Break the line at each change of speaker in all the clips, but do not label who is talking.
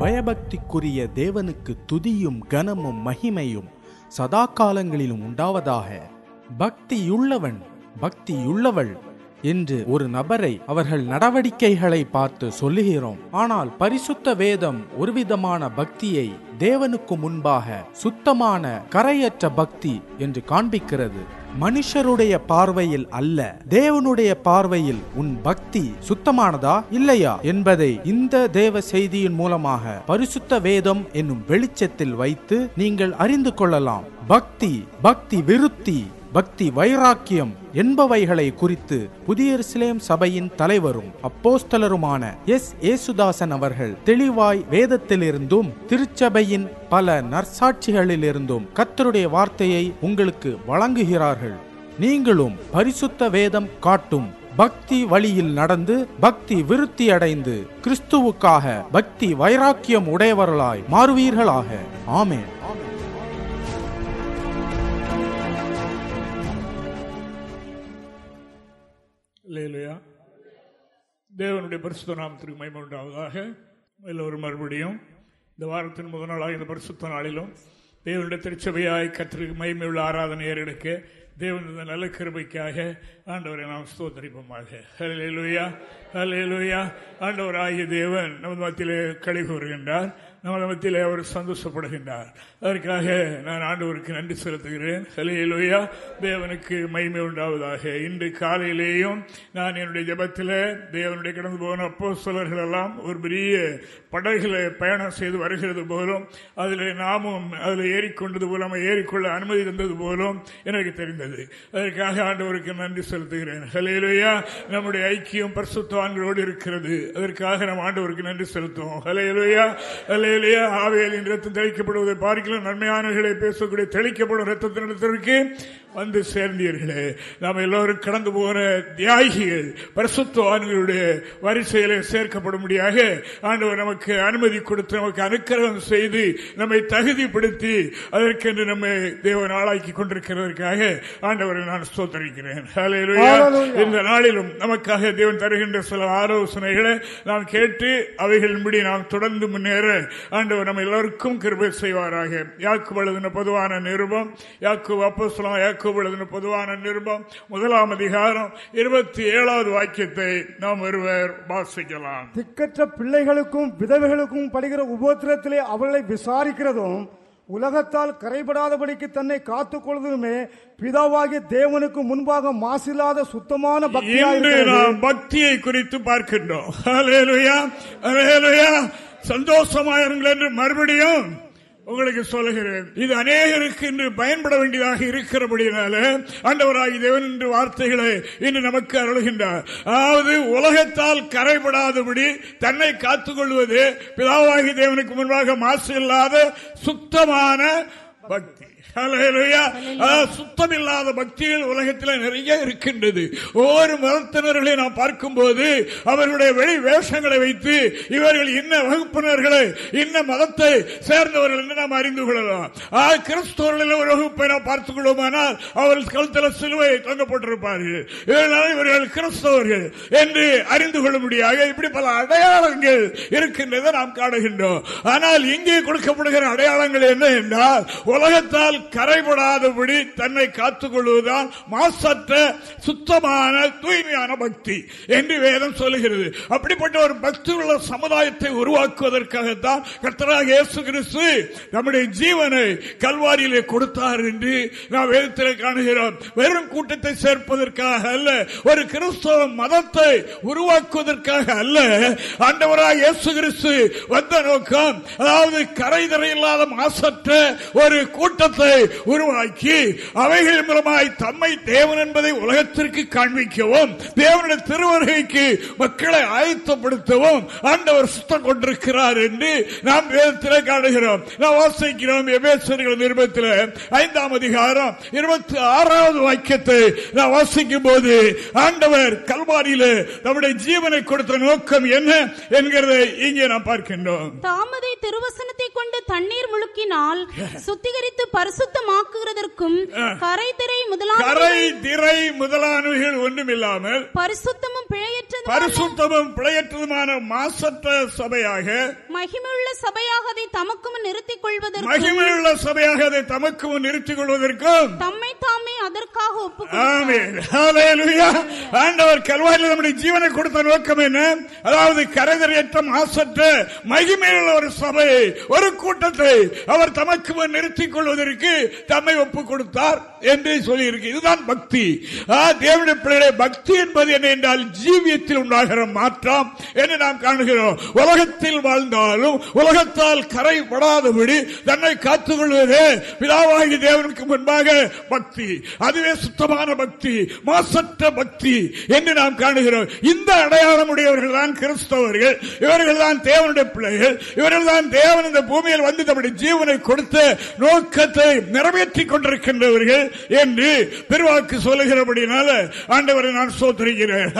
பயபக்திக்குரிய தேவனுக்கு துதியும் கனமும் மகிமையும் சதா காலங்களிலும் உண்டாவதாக. பக்தியுள்ளவன் பக்தியுள்ளவள் என்று ஒரு நபரை அவர்கள் நடவடிக்கைகளை பார்த்து சொல்லுகிறோம். ஆனால் பரிசுத்த வேதம் ஒருவிதமான பக்தியை தேவனுக்கு முன்பாக சுத்தமான கரையற்ற பக்தி என்று காண்பிக்கிறது. மனுஷருடைய பார்வையில் அல்ல தேவனுடைய பார்வையில் உன் பக்தி சுத்தமானதா இல்லையா? என்பதை இந்த தேவ செய்தியின் மூலமாக பரிசுத்த வேதம் என்னும் வெளிச்சத்தில் வைத்து நீங்கள் அறிந்து கொள்ளலாம். பக்தி பக்தி விருத்தி பக்தி வைராக்கியம் என்பவைகளை குறித்து புதிய இஸ்லேம் சபையின் தலைவரும் அப்போஸ்தலருமான எஸ். ஏசுதாசன் அவர்கள் தெளிவாய் வேதத்திலிருந்தும் திருச்சபையின் பல நற்சாட்சிகளிலிருந்தும் கத்தருடைய வார்த்தையை உங்களுக்கு வழங்குகிறார்கள். நீங்களும் பரிசுத்த வேதம் காட்டும் பக்தி வழியில் நடந்து பக்தி விருத்தி அடைந்து கிறிஸ்துவுக்காக பக்தி வைராக்கியம் உடையவர்களாய் மாறுவீர்களாக. ஆமேன்.
இல்லையா தேவனுடைய பரிசுத்த நாமத்திற்கு மகிமை உண்டாவதாக எல்லோரும் மறுபடியும் இந்த வாரத்தின் முதல் நாளாக இந்த பரிசுத்த நாளிலும் தேவனுடைய திருச்சபையாய் கத்திற்கு மகிமையுள்ள ஆராதனை ஏறெடுக்க தேவன் இந்த நல்ல கிருபைக்காக ஆண்டவரை நாம் ஸ்தோத்தரிப்போமாக. ஹலேலுயா ஹலேலுயா ஆண்டவர் ஆகிய தேவன் நமது மத்தியிலே கழிவு வருகின்றார் நமது மத்தியிலே அவர் சந்தோஷப்படுகின்றார். அதற்காக நான் ஆண்டவருக்கு நன்றி செலுத்துகிறேன். ஹலையிலோயா தேவனுக்கு மகிமை உண்டாவதாக. இன்று காலையிலேயும் நான் என்னுடைய ஜபத்தில் தேவனுடைய கடந்து போன அப்போ எல்லாம் ஒரு பெரிய படகுகளை பயணம் செய்து வருகிறது போலும் அதில் நாமும் அதில் ஏறிக்கொண்டது போலும் ஏறிக்கொள்ள அனுமதி தந்தது போலும் எனக்கு தெரிந்தது. அதற்காக ஆண்டவருக்கு நன்றி செலுத்துகிறேன். ஹலையிலோயா நம்முடைய ஐக்கியம் பரிசுத்தான்களோடு இருக்கிறது. அதற்காக நாம் ஆண்டவருக்கு நன்றி செலுத்துவோம். ஹலையிலோயா ஹலேலுயா ஆவியலின் ரத்தம் தெளிக்கப்படுவதை பார்க்கலாம் நன்மையானவர்களை பேசக்கூடிய தெளிக்கப்படும் ரத்தத்தினிடத்திற்கு வந்து சேர்ந்தீர்களே. நாம் எல்லோரும் கடந்து போன தியாகிகள் பரிசுத்தவான்களுடைய வரிசையிலே சேர்க்கப்படும்படியாக ஆண்டவர் நமக்கு அனுமதி கொடுத்து நமக்கு அனுக்கிரகம் செய்து நம்மை தகுதிப்படுத்தி அதற்கென்று நம்மை தேவன் ஆளாக்கி கொண்டிருக்கிறதற்காக ஆண்டவரை நான் ஸ்தோத்தரிக்கிறேன். இந்த நாளிலும் நமக்காக தேவன் தருகின்ற சில ஆலோசனைகளை நாம் கேட்டு அவைகளின்படி நாம் தொடர்ந்து முன்னேற ஆண்டவர் நம்ம எல்லோருக்கும் கிருபை செய்வாராக. யாக்கு எழுதின பொதுவான நிருபம் யாக்கு அப்போஸ்தலன் யாக்கு எழுதின பொதுவான நிருபம் முதலாம் அதிகாரம் இருபத்தி ஏழாவது வாக்கியத்தை நாம் ஒருவர் வாசிக்கலாம்.
திக்கற்ற பிள்ளைகளுக்கும் விதவைகளுக்கும் படுகிற உபோத்திரத்திலே அவர்களை விசாரிக்கிறதும் உலகத்தால் கரைபடாதபடிக்கு தன்னை காத்துக் கொள்வதுமே பிதாவாகிய தேவனுக்கு முன்பாக மாசில்லாத சுத்தமான
நாம் பக்தியை குறித்து பார்க்கின்றோம். சந்தோஷமாயிருங்கள் என்று மறுபடியும் உங்களுக்கு சொல்லுகிறேன். இது அநேகருக்கு இன்று பயன்பட வேண்டியதாக இருக்கிறபடினால அண்டவராகி தேவன் என்று வார்த்தைகளை இன்று நமக்கு அருளுகின்றார். அதாவது உலகத்தால் கரைபடாதபடி தன்னை காத்துக்கொள்வது பிதாவாகி தேவனுக்கு முன்பாக மாசு இல்லாத சுத்தமான பக்தி. அதாவது சுத்தமில்லாத பக்திகள் உலகத்தில் நிறைய இருக்கின்றது. ஒவ்வொரு மதத்தினர்களை நாம் பார்க்கும்போது அவர்களுடைய வெளி வேஷங்களை வைத்து இவர்கள் இன்ன வகுப்பினர்களை இன்ன மதத்தை சேர்ந்தவர்கள் என்று நாம் அறிந்து கொள்ளலாம். கிறிஸ்தவர்களில் ஒரு வகுப்பை நாம் பார்த்துக் கொள்வோமானால் அவர்கள் கழுத்தில் சிலுவை தொங்கப்பட்டிருப்பார்கள் இதனால் இவர்கள் கிறிஸ்தவர்கள் என்று அறிந்து கொள்ளும்படியாக இப்படி பல அடையாளங்கள் இருக்கின்றதை நாம் காணுகின்றோம். ஆனால் இங்கே கொடுக்கப்படுகிற அடையாளங்கள் என்ன என்றால் உலகத்தால் கரைபடாதபடி தன்னை காத்துக்கொள்வதுதான் மாசற்ற சுத்தமான தூய்மையான பக்தி என்று வேதம் சொல்லுகிறது. அப்படிப்பட்ட ஒரு பக்தி உள்ள சமுதாயத்தை உருவாக்குவதற்காகத்தான் கர்த்தராக இயேசு கிறிஸ்து நம்முடைய ஜீவனை கல்வாரியிலே கொடுத்தார் என்று நாம் வேதத்தில் காணுகிறோம். வெறும் கூட்டத்தை சேர்ப்பதற்காக அல்ல ஒரு கிறிஸ்தவ மதத்தை உருவாக்குவதற்காக அல்ல. ஆண்டவராக இயேசு கிறிஸ்து வந்த நோக்கம் அதாவது கரைதரை இல்லாத மாசற்ற ஒரு கூட்டத்தை உருவாக்கி அவைகள் மூலமாய் தம்மை தேவன் என்பதை உலகத்திற்கு காண்பிக்கவும் தேவனுடைய திருவருகைக்கு மக்களை ஆயத்தப்படுத்தவும் ஆண்டவர் சுத்தம் கொண்டிருக்கிறார் என்று நாம் வேதத்தில் காணுகிறோம். நாம் வாசிக்கிறோம் எபேசர்கள் நிருபத்தில் ஐந்தாம் அதிகாரம் இருபத்தி ஆறாவது வாக்கியத்தை நாம் வாசிக்கும் போது ஆண்டவர் கல்வாரியில நம்முடைய ஜீவனை கொடுத்த நோக்கம் என்ன என்கிறதை இங்கே நாம் பார்க்கின்றோம்.
தாமதை திருவசனத்தை கொண்டு தண்ணீர் முழுக்கினால் சுத்திகரித்து பரிசுத்தமாக்குகிறதற்கும் கரை திரை முதலான
கரை திரை முதலானவைகள் ஒன்றுமில்லாமல்
பரிசுத்தமும் பிழையற்றதும்
பரிசுத்தமும் பிழையற்றதுமான மாசற்ற சபையாக
மகிமையுள்ள சபையாக அதை தமக்கு முன் நிறுத்திக் கொள்வதற்கும்
மகிமையுள்ள சபையாக அதை தமக்கு முன் நிறுத்திக் கொள்வதற்கும்
தம்மை தாமே அதற்காக ஒப்பு
ஆமென். ஹalleluya. ஆண்டவர் கல்வாரியில் நம்முடைய ஜீவனை கொடுத்த நோக்கம் என்ன அதாவது கரைதரையற்ற மாசற்ற மகிமையுள்ள ஒரு சபை ஒரு கூட்டத்தை அவர் தமக்கு நிறுத்திக் கொள்வதற்கு தம்மை ஒப்பு கொடுத்தார் என்று சொல்லியிருக்கு. இதுதான் பக்தி. தேவனுடைய பிள்ளைகளை பக்தி என்பது என்ன என்றால் ஜீவியத்தில் உண்டாகிற மாற்றம் என்று நாம் காணுகிறோம். உலகத்தில் வாழ்ந்தாலும் உலகத்தால் கரைபடாதபடி தன்னை காத்துக் கொள்வதே பிதாவாகி தேவனுக்கு முன்பாக பக்தி. அதுவே சுத்தமான பக்தி மாசற்ற பக்தி என்று நாம் காணுகிறோம். இந்த அடையாளம் உடையவர்கள் தான் கிறிஸ்தவர்கள் இவர்கள் தான் தேவனுடைய பிள்ளைகள் இவர்கள் தான் தேவன் இந்த பூமியில் வந்து தம்முடைய ஜீவனை கொடுத்த நோக்கத்தை நிறைவேற்றிக் கொண்டிருக்கின்றவர்கள். என்று பெருவாக்கு சொல்லுகிறபடினால ஆண்டவரை நான் சோதரிகிறேன்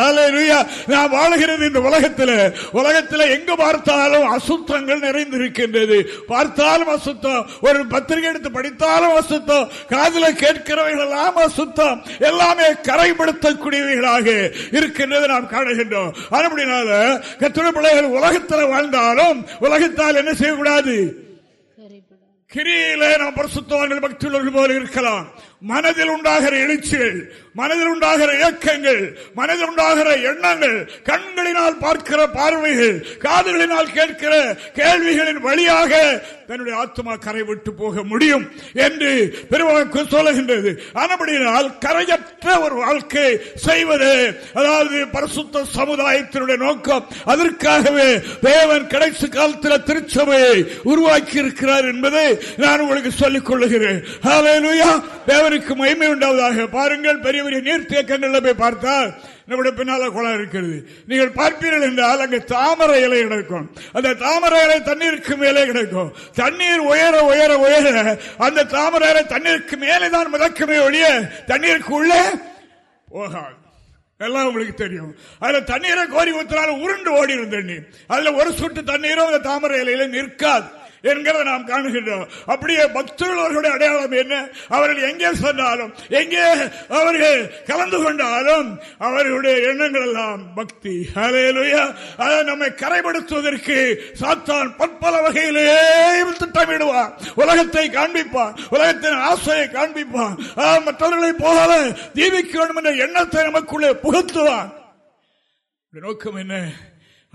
நான் வாழுகிறது இந்த உலகத்தில். உலகத்தில் எங்கு பார்த்தாலும் அசுத்தங்கள் நிறைந்திருக்கின்றது. பார்த்தாலும் அசுத்தம். ஒரு பத்திரிகை எடுத்து படித்தாலும் அசுத்தம். காதல கேட்கிறவைகள் எல்லாம் அசுத்தம். எல்லாமே கரைப்படுத்தக்கூடியவைகளாக இருக்கின்றது நாம் காணுகின்றோம். அப்படினால கத்திர பிள்ளைகள் உலகத்தில் வாழ்ந்தாலும் உலகத்தால் என்ன செய்யக்கூடாது? கிரியிலே நாம் பரிசுத்தவான்கள் பக்தியுள்ளவர்கள் போல இருக்கலாம். மனதில் உண்டாகிற எழுச்சிகள் மனதில் உண்டாகிற இயக்கங்கள் மனதில் உண்டாகிற எண்ணங்கள் கண்களினால் பார்க்கிற பார்வைகள் காதுகளினால் கேட்கிற கேள்விகளின் வழியாக தன்னுடைய ஆத்மா கரை விட்டு போக முடியும் என்று பெருவாக்கு சொல்லுகின்றது. ஆனபடியினால் கரையற்ற ஒரு வாழ்க்கை செய்வது அதாவது பரிசுத்த சமுதாயத்தினுடைய நோக்கம். அதற்காகவே தேவன் கடைசி காலத்தில் திருச்சபையை உருவாக்கி இருக்கிறார் என்பதை நான் உங்களுக்கு சொல்லிக் கொள்ளுகிறேன் தேவனுக்கு மகிமை உண்டாவதாக. பாருங்கள் பெரிய பெரிய நீர்த்தேக்கங்களில் போய் பார்த்தால் நம்முடைய பின்னால குளம் இருக்கிறது. நீங்கள் பார்ப்பீர்கள் என்றால் அங்கு தாமரை இலை கிடக்கும். அந்த தாமரை இலை தண்ணீருக்கு மேலே கிடக்கும். தண்ணீர் உயர உயர உயர அந்த தாமரை இலை தண்ணீருக்கு மேலே தான் மிதக்குமே ஒழிய தண்ணீருக்கு உள்ளே போகாது. எல்லாம் உங்களுக்கு தெரியும். அதுல தண்ணீரை கோரி ஊத்தினாலும் உருண்டு ஓடி தண்ணி அதுல ஒரு சொட்டு தண்ணீரும் அந்த தாமரை இலையில நிற்காது. என்கிறத நாம் காணுகின்றோம். அப்படியே பக்தர்களுடைய அடையாளம் என்ன? அவர்கள் எங்கே சென்றாலும் எங்கே அவர்கள் கலந்து கொண்டாலும் அவர்களுடைய எண்ணங்கள் எல்லாம் பக்தி. ஹalleluya. அதை நம்மை கரைப்படுத்துவதற்கு சாத்தான் பற்பல வகையிலே திட்டமிடுவார் உலகத்தை காண்பிப்பான். உலகத்தின் ஆசையை காண்பிப்பான். மற்றவர்களை போல தீபிக்க வேண்டும் என்ற எண்ணத்தை நமக்குள்ளே புகுத்துவான். நோக்கம் என்ன?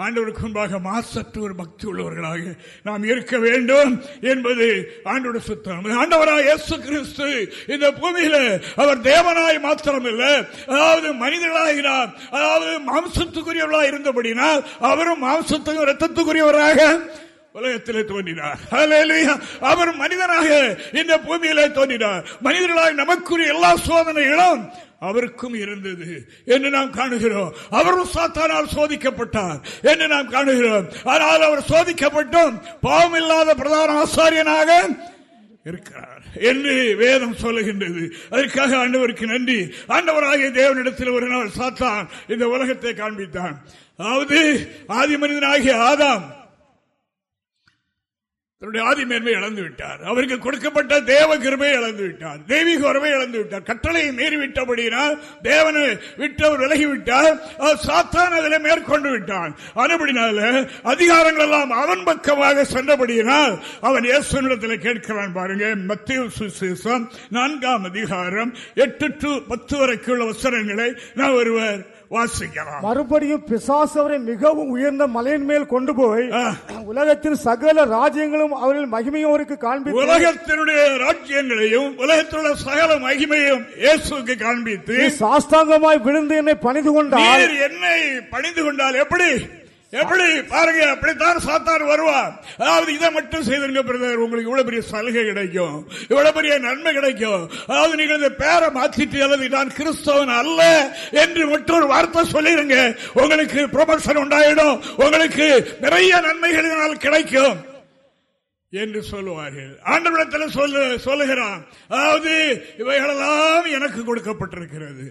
ஆண்டவருக்கு முன்பாக மாசத்து ஒரு பக்தி உள்ளவர்களாக நாம் இருக்க வேண்டும் என்பது ஆண்டோட சுத்தம். ஆண்டவராக இயேசு கிறிஸ்து இந்த பூமியில அவர் தேவனாய் மாத்திரமில்லை அதாவது மனிதர்களாகிறார் அதாவது மாம்சத்துக்குரியவர்களாக இருந்தபடினால் அவரும் மாம்சத்துக்கும் ரத்தத்துக்குரியவராக உலகத்திலே தோன்றினார். அவர் மனிதனாக இந்த பூமியிலே தோன்றினார். மனிதர்களாக நமக்குரிய எல்லா சோதனைகளும் அவருக்கும் இருந்தது. என்று நாம் காணுகிறோம். அவரும் சாத்தானால் சோதிக்கப்பட்டார். என்று நாம் காணுகிறோம். ஆனால் அவர் சோதிக்கப்பட்டும் பாவமில்லாத பிரதான ஆசாரியனாக இருக்கிறார் என்று வேதம் சொல்லுகின்றது. அதற்காக ஆண்டவருக்கு நன்றி. ஆண்டவராகிய தேவனிடத்தில் ஒரு நாள் சாத்தான் இந்த உலகத்தை காண்பித்தான். அதாவது ஆதி மனிதனாகிய ஆதாம் தன்னுடைய ஆதி மேன்மை இழந்து விட்டார். அவருக்கு கொடுக்கப்பட்ட தேவ கிருமை இழந்து விட்டார். தெய்வீக உறவை இழந்து விட்டார். கட்டளையை மீறிவிட்டபடியினால் தேவனை விட்டவர் விலகிவிட்டார். சாத்தான் அதில் மேற்கொண்டு விட்டான். அதுபடினால அதிகாரங்கள் எல்லாம் அவன் பக்கமாக சென்றபடியினால் அவன் இயேசுனிடத்தில் கேட்கிறான் பாருங்க. மத்திய சுசேஷம் நான்காம் அதிகாரம் எட்டு டு பத்து வரைக்குள்ள வசனங்களை நான் ஒருவர் வாசிக்கலாம்
மறுபடியும் பிசாசு அவரை மிகவும் உயர்ந்த மலையின் மேல் கொண்டு போய். உலகத்தின் சகல ராஜ்யங்களும் அவர்கள் மகிமையும் அவருக்கு காண்பித்து
உலகத்தினுடைய ராஜ்யங்களையும் உலகத்தில் உள்ள சகல மகிமையும் இயேசுக்கு காண்பித்து
சாஸ்தாங்கமாய் விழுந்து என்னை பணிந்து கொண்டால்
நீர் என்னை பணிந்து கொண்டால் எப்படி எப்படி? பாருங்க அப்படித்தான் சாத்தான் வருவான். அதாவது இதை மட்டும் செய்திருங்க பிரதர் உங்களுக்கு இவ்வளவு பெரிய சலுகை கிடைக்கும். இவ்வளவு பெரிய நன்மை கிடைக்கும். அதாவது நீங்கள் இந்த பேரை மாத்திட்டு அல்லது நான் கிறிஸ்தவன் அல்ல என்று மற்றொரு வார்த்தை சொல்லிருங்க உங்களுக்கு ப்ரொமோஷன் உண்டாயிடும். உங்களுக்கு நிறைய நன்மைகள் இதனால் கிடைக்கும். என்று சொல்லுவார்கள். ஆண்டவிடத்தில் சொல்லு சொல்லுகிறான். அதாவது இவைகளெல்லாம் எனக்கு கொடுக்கப்பட்டிருக்கிறது.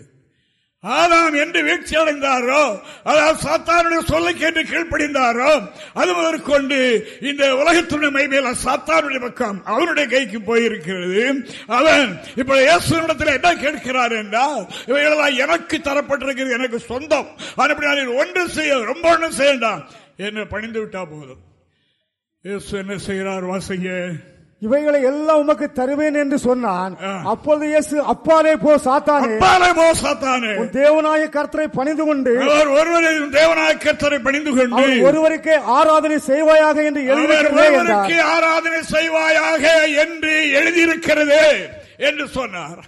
ஆதாம் என்று வீழ்ச்சி அடைந்தாரோ? அதாவது சாத்தானுடைய சொல்லை கேட்டு கீழ்ப்படிந்தாரோ? அது முதற்கொண்டு இந்த உலகத்துடைய மைமேல சாத்தானுடைய பக்கம் அவனுடைய கைக்கு போயிருக்கிறது. அவன் இப்ப இயேசுடத்தில் என்ன கேட்கிறார் என்றால் இவைகளெல்லாம் எனக்கு தரப்பட்டிருக்கிறது எனக்கு சொந்தம். அப்படி ஒன்று செய்ய ரொம்ப ஒன்று செய்யண்டாம். என்ன பணிந்து விட்டா போதும். இயேசு என்ன செய்கிறார் வாசிங்க.
இவைகளை எல்லாம் உமக்கு தருவேன் என்று சொன்னான். அப்பொழுது இயேசு அப்பாலே போ சாத்தானே.
அப்பாலே போ சாத்தானே.
உன் தேவனாய கர்த்தரை பணிந்து கொண்டு
அவர் ஒருவரையும் தேவனாய கர்த்தரை பணிந்து கொண்டு
ஒருவருக்கே ஆராதனை செய்வாயாக என்று எழுதியிருக்கிறதே
ஆராதனை செய்வாயாக என்று எழுதியிருக்கிறது என்று சொன்னார்.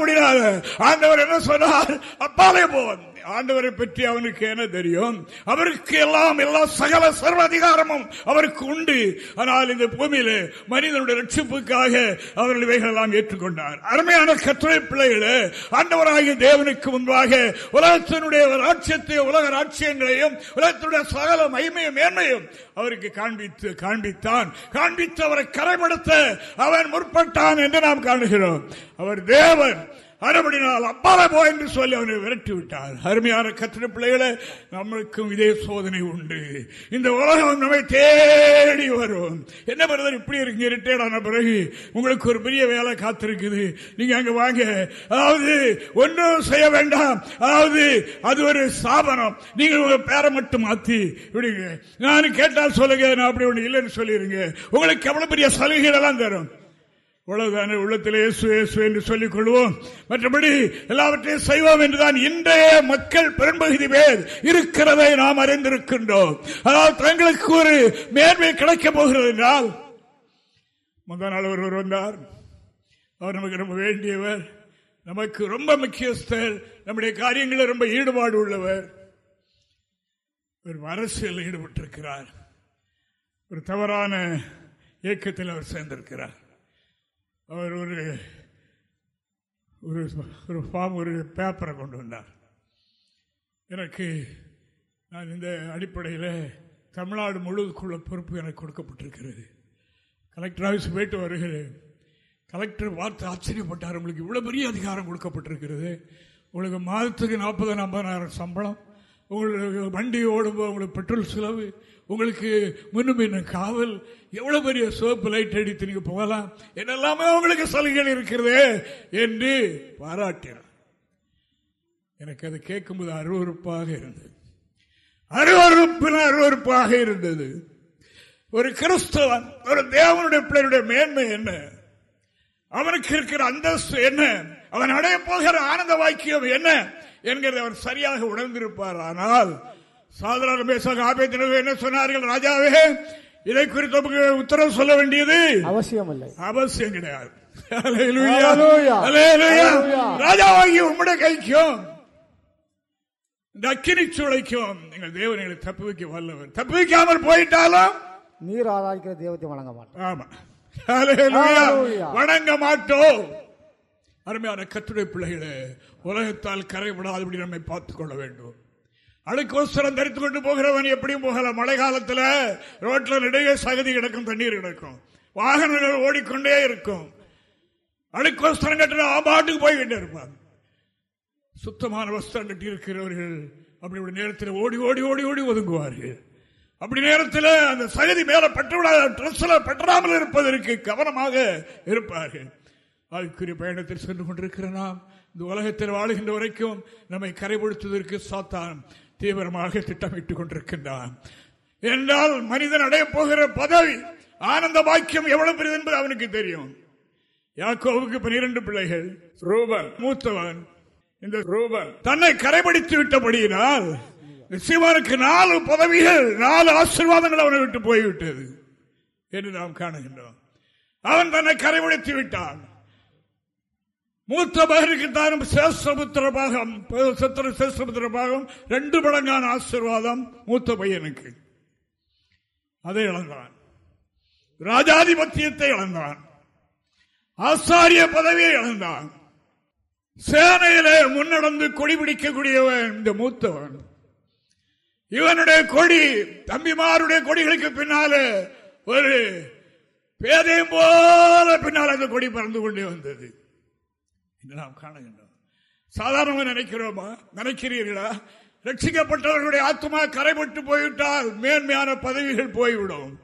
முடியாது ஆண்டவர் என்ன சொன்னார்? அப்பாலே போவன் ஆண்டவரை பற்றி அவனுக்கு என்ன தெரியும்? அவருக்கு எல்லாம் எல்லா சகல சர்வ அதிகாரமும் அவருக்கு உண்டு. ஆனால் இந்த பூமியில மனிதனுடைய ரட்சிப்புக்காக அவர்கள் இவைகளெல்லாம் ஏற்றுக்கொண்டார். அருமையான கத்துரை பிள்ளைகளே ஆண்டவராகிய தேவனுக்கு முன்பாக உலகத்தினுடைய ராட்சியத்தை உலக ராட்சியங்களையும் உலகத்தினுடைய சகல மகிமையும் மேன்மையும் அவருக்கு காண்பித்து காண்பித்தான். காண்பித்து அவரை கரைப்படுத்த அவன் முற்பட்டான் என்று நாம் காணுகிறோம். அவர் தேவன். அறுபடினால் அப்பால போ என்று சொல்லி அவனை விரட்டி விட்டார் அருமையான கத்திர பிள்ளைகளை நம்மளுக்கும் இதே சோதனை உண்டு. இந்த உலகம் நம்மை தேடி வரும். என்ன பிரதர் இப்படி இருக்கு ரிட்டையர்ட் ஆன பிறகு உங்களுக்கு ஒரு பெரிய வேலை காத்திருக்குது. நீங்க அங்க வாங்க. அதாவது ஒன்றும் செய்ய வேண்டாம். அதாவது அது ஒரு ஸ்தாபனம் நீங்கள் உங்க பேரை மட்டும் மாத்தி விடுங்க. நான் கேட்டால் சொல்லுங்க நான் அப்படி ஒன்று இல்லைன்னு சொல்லிடுங்க உங்களுக்கு எவ்வளவு பெரிய சலுகைகள் எல்லாம் தரும்? இவ்வளவுதானே உள்ளத்தில் இயேசு இயேசு என்று சொல்லிக் கொள்வோம் மற்றபடி எல்லாவற்றையும் செய்வோம் என்றுதான் இன்றைய மக்கள் பெரும்பகுதி பேர் இருக்கிறதை நாம் அறிந்திருக்கின்றோம். அதாவது தங்களுக்கு ஒரு மேன்மை கிடைக்கப் போகிறது என்றால் முந்தா நாள் ஒருவர் வந்தார். அவர் நமக்கு ரொம்ப வேண்டியவர். நமக்கு ரொம்ப முக்கியஸ்தர். நம்முடைய காரியங்களில் ரொம்ப ஈடுபாடு உள்ளவர். ஒரு அரசியல் ஈடுபட்டிருக்கிறார். ஒரு தவறான இயக்கத்தில் அவர் சேர்ந்திருக்கிறார். அவர் ஒரு ஒரு ஒரு ஃபார்ம் ஒரு பேப்பரை கொண்டு வந்தார். எனக்கு நான் இந்த அடிப்படையில் தமிழ்நாடு முழுவதுக்குள்ள பொறுப்பு எனக்கு கொடுக்கப்பட்டிருக்கிறது. கலெக்டர் ஆஃபீஸ் போயிட்டு வருகிறேன். கலெக்டர் பார்த்து ஆச்சரியப்பட்டார். உங்களுக்கு இவ்வளோ பெரிய அதிகாரம் கொடுக்கப்பட்டிருக்கிறது. உங்களுக்கு மாதத்துக்கு நாற்பது ஐம்பதாயிரம் சம்பளம். உங்களுக்கு வண்டி ஓடும்போது உங்களுக்கு பெட்ரோல் செலவு. உங்களுக்கு முன்னும் இன்னும் காவல் எவ்வளோ பெரிய சோப்பு லைட் அடித்து நீங்கள் போகலாம்? என்னெல்லாமே உங்களுக்கு சலுகைகள் இருக்கிறது என்று பாராட்டினார். எனக்கு அதை கேட்கும்போது அருவறுப்பாக இருந்தது. அருவறுப்பின் அருவறுப்பாக இருந்தது. ஒரு கிறிஸ்தவன் ஒரு தேவனுடைய பிள்ளையுடைய மேன்மை என்ன? அவனுக்கு இருக்கிற அந்தஸ்து என்ன? அவன் அடைய போகிற ஆனந்த வாக்கியம் என்ன? என்கிறத அவர் சரியாக உணர்ந்திருப்பார். ஆனால் சாதாரண பேசாக ஆபத்தினர் என்ன சொன்னார்கள்? ராஜாவே இதை குறித்து நமக்கு உத்தரவு சொல்ல வேண்டியது
அவசியம் இல்லை
அவசியம் கிடையாது. ராஜாவாகி உம்முடைய கைக்கும் இந்த அக்கினி சூளைக்கும் நீங்கள் தேவனை தப்பு வைக்க வல்லவர். தப்பு வைக்காமல் போயிட்டாலும்
நீர் ஆராய்க்கிற தெய்வத்தை வழங்க மாட்டோம்.
ஆமா. வணங்க மாட்டோம். அருமையான கத்துடைய பிள்ளைகளே உலகத்தால் கரைபடாதபடி நம்மை பார்த்துக் கொள்ள வேண்டும். அழுக்கோசரம் தரித்து கொண்டு போகிறவன் எப்படியும் போகலாம் மழை காலத்தில் ரோட்டில் நிறைய சகதி கிடக்கும் தண்ணீர் கிடக்கும். வாகனங்கள் ஓடிக்கொண்டே இருக்கும். அழுக்கோசரம் கட்டுற ஆபாட்டுக்கு போய்கிட்டே இருப்பான் சுத்தமான வஸ்திரம் கட்டி இருக்கிறவர்கள் அப்படி ஒரு நேரத்தில் ஓடி ஓடி ஓடி ஓடி ஒதுங்குவார்கள். அப்படி நேரத்தில் அந்த சகதி மேல பட்டுவிடாத ட்ரெஸ்ஸில் பற்றாமல் இருப்பதற்கு கவனமாக இருப்பார்கள். அதுக்குரிய பயணத்தில் சென்று கொண்டிருக்கிற நாம் இந்த உலகத்தில் வாழுகின்ற வரைக்கும் நம்மை கரைப்படுத்துவதற்கு சாத்தான். தீவிரமாக திட்டமிட்டுக் கொண்டிருக்கின்றான். என்றால் மனிதன் அடைய போகிற பதவி ஆனந்த பாக்கியம் எவ்வளவு பெரியது என்பது அவனுக்கு தெரியும். யாக்கோவுக்கு பனிரெண்டு பிள்ளைகள். ரூபன். மூத்தவன். இந்த ரூபன். தன்னை கரைபடித்து விட்டபடியினால் சீமானுக்கு நாலு பதவிகள் நாலு ஆசீர்வாதங்கள் அவனை விட்டு போய்விட்டது என்று நாம் காணுகின்றோம். அவன் தன்னை கரைபடித்து விட்டான். மூத்த மகனுக்கு தான் சேஷபுத்திர பாகம் சத்திர சேஷபுத்திர பாகம் ரெண்டு மடங்கான ஆசீர்வாதம் மூத்த பையனுக்கு. அதை இழந்தான். ராஜாதிபத்தியத்தை இழந்தான். ஆசாரிய பதவியை இழந்தான். சேனையிலே முன்னடந்து கொடி பிடிக்கக்கூடியவன் இந்த மூத்தவன். இவனுடைய கொடி தம்பிமாருடைய கொடிகளுக்கு பின்னாலே ஒரு பேதையும் போல பின்னால் அந்த கொடி பறந்து கொண்டே வந்தது. என்று நாம் காணுகின்றோம். சாதாரணமாக நினைக்கிறோமா? நினைக்கிறீர்களா? ரட்சிக்கப்பட்டவர்களுடைய ஆத்மா கரைபட்டு போய்விட்டால் மேன்மையான பதவிகள் போய்விடும்.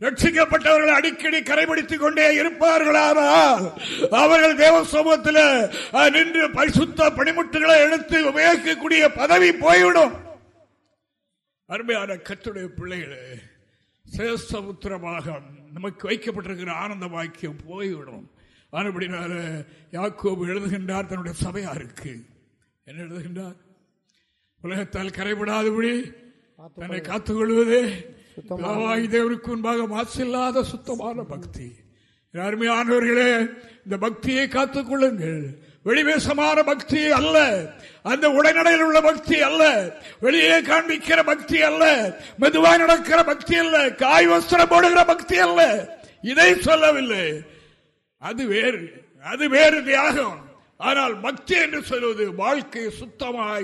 ரட்சிக்கப்பட்டவர்கள் அடிக்கடி கரைபிடித்துக் கொண்டே இருப்பார்களானால் அவர்கள் தேவ சமூகத்தில் நின்று பரிசுத்த பணிமுட்டுகளை எடுத்து உபயோகிக்கக்கூடிய பதவி போய்விடும். அருமையான கத்துடைய பிள்ளைகளே சேஷபுத்திரமாக நமக்கு வைக்கப்பட்டிருக்கிற ஆனந்த வாக்கியம் போய்விடும். ஆனபடினால யாக்கோபு எழுதுகின்றார் தன்னுடைய சபையாருக்கு. என்ன எழுதுகின்றார்? உலகத்தால் கரைபடாதபடி தன்னை காத்துக்கொள்வது தேவனுக்கு முன்பாக மாசில்லாத சுத்தமான பக்தி. அருமையானவர்களே இந்த பக்தியை காத்துக் கொள்ளுங்கள். வெளிவேசமான பக்தி அல்ல. அந்த உடனடையில் உள்ள பக்தி அல்ல. வெளியே காண்பிக்கிற பக்தி அல்ல. மெதுவாக நடக்கிற பக்தி அல்ல. காய் வஸ்திரம் போடுகிற பக்தி அல்ல. இதை சொல்லவில்லை. அது வேறு அது வேறு தியாகம். ஆனால் பக்தி என்று சொல்வது வாழ்க்கையை சுத்தமாக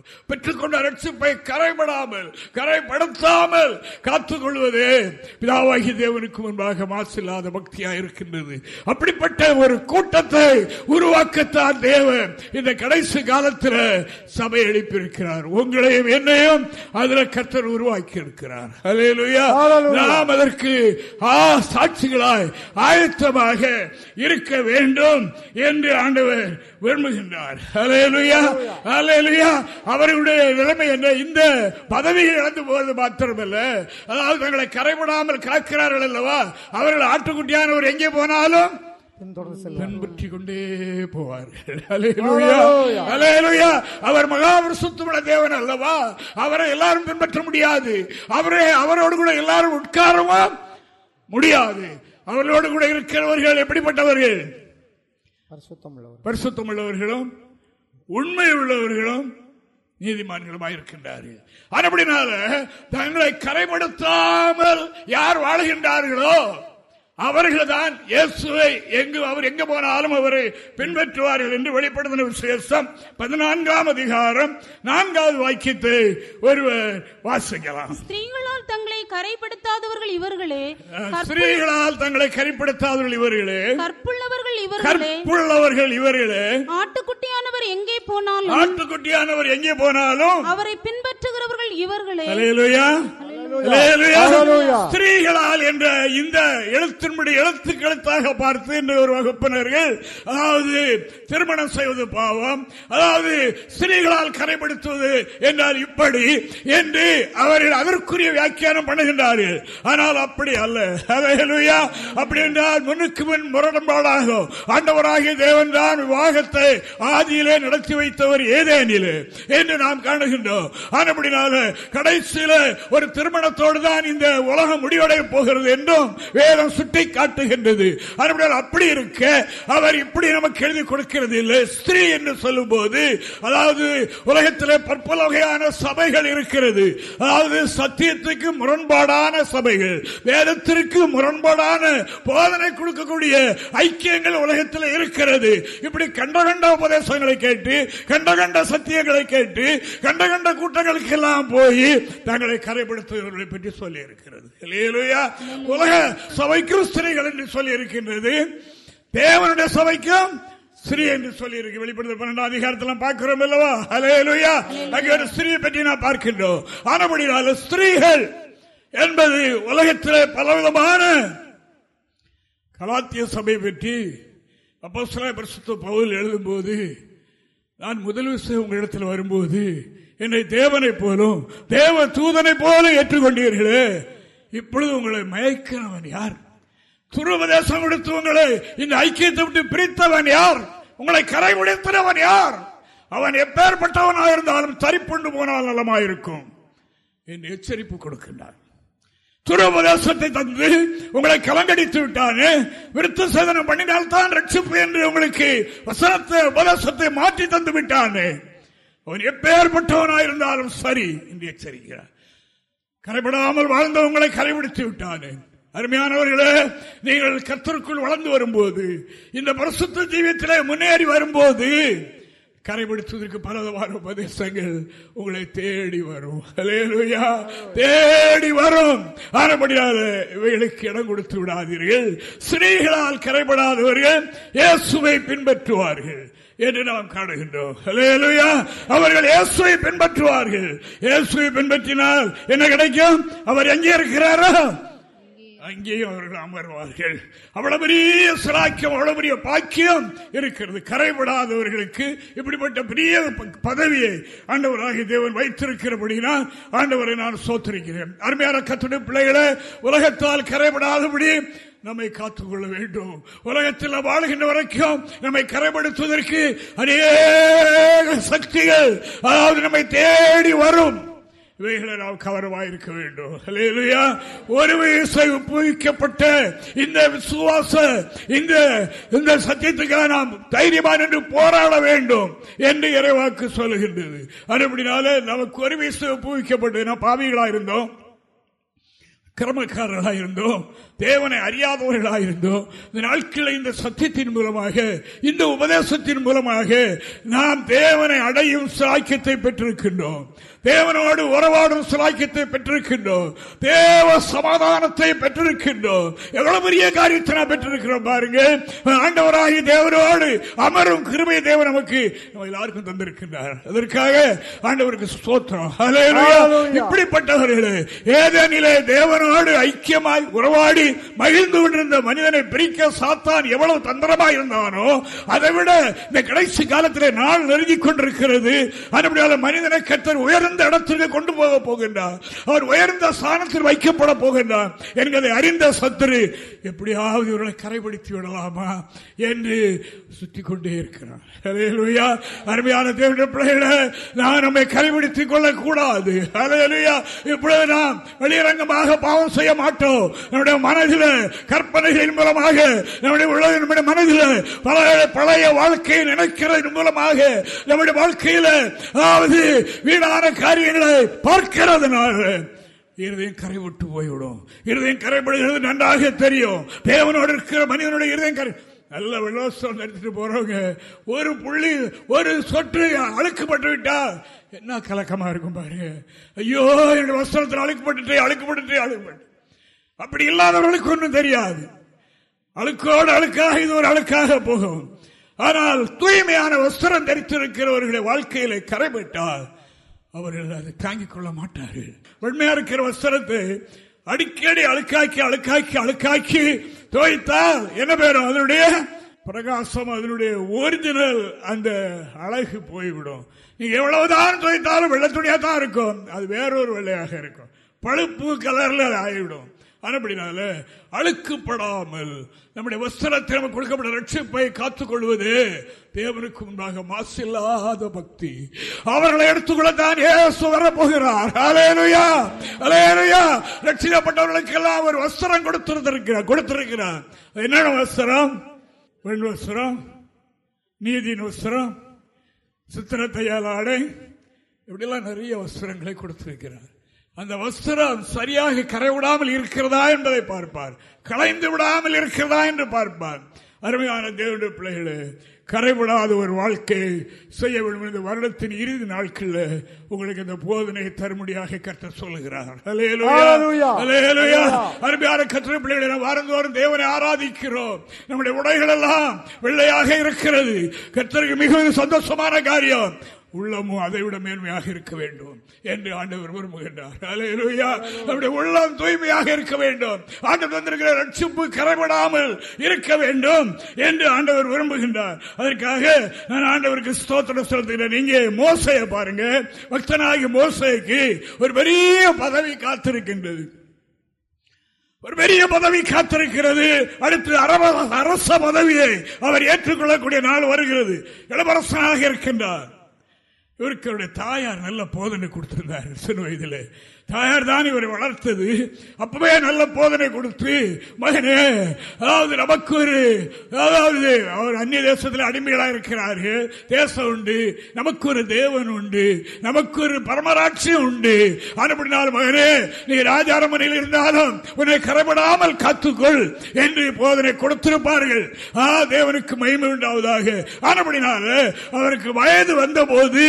காத்துக்கொள்ளும் பெற்றுக்கொண்ட ரட்சிப்பை கரைபடாமல் கரைப்படுத்தாமல் காத்துக்கொள்வது பிதாவாகி தேவனுக்கு முன்பாக மாசில்லாத பக்தியா இருக்கின்றது அப்படிப்பட்ட ஒரு கூட்டத்தை உருவாக்கத்தான் தேவன் இந்த கடைசி காலத்தில் சபை எழுப்பியிருக்கிறார். உங்களையும் என்னையும் அதில் கத்தர் உருவாக்கி இருக்கிறார். நாம் அதற்கு சாட்சிகளாய் ஆயத்தமாக இருக்க வேண்டும் என்று ஆண்டவர் விரும்புகின்றார். அவர்களுடைய நிலைமை என்ன? இந்த பதவியை இழந்து போவது மாத்திரமல்ல. அதாவது தங்களை கரைபடாமல் காக்கிறார்கள் அல்லவா? அவர்கள் ஆட்டுக்குட்டியானவர் எங்கே போனாலும் பின்பற்றி கொண்டே போவார்கள். அவர் மகாபரிசுத்தமுள்ள தேவன் அல்லவா? அவரை எல்லாரும் பின்பற்ற முடியாது. அவரே அவரோடு கூட எல்லாரும் உட்காரவும் முடியாது. அவர்களோடு கூட இருக்கிறவர்கள் எப்படிப்பட்டவர்கள்? பரிசுத்தம் உள்ளவர்களும் உண்மை உள்ளவர்களும் நீதிமான்களுமாக இருக்கின்றார்கள் அப்படினால தங்களை கரைப்படுத்தாமல் யார் வாழ்கின்றார்களோ அவர்கள் தான் இயேசுவை எங்கு அவர் எங்க போனாலும் அவரை பின்பற்றுவார்கள் என்று வெளிப்படுத்தின விசேஷம். பதினான்காம் அதிகாரம் நான்காவது வாக்கியத்தை ஒருவர் வாசிக்கலாம்.
ஸ்திரீகளால் தங்களை கரைப்படுத்தாதவர்கள் இவர்களே
ஸ்திரீகளால் தங்களை கரைப்படுத்தாதவர்கள் இவர்களே.
கற்புள்ளவர்கள் இவர்களே
கற்புள்ளவர்கள் இவர்களே.
ஆட்டுக்குட்டியானவர் எங்கே போனாலும்
ஆட்டுக்குட்டியானவர் எங்கே போனாலும்
அவரை பின்பற்றுகிறவர்கள் இவர்களே.
ஸ்திரீகளால் என்ற இந்த எழுத்தின்படி எழுத்து கழுத்தாக பார்த்து என்ற ஒரு வகுப்பினர்கள் அதாவது திருமணம் செய்வது பாவம் அதாவது ஸ்திரீகளால் கரைப்படுத்துவது என்றால் இப்படி என்று அவர்கள் அதற்குரிய வியாக்கியானம் பண்ணுகின்றார்கள். ஆனால் அப்படி அல்ல. அப்படி என்றால் முன்னுக்கு முன் முரடம்பாடாகும். ஆண்டவராகிய தேவன் தான் விவாகத்தை ஆதியிலே நடத்தி வைத்தவர் ஏதேனில் என்று நாம் காணுகின்றோம். ஆனப்படினால கடைசியில ஒரு திருமணத்தோடு தான் இந்த உலகம் முடிவடைய போகிறது என்றும் வேதம் சுட்டி காட்டுகின்றது. அப்படி இருக்க அவர் இப்படி நமக்கு எழுதி கொடுக்கிறது இல்லை. ஸ்திரீ என்று சொல்லும் போது அதாவது உலகத்தில் பற்பல வகையான சபைகள் இருக்கிறது. அதாவது சத்தியத்துக்கு முரண்பாடான சபைகள் வேதத்திற்கு முரண்பாடான போதனை கொடுக்கக்கூடிய ஐக்கியங்கள் உலகத்தில் இருக்கிறது. இப்படி கண்ட கண்ட உபதேசங்களை கேட்டு கண்ட கண்ட சத்தியங்களை கேட்டு கண்ட கண்ட கூட்டங்களுக்கு எல்லாம் போய் தங்களை கரைப்படுத்துவர்களை பற்றி சொல்லி இருக்கிறது உலக சபைக்கும் ஸ்திரீகள் என்று சொல்லி இருக்கின்றது தேவனுடைய சபைக்கும் ஸ்ரீ என்று சொல்லி இருக்கு வெளிப்படுத்த பன்னெண்டாம் அதிகாரத்தில் பார்க்கிறோம் அல்லவா? அலேலுயா அங்கே ஒரு ஸ்திரீயை பற்றி நான் பார்க்கின்றோம். ஆனபடினால ஸ்திரீகள் என்பது உலகத்தில் பலவிதமான கலாத்திய சபை பற்றி அப்போ பரிசுத்த பவுல் எழுதும் போது நான் முதல் விஷயம் உங்களிடத்தில் வரும்போது என்னை தேவனை போலும் தேவ தூதனை போலும் ஏற்றுக்கொண்டீர்களே. இப்பொழுது உங்களை மயக்கிறவன் யார்? துருவதேசம் கொடுத்து உங்களை இந்த ஐக்கியத்தை விட்டு பிரித்தவன் யார்? உங்களை கரை முடித்தவன் யார்? அவன் எப்பேற்பட்டவனாக இருந்தாலும் தரிப்புண்டு போனால் நலமாயிருக்கும். என்று எச்சரிப்பு கொடுக்கின்றார். துருபதேசத்தை தந்து உங்களை கலங்கடித்து விட்டானே விருத்த சேதனம் பண்ணினால் தான் ரட்சிப்பு என்று உங்களுக்கு வசனத்தை உபதேசத்தை மாற்றி தந்து விட்டானே அவன் எப்பேற்பட்டவனாயிருந்தாலும் சரி என்று எச்சரிக்கிறார். கரைபடாமல் வாழ்ந்தவங்களை கரைபிடித்து விட்டானே அருமையானவர்களே நீங்கள் கத்தருக்குள் வளர்ந்து வரும்போது இந்த பரிசுத்த ஜீவியத்திலே முன்னேறி வரும்போது கரைபிடித்ததற்கு பலதமான உபதேசங்கள் உங்களை தேடி வரும். தேடி வரும். ஆனபடியால இவைகளுக்கு இடம் கொடுத்து விடாதீர்கள். ஸ்ரீகளால் கரைபடாதவர்கள் இயேசுவை பின்பற்றுவார்கள் என்று நாம் காணுகின்றோம். அவர்கள் இயேசுவை பின்பற்றுவார்கள். இயேசுவை பின்பற்றினால் என்ன கிடைக்கும்? அவர் எங்கே இருக்கிறாரோ அங்கேயும் அவர்கள் அமர்வார்கள். அவ்வளவு பெரிய சிலாக்கியம் அவ்வளவு பெரிய பாக்கியம் இருக்கிறது. கரைபடாதவர்களுக்கு இப்படிப்பட்ட பெரிய பதவியை ஆண்டவராகிய தேவன் வைத்திருக்கிறபடினால் ஆண்டவரை நான் சோத்திருக்கிறேன். அருமையான கத்துடைய பிள்ளைகளை உலகத்தால் கரைபடாதபடி நம்மை காத்துக்கொள்ள வேண்டும். உலகத்தில் வாழ்கின்ற வரைக்கும் நம்மை கரைப்படுத்துவதற்கு அநேக சக்திகள் அதாவது நம்மை தேடி வரும். இவைகளை நாம் கவனமாயிருக்க வேண்டும் ஹalleluya. ஒரு வயசை உபயோகிக்கப்பட்ட இந்த விசுவாச இந்த இந்த சத்தியத்துக்காக நாம் தைரியமா நின்று போராட வேண்டும் என்று இறைவாக்கு சொல்லுகின்றது அதுபடினால நமக்கு ஒரு வயசு உபயோகிக்கப்பட்டது நாம் பாவிகளா இருந்தோம் கிரமக்காரர்களாக இருந்தோம் தேவனை அறியாதவர்களாக இருந்தோம் இந்த நாட்களில் இந்த சத்தியத்தின் மூலமாக இந்த உபதேசத்தின் மூலமாக நாம் தேவனை அடையும் சாக்கியத்தை பெற்றிருக்கின்றோம். தேவனோடு உறவாடும் சிலாக்கியத்தை பெற்றிருக்கின்றோம். தேவ சமாதானத்தை பெற்றிருக்கின்றோம். எவ்வளவு பெரிய காரியத்தை நாம் பெற்றிருக்கிறோம் பாருங்க. ஆண்டவராகி தேவனோடு அமரும் கிருபை தேவன் நமக்கு நம்ம எல்லாருக்கும் தந்திருக்கின்றார். அதற்காக ஆண்டவருக்கு ஸ்தோத்திரம். இப்படிப்பட்டவர்களே ஏதேனிலே தேவனோடு ஐக்கியமாய் உறவாடி மகிழ்ந்து கொண்டிருந்த மனிதனை பிரிக்க சாத்தான் எவ்வளவு தந்திரமா இருந்தானோ அதை விட இந்த கடைசி காலத்தில் நாள் நெருங்கி கொண்டிருக்கிறது. அதுபடியால மனிதனை கத்தர் உயர்ந்த இடத்திற்கு கொண்டு போக போகின்றார். அவர் உயர்ந்த ஸ்தானத்தில் வைக்கப்பட போகின்றார். என்கிறதை அறிந்த சத்துரு எப்படியாவது இவர்களை கரைபிடித்து விடலாமா? என்று சுற்றி கொண்டே இருக்கிறார். அருமையான தேவனுடைய பிள்ளைகளை நான் நம்மை கரைபிடித்துக் கொள்ளக்கூடாது. இப்பொழுது நாம் வெளியரங்கமாக பாவம் செய்ய மாட்டோம். நம்முடைய மன மனதில் கற்பனைகளின் மூலமாக நம்முடைய உள்ள- நம்முடைய மனதில் பழைய பழைய வாழ்க்கையை நினைக்கிறதன் மூலமாக நம்முடைய வாழ்க்கையில் அதாவது வீணான காரியங்களை பார்க்கிறதுனால இருதயம் கரைவிட்டு போய்விடும். இருதயம் கரைப்படுகிறது நன்றாக தெரியும். தேவனோடு இருக்கிற மனிதனுடைய இருதயம் கரை நல்ல வெள்ளோசம் நடத்திட்டு போறவங்க ஒரு புள்ளி ஒரு சொட்டு அழுக்கப்பட்டு விட்டா என்ன கலக்கமா இருக்கும் பாருங்க. ஐயோ என்னுடைய வஸ்திரத்தில் அழுக்கப்பட்டு அழுக்கப்பட்டு அழுக்கப்பட்டு அப்படி இல்லாதவர்களுக்கு ஒன்றும் தெரியாது. அழுக்கோடு அழுக்காக இது ஒரு அழுக்காக போகும். ஆனால் தூய்மையான வஸ்திரம் தரித்திருக்கிறவர்களை வாழ்க்கையில கரைபட்டால் அவர்கள் அதை தாங்கிக் கொள்ள மாட்டார்கள். வெண்மையா இருக்கிற வஸ்திரத்தை அடிக்கடி அழுக்காக்கி அழுக்காக்கி அழுக்காக்கி துவைத்தால் என்ன பேரும்? அதனுடைய பிரகாசம் அதனுடைய ஒரிஜினல் அந்த அழகு போய்விடும். நீங்க எவ்வளவுதான் துவைத்தாலும் வெள்ளத்துணியா தான் இருக்கும். அது வேறொரு வெள்ளையாக இருக்கும். பழுப்பு கலர்ல ஆகிவிடும். அப்படினால அழுக்குப்படாமல் நம்முடைய வஸ்திரத்தை நமக்கு கொடுக்கப்பட்ட ரட்சிப்பை காத்துக்கொள்வது தேவனுக்கு முன்பாக மாசில்லாத பக்தி. அவர்களை எடுத்துக்கொள்ளத்தான் இயேசு வரப்போகிறார். அலையனுயா அலேலுயா ரட்சிக்கப்பட்டவர்களுக்கெல்லாம் ஒரு வஸ்திரம் கொடுத்திருந்திருக்கிறார் கொடுத்திருக்கிறார். என்னென்ன வஸ்திரம்? வெண் வஸ்திரம் நீதியின் வஸ்திரம் சித்திரத்தையால் ஆடை இப்படிலாம் நிறைய வஸ்திரங்களை கொடுத்திருக்கிறார். அந்த வஸ்திரம் சரியாக கரை விடாமல் இருக்கிறதா என்பதை பார்ப்பார். களைந்து விடாமல் இருக்கிறதா என்று பார்ப்பார். அருமையான தேவனுடைய பிள்ளைகளே கரைவிடாத ஒரு வாழ்க்கையை செய்ய வேண்டும் இந்த வருடத்தின் இறுதி நாட்களில் உங்களுக்கு இந்த போதனையை தரும்படியாக கற்று சொல்லுகிறார். அருமையான கற்ற பிள்ளைகளை வாரந்தோறும் தேவனை ஆராதிக்கிறோம். நம்முடைய உடைகள் எல்லாம் வெள்ளையாக இருக்கிறது. கர்த்தருக்கு மிகவும் சந்தோஷமான காரியம். உள்ளமும் அதை விட மேன்மையாக இருக்க வேண்டும் என்று ஆண்டவர் விரும்புகின்றார். நம்முடைய உள்ளம் தூய்மையாக இருக்க வேண்டும். ஆண்டவர் வந்திருக்கிற ரட்சிப்பு கரைபடாமல் இருக்க வேண்டும் என்று ஆண்டவர் விரும்புகின்றார். அதற்காக நான் ஆண்டவருக்கு ஸ்தோத்திரம் செலுத்துகிறேன். இங்கே மோசையை பாருங்க. பக்தனாகி மோசைக்கு ஒரு பெரிய பதவி காத்திருக்கின்றது. ஒரு பெரிய பதவி காத்திருக்கிறது. அடுத்து அரவ- அரச பதவியை அவர் ஏற்றுக்கொள்ளக்கூடிய நாள் வருகிறது. இளவரசனாக இருக்கின்றார். இவருக்கு அவருடைய தாயார் நல்ல போதனை கொடுத்திருந்தார் சிறு வயதிலே. தாயார் தான் இவரை வளர்த்தது. அப்பவே நல்ல போதனை கொடுத்து மகனே அதாவது நமக்கு ஒரு அதாவது அவர் அந்நிய தேசத்தில் அடிமைகளாக இருக்கிறார்கள். தேசம் உண்டு நமக்கு ஒரு தேவன் உண்டு நமக்கு ஒரு பரமராட்சியம் உண்டு. ஆனப்படினால் மகனே நீ ராஜாரமனையில் இருந்தாலும் உன்னை கரைபடாமல் காத்துக்கொள் என்று போதனை கொடுத்திருப்பார்கள். ஆ தேவனுக்கு மகிமை உண்டாவதாக. ஆனப்படினால அவருக்கு வயது வந்தபோது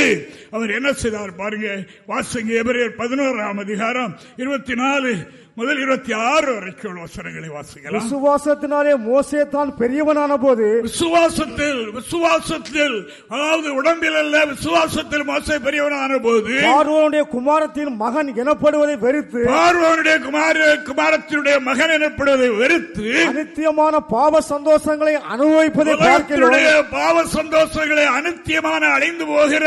அவர் என்ன செய்தார் பாருங்க வாசங்க எபிரியர் பதினோராமது அதிகாரம் இருபத்தி நாலு. முதல் இருபத்தி ஆறு வரைக்கும் வசனங்களை வாசிக்கலாம்.
விசுவாசத்தினாலே மோசே தான் பெரியவனான போது
விசுவாசத்தில் விசுவாசத்தில் அதாவது உடம்பில் அல்ல விசுவாசத்தில் மோசை பெரியவனான போது
பார்வோனுடைய குமாரத்தின் மகன் எனப்படுவதை வெறுத்து
பார்வனுடைய குமார குமாரத்தினுடைய மகன் எனப்படுவதை வெறுத்து
அனித்தியமான பாவ சந்தோஷங்களை அனுபவிப்பதை
பாவ சந்தோஷங்களை அனித்தியமான அழிந்து போகிற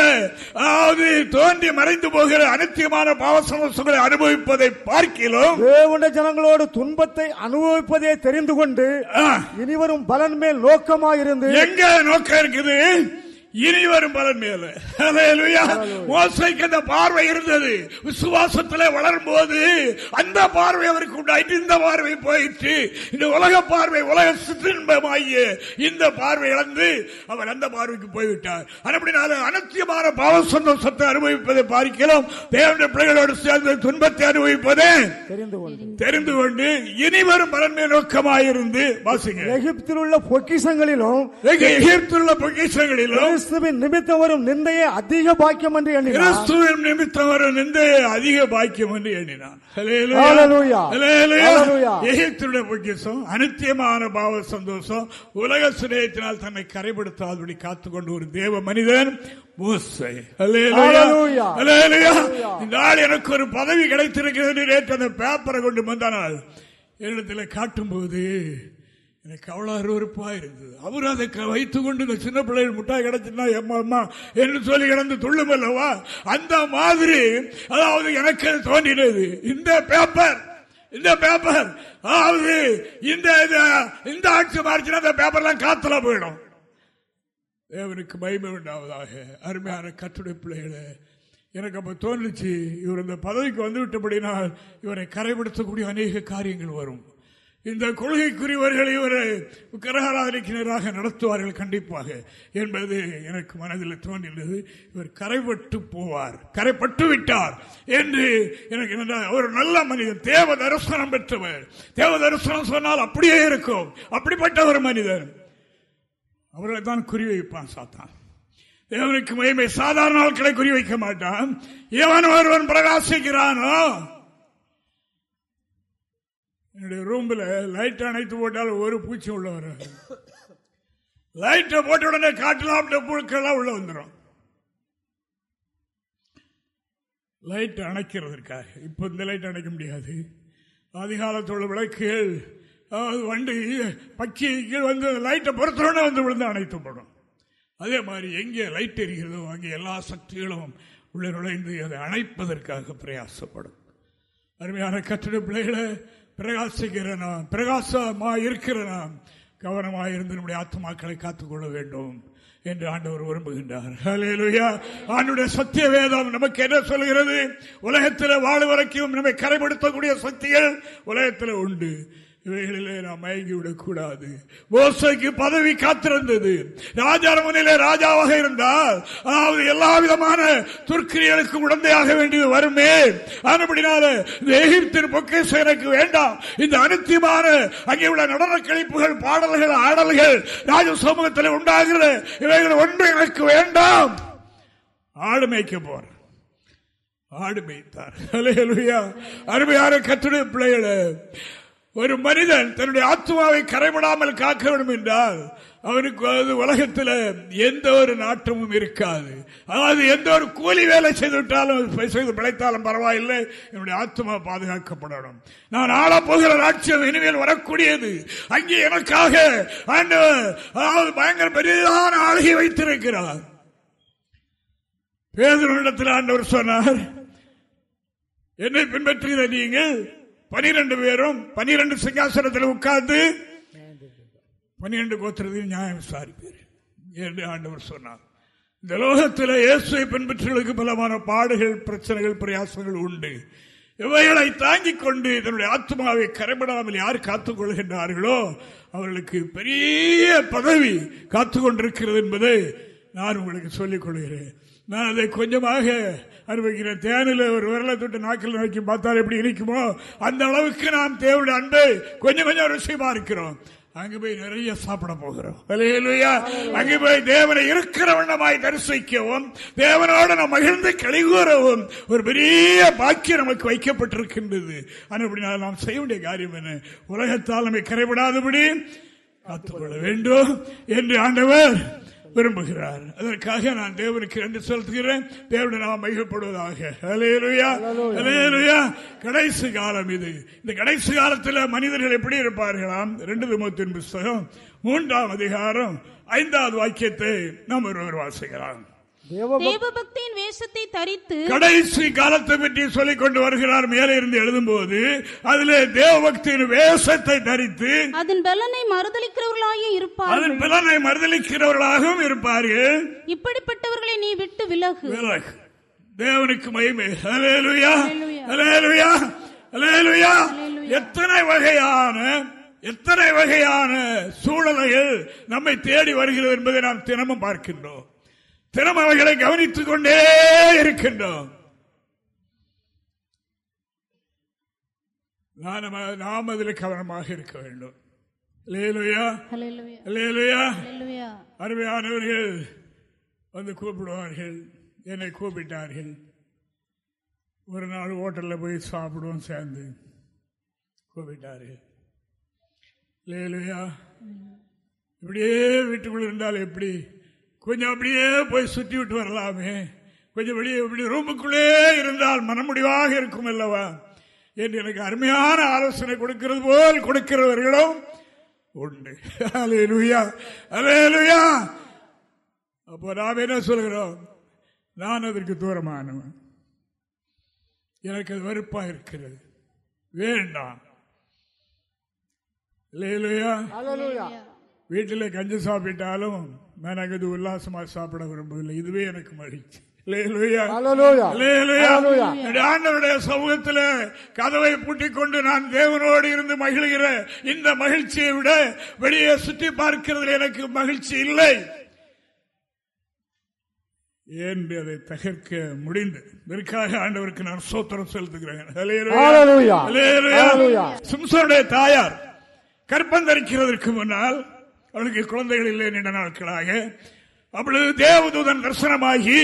அதாவது தோன்றி மறைந்து போகிற அனித்தியமான பாவ சந்தோஷங்களை அனுபவிப்பதை பார்க்கிறோம்.
தேவனுடைய ஜனங்களோடு துன்பத்தை அனுபவிப்பதை தெரிந்து கொண்டு இனிவரும் பலன் மேல் நோக்கமாயிருந்து
எங்க நோக்கம் இருக்குது? இனி வரும் பலன் மேல. மோசைக்கு அந்த பார்வை இருந்தது. விசுவாசத்திலே வளரும் போது அந்த பார்வை அவருக்கு உண்டாயிட்டு இந்த பார்வை போயிற்று. இந்த உலக பார்வை உலக சிற்றின்பமாகிய இந்த பார்வை இழந்து அவர் அந்த பார்வைக்கு போய்விட்டார். அப்படினால அனத்தியமான பாவ சந்தோஷத்தை அனுபவிப்பதை பார்க்கலாம் தேவனுடைய பிள்ளைகளோடு சேர்ந்து துன்பத்தை அனுபவிப்பதே
தெரிந்து கொண்டு
தெரிந்து கொண்டு இனி வரும் பலன் மேல் நோக்கமாயிருந்து வாசிங்க.
எகிப்தில் உள்ள பொக்கிஷங்களிலும்
எங்க எகிப்துள்ள பொக்கிஷங்களிலும்
கிறிஸ்துவின் நிமித்தம் வரும் நிந்தையை அதிக பாக்கியம் என்று எண்ணினார்.
கிறிஸ்துவின் நிமித்தம் வரும் இந்த அதிக பாக்கியம் என்று எண்ணினான் பொக்கிஷம் அனித்தியமான பாவ சந்தோஷம் உலக சிநேகத்தினால் தன்னை கரைப்படுத்தாதபடி காத்துக்கொண்டு ஒரு தேவ மனிதன் எனக்கு ஒரு பதவி கிடைத்திருக்கிறது நேற்று அந்த பேப்பரை கொண்டு வந்தானால் என்னிடத்தில் காட்டும்போது எனக்கு அவ்வளோ அருவருப்பா இருந்தது. அவர் அதை க- கொண்டு இந்த சின்ன பிள்ளைகள் முட்டாய் கிடச்சுன்னா எம்மா அம்மா என்று சொல்லி கிடந்து துள்ளும் அல்லவா? அந்த மாதிரி அதாவது எனக்கு தோன்றினது. இந்த பேப்பர் இந்த பேப்பர் அதாவது இந்த இந்த- இந்த ஆட்சி மாறிச்சுன்னா அந்த பேப்பர்லாம் காத்துல போயிடும். தேவனுக்கு மயிமை உண்டாவதாக. அருமையான கட்டுரை பிள்ளைகளே எனக்கு அப்போ தோணுச்சு இவர் இந்த பதவிக்கு வந்து விட்டபடினால் இவரை கரைப்படுத்தக்கூடிய அநேக காரியங்கள் வரும். இந்த கொள்கைக்குரியவர்கள் இவர் கிரகராதனைக்கினராக நடத்துவார்கள் கண்டிப்பாக என்பது எனக்கு மனதில் தோன்றினது இவர் கரைப்பட்டு போவார் கரைப்பட்டு விட்டார் என்று எனக்கு என்ன- ஒரு நல்ல மனிதன் தேவ தரிசனம் பெற்றவர். தேவ தரிசனம் சொன்னால் அப்படியே இருக்கும். அப்படிப்பட்ட ஒரு மனிதன். அவர்களை தான் குறிவைப்பான் சாத்தான். தேவனுக்கு மகிமை சாதாரண ஆட்களை குறிவைக்க மாட்டான். எவன் ஒருவன் பிரகாசிக்கிறானோ என்னுடைய ரூமில் லைட் அணைத்து போட்டால் ஒரு பூச்சி உள்ள வராது. லைட்டை போட்ட உடனே காட்டலாம் புழுக்கெல்லாம் உள்ள வந்துடும் லைட் அணைக்கிறதற்காக. இப்போ இந்த லைட் அணைக்க முடியாது. அதிகாலத்தோட விளக்குகள் அதாவது வண்டி பச்சை வந்து லைட்டை பொறுத்தோடனே வந்து விழுந்து அணைத்துப்படும் அதே மாதிரி எங்கே லைட் எரிகிறதோ அங்கே எல்லா சக்திகளும் உள்ள நுழைந்து அதை அணைப்பதற்காக பிரயாசப்படும். அருமையான கட்டிட பிள்ளைகளை பிரகாசிக்கிற நாம் பிரகாசமா இருக்கிற நாம் கவனமாக இருந்து நம்முடைய ஆத்மாக்களை காத்துக்கொள்ள வேண்டும் என்று ஆண்டவர் விரும்புகின்றார். ஹalleluya. ஆண்டுடைய சத்திய வேதம் நமக்கு என்ன சொல்கிறது? உலகத்தில் வாழ்வரைக்கும் நம்மை கரைப்படுத்தக்கூடிய சக்திகள் உலகத்தில் உண்டு. இவைகளிலே நாம் மயங்கி விடக்கூடாது மோசைக்கு பதவி காத்திருந்தது. ராஜாரமனிலே ராஜாவாக இருந்தால் அதாவது எல்லா விதமான துர்க்கிரியலுக்கு உடந்தையாக வேண்டியது வருமே. ஆனபடினால இந்த எகிப்தின் பொக்கேசம் எனக்கு வேண்டாம். இந்த அனுத்தியமான அங்கே உள்ள நடன கழிப்புகள் பாடல்கள் ஆடல்கள் ராஜ சமூகத்தில் உண்டாகிறது. இவைகள் ஒன்று எனக்கு வேண்டாம். ஆடு மேய்க்க போறேன் ஆடு மேய்த்தார். அருமையான கத்துடைய பிள்ளைகளை ஒரு மனிதன் தன்னுடைய ஆத்மாவை கரைபடாமல் காக்க வேண்டும் என்றால் அவனுக்கு அது உலகத்தில் எந்த ஒரு நாட்டமும் இருக்காது. அதாவது எந்த ஒரு கூலி வேலை செய்து விட்டாலும் செய்து பிழைத்தாலும் பரவாயில்லை. என்னுடைய ஆத்மா பாதுகாக்கப்படணும். நான் ஆளப் போகிற ராட்சியம் இனிமேல் வரக்கூடியது. அங்கே எனக்காக ஆண்டவர் அதாவது பயங்கர பெரிதான ஆளுகை வைத்திருக்கிறார். பேதனிடத்தில் ஆண்டவர் சொன்னார் என்னை பின்பற்றுகிற நீங்கள் பனிரெண்டு பேரும் பனிரெண்டு சிங்காசனத்தில் உட்கார்ந்து பனிரெண்டு கோத்திரத்தையும் நியாயம் விசாரிப்பீர். என்று ஆண்டவர் சொன்னார். இந்த லோகத்தில் இயேசுவை பின்பற்றுவதற்கு பலமான பாடுகள் பிரச்சனைகள் பிரயாசங்கள் உண்டு. இவைகளை தாங்கிக் கொண்டு தன்னுடைய ஆத்மாவை கரைபடாமல் யார் காத்துக் கொள்கின்றார்களோ அவர்களுக்கு பெரிய பதவி காத்துக்கொண்டிருக்கிறது என்பதை நான் உங்களுக்கு சொல்லிக் கொள்கிறேன். நான் அதை கொஞ்சமாக அனுபவிக்கிறேன் தேனில் ஒரு விரலை தொட்டு நாக்கில் நோக்கி பார்த்தால் எப்படி இருக்குமோ அந்த அளவுக்கு நாம் தேவனுடைய அன்பை கொஞ்சம் கொஞ்சம் ருசியமா இருக்கிறோம் அங்கு போய் நிறைய சாப்பிட போகிறோம். அங்கு போய் தேவனை இருக்கிற வண்ணமாய் தரிசிக்கவும் தேவனோடு நாம் மகிழ்ந்து கழிவுறவும் ஒரு பெரிய பாக்கியம் நமக்கு வைக்கப்பட்டிருக்கின்றது. ஆனால் நாம் செய்ய வேண்டிய காரியம் என்ன? உலகத்தால் நம்மை கரைபடாதபடி காத்துக்கொள்ள வேண்டும். என்று ஆண்டவர் விரும்புகிறார். அதற்காக நான் தேவனுக்கு என்று செலுத்துகிறேன். தேவனை நாம் மைகப்படுவதாக கடைசி காலம் இது. இந்த கடைசி காலத்தில் மனிதர்கள் எப்படி இருப்பார்களாம்? ரெண்டு திமுத்தின் புஸ்தகம் மூன்றாம் அதிகாரம் ஐந்தாவது வாக்கியத்தை நாம் ஒருவர் வாசிக்கலாம்.
தேவபக்தியின் வேஷத்தை தரித்து
கடைசி காலத்தை பற்றி சொல்லிக் கொண்டு வருகிறார் மேலே இருந்து எழுதும் போது அதிலே தேவபக்தியின் வேஷத்தை தரித்து
அதன் பலனை மறுதளிக்கிறவர்களாக இருப்பார்
அதன் பலனை மறுதளிக்கிறவர்களாகவும் இருப்பார்கள்.
இப்படிப்பட்டவர்களை நீ விட்டு விலகு.
விலகு. தேவனுக்கு மகிமை. அலேலுயா அலேலுயா அலேலுயா எத்தனை வகையான எத்தனை வகையான சூழலைகள் நம்மை தேடி வருகிறது என்பதை நாம் தினமும் பார்க்கின்றோம். தினம் அவைகளை கவனித்துக் கொண்டே இருக்கின்றோம். நாம் அதில் கவனமாக இருக்க வேண்டும். அருமையானவர்கள் வந்து கூப்பிடுவார்கள். என்னை கூப்பிட்டார்கள். ஒரு நாள் ஹோட்டலில் போய் சாப்பிடுவோம் சேர்ந்து. கூப்பிட்டார்கள். லேலுயா இப்படியே வீட்டுக்குள்ள இருந்தால் எப்படி? கொஞ்சம் அப்படியே போய் சுற்றி விட்டு வரலாமே. கொஞ்சம் வெளியே இப்படி ரூமுக்குள்ளே இருந்தால் மனமுடிவாக இருக்கும் அல்லவா? என்று எனக்கு அருமையான ஆலோசனை கொடுக்கிறது போல் கொடுக்கிறவர்களும் உண்டு. அலேலுயா அலேலுயா அப்போ நாம் என்ன சொல்கிறோம்? நான் அதற்கு தூரமானவன். எனக்கு அது வெறுப்பா இருக்கிறது. வேண்டாம். வீட்டில் கஞ்சி சாப்பிட்டாலும் நான் அங்கே உல்லாசமா சாப்பிட விரும்பவில்லை. இதுவே எனக்கு மகிழ்ச்சி. ஆண்டவருடைய சமூகத்தில் கதவை பூட்டிக் கொண்டு நான் தேவனோடு இருந்து மகிழ்கிற இந்த மகிழ்ச்சியை விட வெளியே சுற்றி பார்க்கிறது எனக்கு மகிழ்ச்சி இல்லை. என்று அதை தகர்க்க முடிந்து இதற்காக ஆண்டவருக்கு நான் சோத்திரம் செலுத்துகிறேன். தாயார் கற்பந்தரிக்கிறதற்கு முன்னால் அவளுக்கு குழந்தைகள் இல்லை நீண்ட நாட்களாக. அப்பொழுது தேவதூதன் தரிசனமாகி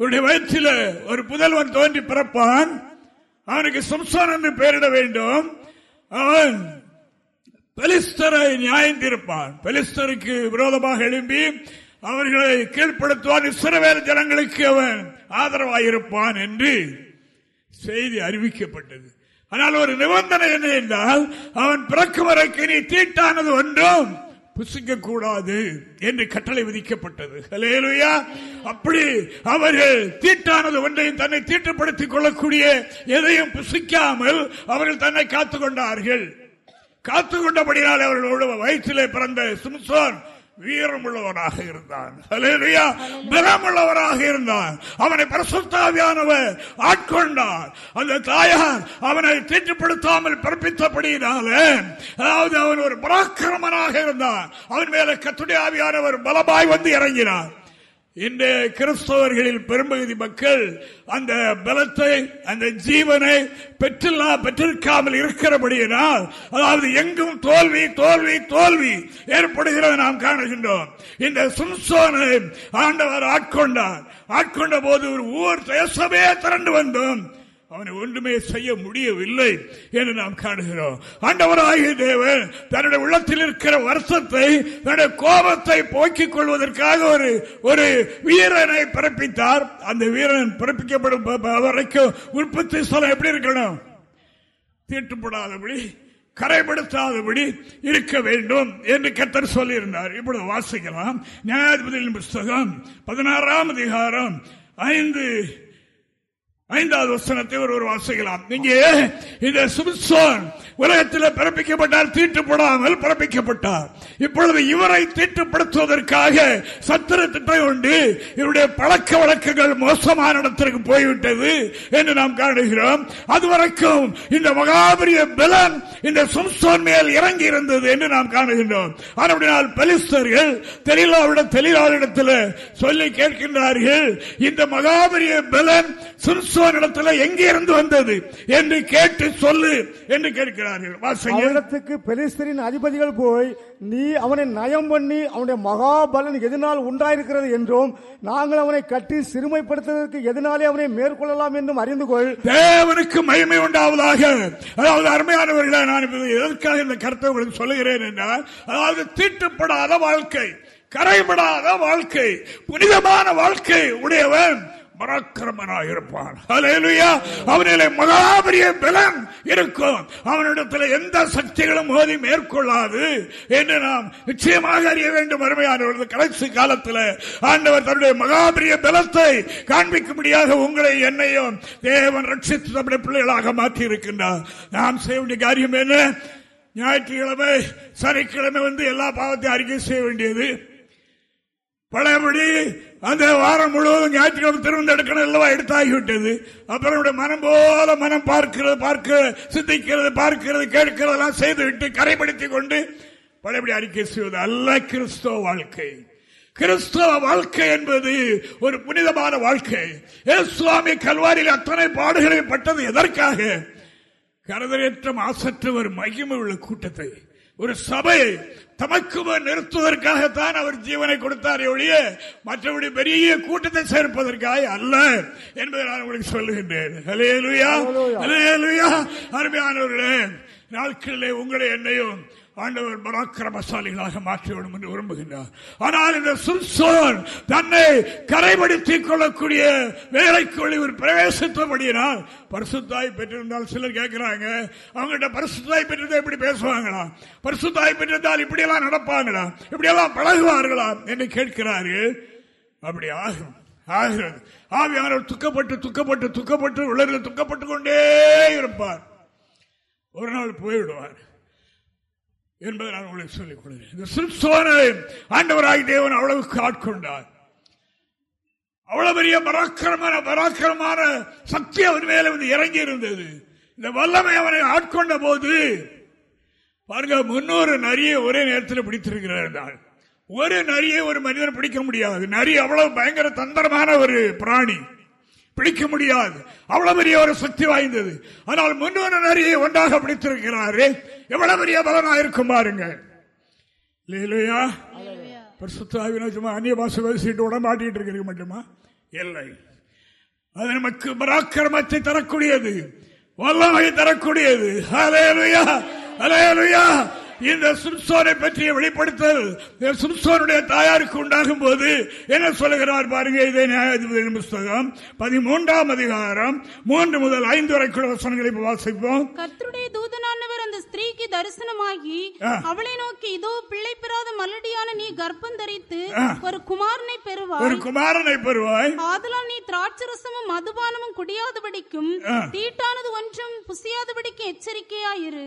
உன்னுடைய வயிற்றில் ஒரு புதல்வன் தோன்றி பிறப்பான். அவனுக்கு சம்சான் என்று பெயரிட வேண்டும். அவன் பெலிஸ்தரை நியாயந்திருப்பான். பெலிஸ்டருக்கு விரோதமாக எழும்பி அவர்களை கீழ்ப்படுத்துவான். இஸ்ரவேல் ஜனங்களுக்கு அவன் ஆதரவாயிருப்பான் என்று செய்தி அறிவிக்கப்பட்டது. ஆனால் ஒரு நிபந்தனை என்ன என்றால் அவன் பிறக்கும் வரைக்கு நீ தீட்டானது ஒன்றும் புசிக்க கூடாது என்று கட்டளை விதிக்கப்பட்டது. அப்படி அவர்கள் தீட்டானது ஒன்றையும் தன்னை தீட்டுப்படுத்திக் கொள்ளக்கூடிய எதையும் புசிக்காமல் அவர்கள் தன்னை காத்துக்கொண்டார்கள் கொண்டார்கள். அவர்களோடு வயிற்றிலே பிறந்த சிம்சோன் வீரமுள்ளவனாக இருந்தான். பலமுள்ளவராக இருந்தான். அவனை பிரசுத்தாவியானவர் ஆட்கொண்டான் அந்த தாயார் அவனை தீட்டுப்படுத்தாமல் பிறப்பித்தபடியினாலே அதாவது அவன் ஒரு பராக்கிரமனாக இருந்தான். அவன் மேல கத்துடைய ஆவியானவர் பலமாய் வந்து இறங்கினார். இந்த கிறிஸ்தவர்களில் பெரும்பகுதி மக்கள் அந்த பலத்தை அந்த ஜீவனை பெற்றில்லா பெற்றிருக்காமல் இருக்கிறபடியினால் அதாவது எங்கும் தோல்வி தோல்வி தோல்வி ஏற்படுகிறது நாம் காணுகின்றோம். இந்த சும்சோனை ஆண்டவர் ஆட்கொண்டார். ஆட்கொண்ட போது ஒரு ஊர் தேசமே திரண்டு வந்தோம். அவனை ஒன்றுமே செய்ய முடியவில்லை என்று நாம் காணுகிறோம். ஆண்டவராகிய தேவன் தன்னுடைய உள்ளத்தில் இருக்கிற வருஷத்தை தன்னுடைய கோபத்தை போக்கிக் கொள்வதற்காக ஒரு ஒரு வீரனை பிறப்பித்தார். அந்த வீரன் பிறப்பிக்கப்படும் வரைக்கும் உற்பத்தி ஸ்தலம் எப்படி இருக்கணும்? தீட்டுப்படாதபடி கரைப்படுத்தாதபடி இருக்க வேண்டும் என்று கத்தர் சொல்லியிருந்தார். இப்பொழுது வாசிக்கலாம். நியாயாதிபதியின் புஸ்தகம் பதினாறாம் அதிகாரம் ஐந்து ஐந்தாவது வசனத்தை ஒருவர் வாசிக்கலாம். இங்கே இந்த சிம்சோன் உலகத்தில் பிறப்பிக்கப்பட்டால் தீட்டுப்படாமல் பிறப்பிக்கப்பட்டார். இப்பொழுது இவரை தீட்டுப்படுத்துவதற்காக சத்திர திட்டம் உண்டு இவருடைய பழக்க வழக்கங்கள் மோசமான இடத்திற்கு போய்விட்டது என்று நாம் காணுகிறோம். அதுவரைக்கும் இந்த மகாபரிய பலன் இந்த சிம்சோன் மேல் இறங்கி இருந்தது என்று நாம் காணுகின்றோம். ஆனால் பலிஸ்தர்கள் தெளிலாவிட தெளிலாவிடத்தில் சொல்லி கேட்கின்றார்கள் இந்த மகாபரிய பலன் இடத்துல எங்கிருந்து வந்தது என்று கேட்டு சொல்லு என்று கேட்கிறார்கள்.
அவனிடத்துக்கு பெலிஸ்தரின் அதிபதிகள் போய் நீ அவனை நயம் பண்ணி அவனுடைய மகாபலன் எதனால் உண்டாயிருக்கிறது என்றும் நாங்கள் அவனை கட்டி சிறுமைப்படுத்துவதற்கு எதனாலே அவனை மேற்கொள்ளலாம் என்றும் அறிந்து கொள்.
தேவனுக்கு மகிமை உண்டாவதாக. அதாவது அருமையானவர்களை நான் எதற்காக இந்த கருத்தை உங்களுக்கு சொல்லுகிறேன் என்றால் அதாவது தீட்டுப்படாத வாழ்க்கை கரைபடாத வாழ்க்கை புனிதமான வாழ்க்கை உடையவன் பராக்கிரமனாயிருப்பான். அலையலுயா அவனிலே மகாபரிய பலம் இருக்கும். அவனிடத்தில் எந்த சக்திகளும் மோதி மேற்கொள்ளாது என்று நாம் நிச்சயமாக அறிய வேண்டும் அருமையானவர்கள். கடைசி காலத்தில் ஆண்டவர் தன்னுடைய மகாபரிய பலத்தை காண்பிக்கும்படியாக உங்களை என்னையும் தேவன் ரட்சித்து நம்முடைய பிள்ளைகளாக மாற்றி இருக்கின்றார் நாம் செய்ய வேண்டிய காரியம் என்ன? ஞாயிற்றுக்கிழமை சனிக்கிழமை வந்து எல்லா பாவத்தையும் அறிக்கை செய்ய வேண்டியது. பழையபடி அந்த வாரம் முழுவதும் ஞாயிற்றுக்கிழமை திரும்ப எடுக்கணும் அல்லவா எடுத்தாகிவிட்டது. அப்புறம் மனம் போல மனம் பார்க்கிறது பார்க்க சிந்திக்கிறது பார்க்கிறது கேட்கிறதெல்லாம் செய்துவிட்டு கரைப்படுத்திக் கொண்டு பழையபடி அறிக்கை செய்வது அல்ல கிறிஸ்தவ வாழ்க்கை. கிறிஸ்தவ வாழ்க்கை என்பது ஒரு புனிதமான வாழ்க்கை. சுவாமி கல்வாரியில் அத்தனை பாடுகளை பட்டது எதற்காக? கரதரேற்ற ஆசற்றவர் ஒரு மகிமை உள்ள கூட்டத்தை. ஒரு சபையை தமக்கு நிறுத்துவதற்காகத்தான் அவர் ஜீவனை கொடுத்தார் ஒழிய மற்றபடி பெரிய கூட்டத்தை சேர்ப்பதற்காக அல்ல என்பதை நான் உங்களுக்கு சொல்லுகின்றேன். அருமையானவர்களே நாட்களிலே உங்களை என்னையும் ஆண்டவர் பராக்கிரமசாலிகளாக மாற்றிவிடும் என்று விரும்புகின்றார். ஆனால் இந்த சுல்சோன் தன்னை கரைபடுத்திக் கொள்ளக்கூடிய வேலைக்குள் இவர் பிரவேசித்தபடியினால் பரிசுத்தாய் பெற்றிருந்தால் சிலர் கேட்கிறாங்க அவங்ககிட்ட பரிசுத்தாய் பெற்றிருந்தா இப்படி பேசுவாங்களா? பரிசுத்தாய் பெற்றிருந்தால் இப்படியெல்லாம் நடப்பாங்களா? இப்படியெல்லாம் பழகுவார்களா? என்று கேட்கிறார்கள். அப்படி ஆகும் ஆகிறது. ஆவியானவர் துக்கப்பட்டு துக்கப்பட்டு துக்கப்பட்டு உலகில் துக்கப்பட்டு கொண்டே இருப்பார். ஒரு நாள் போய்விடுவார். என்பதை நான் உங்களுக்கு சொல்லிக் கொடுக்கிறேன். இந்த சிம்சோனை ஆண்டவராகி தேவன் அவ்வளவு ஆட்கொண்டார். அவ்வளவு பெரிய பராக்கிரமான பராக்கிரமான சக்தி அவன் மேல வந்து இறங்கி இருந்தது இந்த வல்லமை அவனை ஆட்கொண்ட போது பாருங்க முன்னூறு நரியை ஒரே நேரத்தில் பிடித்திருக்கிறார் ஒரு நரியை ஒரு மனிதன் பிடிக்க முடியாது. நரி அவ்வளவு பயங்கர தந்திரமான ஒரு பிராணி. பிடிக்க முடியாது. அவ்வளவு பெரிய ஒரு சக்தி வாய்ந்தது. ஆனால் முன்னூறு நரியை ஒன்றாக பிடித்திருக்கிறாரு. எவ்வளவு பெரிய பலனா இருக்கும் பாருங்க இல்லையா? சும்மா அந்நிய பாச பேசிட்டு உடம்பாட்டிட்டு இருக்கிறீங்க மட்டுமா? இல்லை. அது நமக்கு பராக்கிரமத்தை தரக்கூடியது. வல்லமை தரக்கூடியது. அலையலுயா அலையலுயா இந்த சும்சோனை பற்றிய வெளிப்படுத்தல் சும்சோனுடைய தாயாருக்கு உண்டாகும் போது என்ன சொல்லுகிறார் பாருங்க இதே நியாயாதிபதி புஸ்தகம் பதிமூன்றாம் அதிகாரம் மூன்று முதல் ஐந்து வரைக்குள்ள வசனங்களை வாசிப்போம்.
கத்தருடைய தூதனானவர் அந்த ஸ்திரீக்கு தரிசனமாகி அவளை நோக்கி இதோ பிள்ளை பெறாத மல்லடியான நீ கர்ப்பம் தரித்து ஒரு குமாரனை பெறுவாய்.
ஒரு குமாரனை பெறுவாய்.
ஆதலால் நீ திராட்சரசமும் மதுபானமும் குடியாதபடிக்கும் தீட்டானது ஒன்றும் புசியாதபடிக்கும் எச்சரிக்கையாயிரு.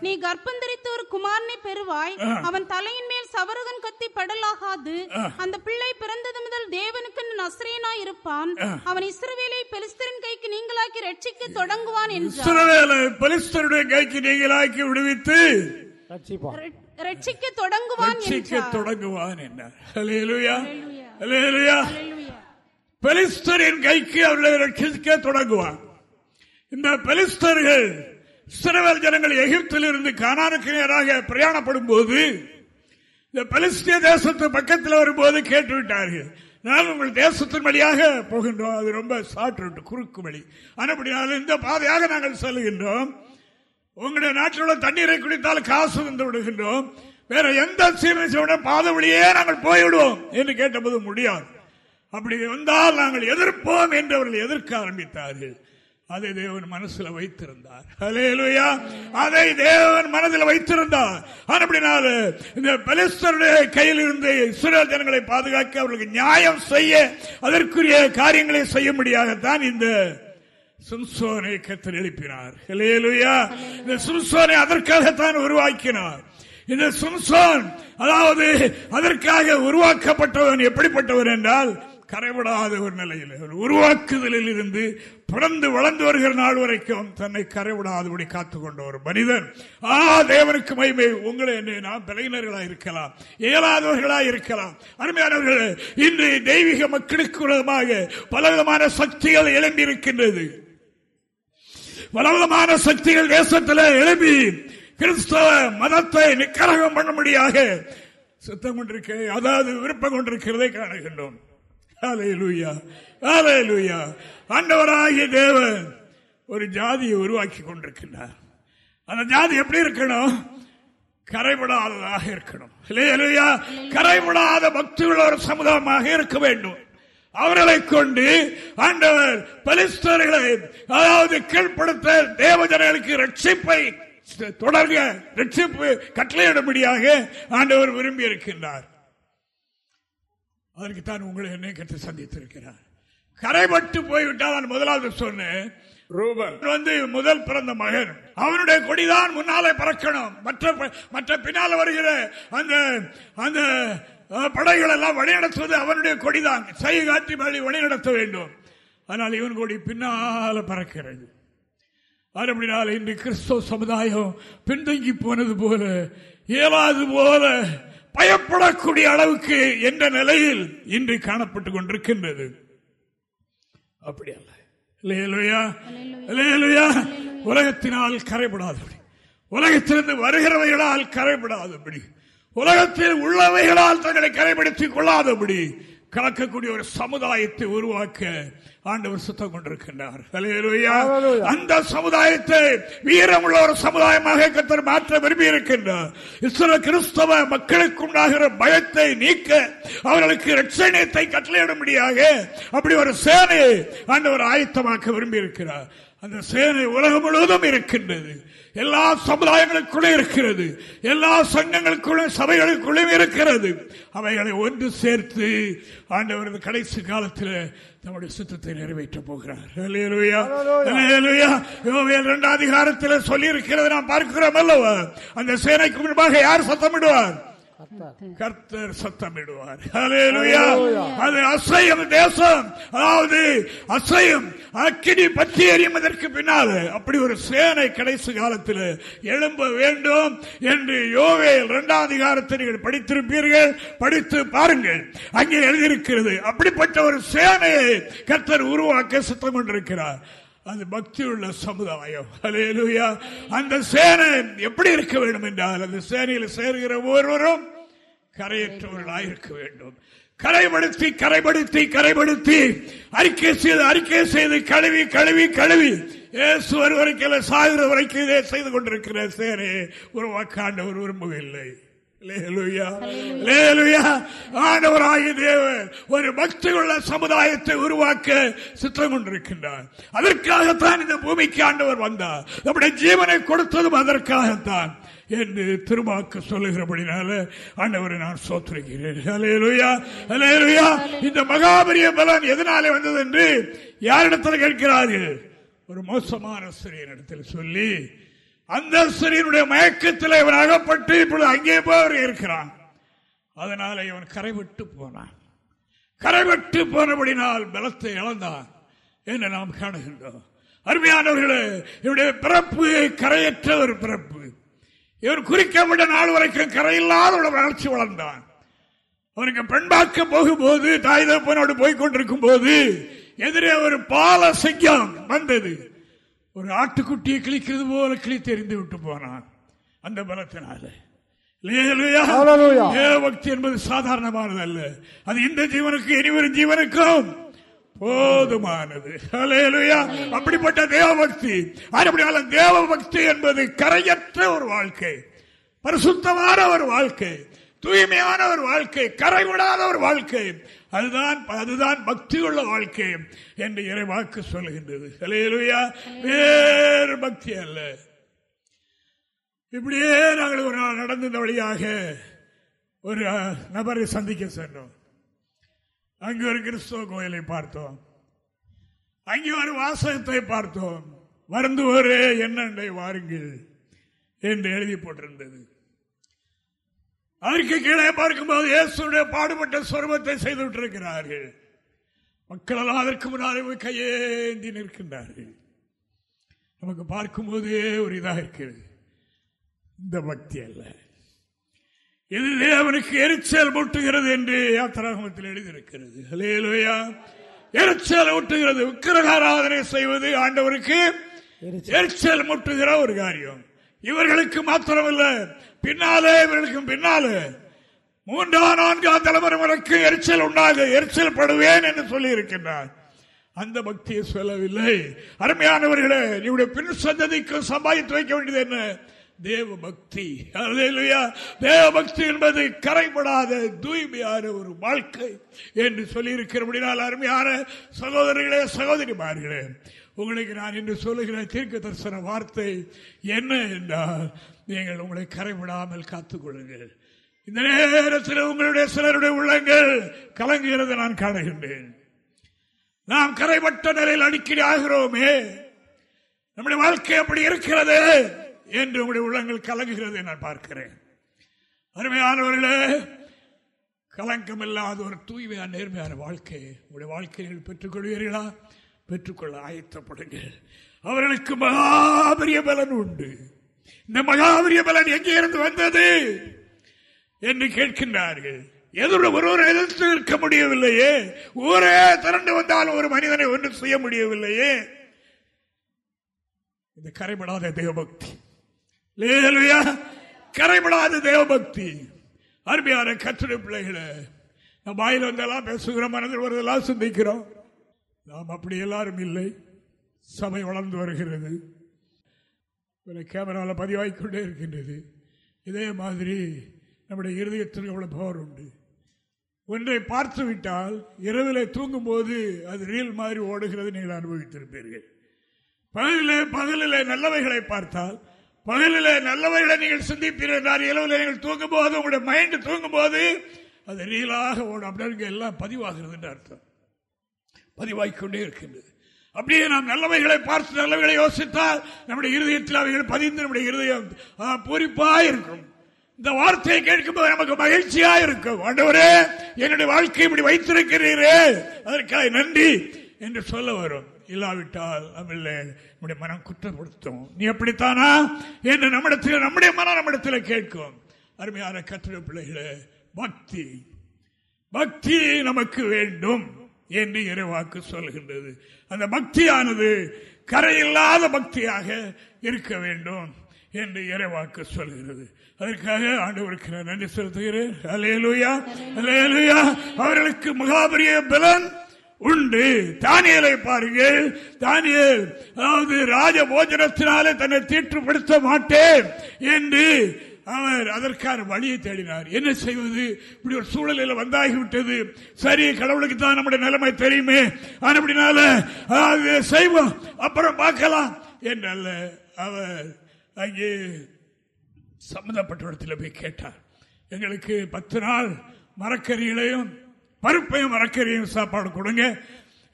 நீ கர்ப்பம் தரித்து ஒரு குமார் குமாரனை பெறுவாய். அவன் தலையின் மேல் சவரகன் கத்தி படலாகாது. அந்த பிள்ளை பிறந்தது முதல் தேவனுக்கு நசரேனா இருப்பான். அவன் இஸ்ரவேலை பெலிஸ்தரின் கைக்கு நீங்களாக்கி ரட்சிக்க தொடங்குவான்
என்று கைக்கு நீங்களாக்கி விடுவித்து
ரட்சிக்க தொடங்குவான்
தொடங்குவான் பெலிஸ்தரின் கைக்கு அவர்களை ரட்சிக்க தொடங்குவான். இந்த பெலிஸ்தர்கள் இஸ்ரவேல் ஜனங்கள் எகிப்தில் இருந்து கானானுக்கு நேராக பிரயாணப்படும் போது இந்த பலிஸ்திய தேசத்து பக்கத்தில் வரும்போது கேட்டுவிட்டார்கள். நான் உங்கள் தேசத்தின் வழியாக போகின்றோம். அது ரொம்ப சாற்று குறுக்கு வழி. அப்படினாலும் இந்த பாதையாக நாங்கள் செல்கின்றோம். உங்களுடைய நாட்டில் உள்ள தண்ணீரை குடித்தால் காசு வந்து விடுகின்றோம். வேற எந்த சீரனை பாதை வழியே நாங்கள் போய்விடுவோம் என்று கேட்டபோது முடியாது. அப்படி வந்தால் நாங்கள் எதிர்ப்போம் என்று அவர்கள் எதிர்க்க ஆரம்பித்தார்கள். அதை தேவன் மனசுல வைத்திருந்தார். அதை தேவன் மனதில் வைத்திருந்தார். அப்படினால இந்த பலிஸ்தருடைய கையில் இருந்து இஸ்ரேல் ஜனங்களை பாதுகாக்க அவர்களுக்கு நியாயம் செய்ய அதற்குரிய காரியங்களை செய்ய இந்த சும்சோனை கத்தர் எழுப்பினார். இந்த சும்சோனை அதற்காகத்தான் உருவாக்கினார். இந்த சும்சோன் அதாவது அதற்காக உருவாக்கப்பட்டவன் எப்படிப்பட்டவன் என்றால் கரைபடாத ஒரு நிலையில் உருவாக்குதலில் இருந்து பிறந்து வளர்ந்து வருகிற நாள் வரைக்கும் தன்னை கரைவிடாதபடி காத்துக்கொண்ட ஒரு மனிதன். ஆ தேவனுக்கு மகிமை. உங்களை நாம் பலகினர்களா இருக்கலாம் இயலாதவர்களா இருக்கலாம். அருமையானவர்கள் இன்று தெய்வீக மக்களுக்கு விதமாக பலவிதமான சக்திகள் எழும்பி இருக்கின்றது பலவிதமான சக்திகள் தேசத்தில் எழுப்பி கிறிஸ்தவ மதத்தை நிக்கரகம் பண்ணும்படியாக சுத்தம் கொண்டிருக்க அதாவது விருப்பம் கொண்டிருக்கிறதை காணுகின்றோம். ஆண்டவராகிய தேவன் ஒரு ஜாதியை உருவாக்கி கொண்டிருக்கின்றார். அந்த ஜாதி எப்படி இருக்கணும்? கரைபடாததாக இருக்கணும். இல்லையா கரைபடாத பக்திகள் ஒரு சமுதாயமாக இருக்க வேண்டும். அவர்களை கொண்டு ஆண்டவர் பலிஸ்தர்களை அதாவது கீழ்ப்படுத்த தேவஜனங்களுக்கு ரட்சிப்பை தொடர்க ரட்சிப்பு கட்டளையிடும்படியாக ஆண்டவர் விரும்பி இருக்கின்றார். அதற்கு தான் உங்களை என்னை கற்று சந்தித்திருக்கிறார். கரைபட்டு போய்விட்டால் நான் முதலாவது சொன்னேன் ரூபன். வந்து முதல் பிறந்த மகன். அவனுடைய கொடிதான் முன்னாலே பறக்கணும். மற்ற மற்ற பின்னால் வருகிற அந்த அந்த படைகள் எல்லாம் வழிநடத்துவது அவனுடைய கொடிதான். சை காட்டி வழி வழிநடத்த வேண்டும். ஆனால் இவன் கொடி பின்னால பறக்கிறது. அப்படினால இன்று கிறிஸ்தவ சமுதாயம் பின்தங்கி போனது போல இயலாது போல பயப்படக்கூடிய அளவுக்கு என்ற நிலையில் இன்று காணப்பட்டுக் கொண்டிருக்கின்றது. அப்படி அல்ல. உலகத்தினால் கரைபடாதபடி. உலகத்திலிருந்து வருகிறவைகளால் கரைபடாதபடி. உலகத்தில் உள்ளவைகளால் தங்களை கரைபடுத்திக் கொள்ளாதபடி. கலக்கக்கூடிய ஒரு சமுதாயத்தை உருவாக்க ஆண்டவர் சுத்தம் கொண்டிருக்கின்றார். அந்த சமுதாயத்தை வீரமுள்ள ஒரு சமுதாயமாக கத்தர் மாற்ற விரும்பி இருக்கின்றார் இஸ்ரோ கிறிஸ்தவ மக்களுக்கு உண்டாகிற பயத்தை நீக்க அவர்களுக்கு ரட்சணியத்தை கட்டளையிடும்படியாக அப்படி ஒரு சேனையை ஆண்டவர் ஆயத்தமாக்க விரும்பி இருக்கிறார் அந்த சேனை உலகம் முழுவதும் இருக்கின்றது. எல்லா சமுதாயங்களுக்குள்ளே இருக்கிறது. எல்லா சங்கங்களுக்குள்ளும் சபைகளுக்குள்ளும் இருக்கிறது. அவைகளை ஒன்று சேர்த்து ஆண்டவரது கடைசி காலத்தில் நம்முடைய சுத்தத்தை நிறைவேற்ற போகிறார். இரண்டாம் அதிகாரத்தில் சொல்லி இருக்கிறது நாம் பார்க்கிறோம் அல்லவா? அந்த சேனைக்கு முன்பாக யார் சத்தமிடுவார்? கர்த்தர். சத்தமிடுவார். அது அசையும் தேசம். அதாவது அசையும் அக்கினி பற்றி எறியுவதற்கு பின்னால் அப்படி ஒரு சேனை கடைசி காலத்தில் எழும்ப வேண்டும் என்று யோவே இரண்டாம் அதிகாரத்தை நீங்கள் படித்திருப்பீர்கள். படித்து பாருங்கள். அங்கே எழுதியிருக்கிறது அப்படிப்பட்ட ஒரு சேனையை கர்த்தர் உருவாக்க சுத்தம் கொண்டிருக்கிறார். அது பக்தி உள்ள சமுதாயம். அலையலுயா அந்த சேனை எப்படி இருக்க வேண்டும் என்றால் அந்த சேனையில் சேர்கிற ஒருவரும் கரையற்றவர்களாக இருக்க வேண்டும். கரைபடுத்தி கரைபடுத்தி கரைபடுத்தி அறிக்கை செய்து அறிக்கை செய்து கழுவி கழுவி கழுவி ஏசு வருவரைக்கில் சாகிற வரைக்கும் இதே செய்து கொண்டிருக்கிற சேரே உருவாக்காண்டவர் விரும்பவில்லை. ஆண்டவராகிய தேவன் ஒரு பக்தி உள்ள சமுதாயத்தை உருவாக்க சித்தம் கொண்டிருக்கின்றார் அதற்காகத்தான் இந்த பூமிக்கு ஆண்டவர் வந்தார். நம்முடைய ஜீவனை கொடுத்ததும் அதற்காகத்தான் என்று திருமாக்க சொல்லுகிறபடினால ஆண்டவரை நான் சோத்துரைக்கிறேன். இந்த மகாபரிய பலன் எதனாலே வந்தது என்று யாரிடத்தில் கேட்கிறார்கள்? ஒரு மோசமான சிறியனிடத்தில் சொல்லி அந்த சிறியனுடைய மயக்கத்தில் இவன் அகப்பட்டு இப்பொழுது அங்கே போய் இருக்கிறான். அதனால இவன் கரைவிட்டு போனான். கரைவிட்டு போனபடினால் பலத்தை இழந்தான் என்று நாம் காணுகின்றோம். அருமையானவர்களே இவருடைய பிறப்பு கரையற்ற ஒரு பிறப்பு. இவர் குறிக்கப்பட்ட நாள் வரைக்கும் கரையில்லாத ஒரு வளர்ச்சி வளர்ந்தான். அவனுக்கு பெண்பாக்க போகும்போது தாய் தப்பனோடு போய்கொண்டிருக்கும் போது எதிரே ஒரு பால சிங்கம் வந்தது. ஒரு ஆட்டுக்குட்டியை கிழிக்கிறது போல கிழித்து எறிந்து விட்டு போனான் அந்த பலத்தினால. பக்தி என்பது சாதாரணமானது அல்ல. அது இந்த ஜீவனுக்கு இனிவரும் ஜீவனுக்கும் போதுமானது. அப்படிப்பட்ட தேவபக்தி. அப்படியால தேவபக்தி என்பது கரையற்ற ஒரு வாழ்க்கை. பரிசுத்தமான ஒரு வாழ்க்கை. தூய்மையான ஒரு வாழ்க்கை கரைவிடாத ஒரு வாழ்க்கை. அதுதான் அதுதான் பக்தி உள்ள வாழ்க்கை என்று இறைவாக்கு சொல்லுகின்றது வேறு பக்தி அல்ல. இப்படியே நாங்கள் ஒரு நாள் நடந்த வழியாக ஒரு நபரை சந்திக்க சென்றோம். அங்கு ஒரு கிறிஸ்தவ கோயிலை பார்த்தோம். அங்கே ஒரு வாசகத்தை பார்த்தோம். ஒரே என்னண்டை வாருங்கள் என்று எழுதி போட்டிருந்தது. அதற்கு கீழே பார்க்கும்போது இயேசுடைய பாடுபட்ட சொருபத்தை செய்து விட்டிருக்கிறார்கள். மக்கள் எல்லாம் அதற்கு முன்னாலே கையேந்தி நிற்கின்றார்கள். நமக்கு பார்க்கும்போதே ஒரு இதாக இருக்கிறது. இந்த பக்தி அல்ல. இது தேவனுக்கு எரிச்சல் மூட்டுகிறது என்று யாத்திராகமத்தில் எழுதியிருக்கிறது. அலேலுயா எரிச்சல் ஊட்டுகிறது. விக்கிரகாராதனை செய்வது ஆண்டவருக்கு எரிச்சல் முட்டுகிற ஒரு காரியம். இவர்களுக்கு மாத்திரமல்ல. பின்னாலே இவர்களுக்கும் பின்னாலே. மூன்றாம் நான்காம் தலைமுறை வரைக்கும் எரிச்சல் உண்டாக எரிச்சல் படுவேன் என்று சொல்லி இருக்கின்றார் அந்த பக்தியை சொல்லவில்லை. அருமையானவர்களே இவருடைய பின் சந்ததிக்கு சம்பாதித்து வைக்க வேண்டியது என்ன? தேவ பக்தி. தேவ பக்தி என்பது கரைபடாத தூய்மையான ஒரு வாழ்க்கை என்று சொல்லி இருக்கிறபடினால் அருமையான சகோதரிகளே சகோதரிமார்களே உங்களுக்கு நான் இன்று சொல்லுகிற தீர்க்க தரிசன வார்த்தை என்ன என்றால் நீங்கள் உங்களை கரைவிடாமல் காத்துக்கொள்ளுங்கள். இந்த நேரத்தில் உங்களுடைய சிலருடைய உள்ளங்கள் கலங்குகிறது நான் காணுகின்றேன். நாம் கரைபட்ட நிலையில் அடிக்கடி ஆகிறோமே. நம்முடைய வாழ்க்கை அப்படி இருக்கிறது என்று உங்களுடைய உள்ளங்கள் கலங்குகிறது நான் பார்க்கிறேன். அருமையானவர்களே கலங்கம் இல்லாத ஒரு தூய்மையான நேர்மையான வாழ்க்கை உங்களுடைய வாழ்க்கையில் பெற்றுக்கொள்வீர்களா? பெற்றுக்கொள்ள ஆயத்தப்படுங்கள். அவர்களுக்கு மகாபரிய பலன் உண்டு. இந்த மகாபரிய பலன் எங்கே இருந்து வந்தது? என்று கேட்கின்றார்கள். எதிர ஒருவர் எதிர்த்து நிற்க முடியவில்லையே. ஊரே திரண்டு வந்தாலும் ஒரு மனிதனை ஒன்றும் செய்ய முடியவில்லையே. இது கரைபடாத தேவபக்தி. கரைபடாத தேவபக்தி. அருமையான கற்றடை பிள்ளைகளை நம்ம வாயில் வந்தெல்லாம் பேசுகிறோம் மனதில் வருதெல்லாம் சிந்திக்கிறோம். நாம் அப்படி எல்லாரும் இல்லை. சபை வளர்ந்து வருகிறது. கேமராவில் பதிவாகிக்கொண்டே இருக்கின்றது. இதே மாதிரி நம்முடைய இருதயத்தில் அவ்வளோ பவர் உண்டு. ஒன்றை பார்த்து விட்டால் இரவில் தூங்கும்போது அது ரீல் மாதிரி ஓடுகிறது நீங்கள் அனுபவித்திருப்பீர்கள். பகலிலே பகலிலே நல்லவைகளை பார்த்தால் பகலில் நல்லவைகளை நீங்கள் சிந்திப்பீர்கள் என்றால் இரவில் நீங்கள் தூங்கும் போது உங்களுடைய மைண்டு தூங்கும் போது அது ரீலாக ஓடும். அப்படின்னு எல்லாம் பதிவாகிறது என்று அர்த்தம். பதிவாகிக்கொண்டே இருக்கின்றது. அப்படியே நாம் நல்லவைகளை பார்த்து நல்லவைகளை யோசித்தால் நம்முடைய இருதயத்தில் அவைகள் பதிந்து நம்முடைய இருதயம் பூரிப்பா இருக்கும் இந்த வார்த்தையை கேட்கும்போது நமக்கு மகிழ்ச்சியா இருக்கும் ஆண்டவரே என்னுடைய வாழ்க்கை இப்படி வைத்திருக்கிறீரே. அதற்காக நன்றி என்று சொல்ல வரும். இல்லாவிட்டால் நம்முடைய மனம் குற்றப்படுத்தும். நீ எப்படித்தானா என்று நம்மிடத்தில் நம்முடைய மனம் நம்மிடத்தில் கேட்கும். அருமையான கத்திர பிள்ளைகளே பக்தி. பக்தி நமக்கு வேண்டும். என்று இறைவாக்கு சொல்கின்றது. அந்த பக்தியானது கரையில்லாத பக்தியாக இருக்க வேண்டும் என்று இறைவாக்கு சொல்கிறது. அதற்காக ஆண்டவருக்கு நன்றி செலுத்துகிறேன். அலையலுயா அலையலுயா அவர்களுக்கு மகாபரிய பலன் உண்டு. தானியலை பாருங்கள். தானியல் அதாவது ராஜ போஜனத்தினாலே தன்னை தீட்டுப்படுத்த மாட்டேன் என்று அவர் அதற்கான வழியை தேடினார். என்ன செய்வது? இப்படி ஒரு சூழலில் வந்தாகிவிட்டது. சரி கடவுளுக்கு தான் நம்முடைய நிலைமை தெரியுமே. அப்படினால செய்வோம். அப்புறம் பார்க்கலாம். என்றல்ல அவர் அங்கே சம்பந்தப்பட்ட இடத்துல போய் கேட்டார். எங்களுக்கு பத்து நாள் மரக்கறிகளையும் பருப்பையும் மரக்கறியும் சாப்பாடு கொடுங்க.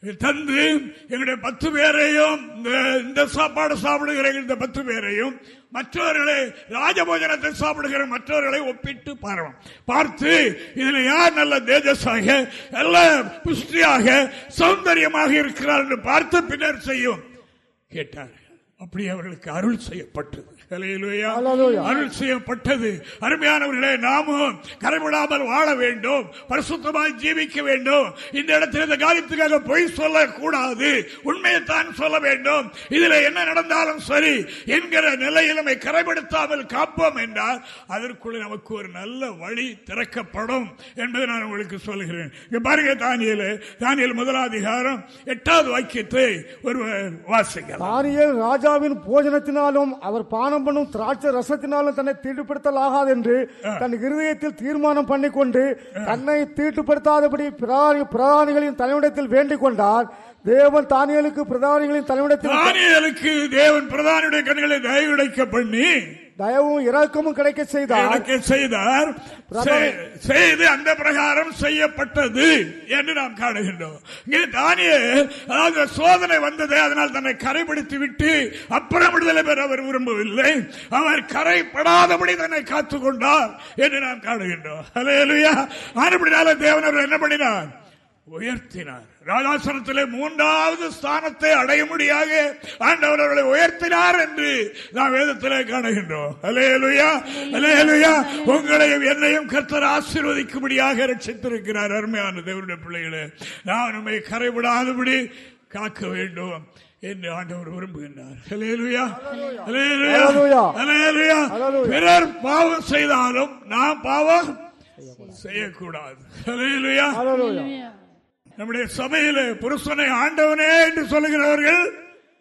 தந்து எங்களுடைய பத்து பேரையும் இந்த சாப்பாடு சாப்பிடுகிற இந்த பத்து பேரையும் மற்றவர்களை ராஜபோஜனத்தை சாப்பிடுகிற மற்றவர்களை ஒப்பிட்டு பாருவோம் பார்த்து இதுல யார் நல்ல தேஜஸாக நல்ல புஷ்டியாக சௌந்தரியமாக இருக்கிறார் என்று பார்த்து பின்னர் செய்யும். கேட்டார் அப்படி அவர்களுக்கு அருள் செய்யப்பட்டது. அருள் செய்யப்பட்டது. அருமையானவர்களே நாமும் கரைவிடாமல் வாழ வேண்டும். பரிசுத்தமாக ஜீவிக்க வேண்டும். இந்த இடத்தில் இந்த காரியத்துக்காக பொய் சொல்லக்கூடாது. உண்மையைத்தான் சொல்ல வேண்டும். இதுல என்ன நடந்தாலும் சரி என்கிற நிலையில் நம்மை கரைப்படுத்தாமல் காப்போம் என்றால் அதற்குள்ள நமக்கு ஒரு நல்ல வழி திறக்கப்படும் என்பதை நான் உங்களுக்கு சொல்கிறேன். பாருங்க தானியல். தானியல் முதலாதிகாரம் எட்டாவது வாக்கியத்தை ஒருவர் வாசிக்கலாம்.
தானியல் ராஜாவின் போஜனத்தினாலும் அவர் பானம் பானம் பண்ணும் திராட்சை ரசத்தினாலும் தன்னை தீட்டுப்படுத்தல் ஆகாது என்று தன் இருதயத்தில் தீர்மானம் பண்ணிக்கொண்டு தன்னை தீட்டுப்படுத்தாதபடி பிரதானிகளின் தலைவிடத்தில் வேண்டிக் கொண்டார். தேவன் தானியலுக்கு பிரதானிகளின் தலைவிடத்தில்
தானியலுக்கு தேவன் பிரதானியுடைய கண்களை தயவுடைக்க பண்ணி
தயவும் இரக்கமும் கிடைக்க செய்தார்.
எனக்கு செய்தார். செய்து அந்த பிரகாரம் செய்யப்பட்டது என்று நாம் காணுகின்றோம். இங்கே தானியே அதாவது சோதனை வந்தது அதனால் தன்னை கரைபிடித்து விட்டு அப்புறம் விடுதலை பெற அவர் விரும்பவில்லை. அவர் கரைப்படாதபடி தன்னை காத்துக் கொண்டார் என்று நாம் காணுகின்றோம். அலையலுயா ஆனப்படினால தேவன் அவர் என்ன பண்ணினார்? உயர்த்தினார். ராஜாசனத்திலே மூன்றாவது ஸ்தானத்தை அடையும்படியாக ஆண்டவர் அவர்களை உயர்த்தினார் என்று நாம் வேதத்திலே காணுகின்றோம். அலேலுயா அலேலுயா உங்களையும் என்னையும் கர்த்தர் ஆசீர்வதிக்கும்படியாக ரட்சித்திருக்கிறார் அருமையான தேவனுடைய பிள்ளைகளே. நான் நம்மை கரைவிடாதபடி காக்க வேண்டும் என்று ஆண்டவர் விரும்புகின்றார். பிறர் பாவம் செய்தாலும் நாம் பாவம் செய்யக்கூடாது. நம்முடைய சபையில புருஷனை ஆண்டவனே என்று சொல்லுகிறவர்கள்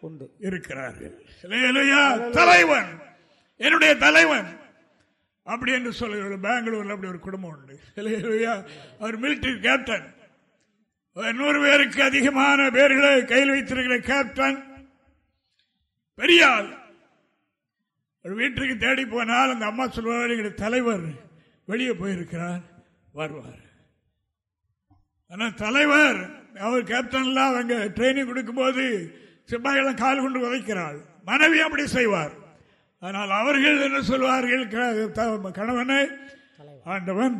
உண்டு.
இருக்கிறார்கள்? தலைவன். என்னுடைய தலைவன். அப்படி என்று சொல்லுகிற பெங்களூர்ல அப்படி ஒரு குடும்பம் உண்டு? அவர் மிலிட்டரி கேப்டன் நூறு பேருக்கு அதிகமான பேர்களை கையில் வைத்திருக்கிற கேப்டன் பெரிய ஆள் ஒரு வீட்டுக்கு தேடி போனால் அந்த அம்மா சொல்வார் எங்களுடைய தலைவர் வெளியே போயிருக்கிறார். வருவார். ஆனா தலைவர் அவர் கேப்டன் எல்லாம் அவங்க ட்ரைனிங் கொடுக்கும்போது சிப்பாய்களை கால் கொண்டு உதைக்கிறாள். மனைவி அப்படி செய்வார். ஆனால் அவர்கள் என்ன சொல்வார்கள்? கணவனை ஆண்டவன்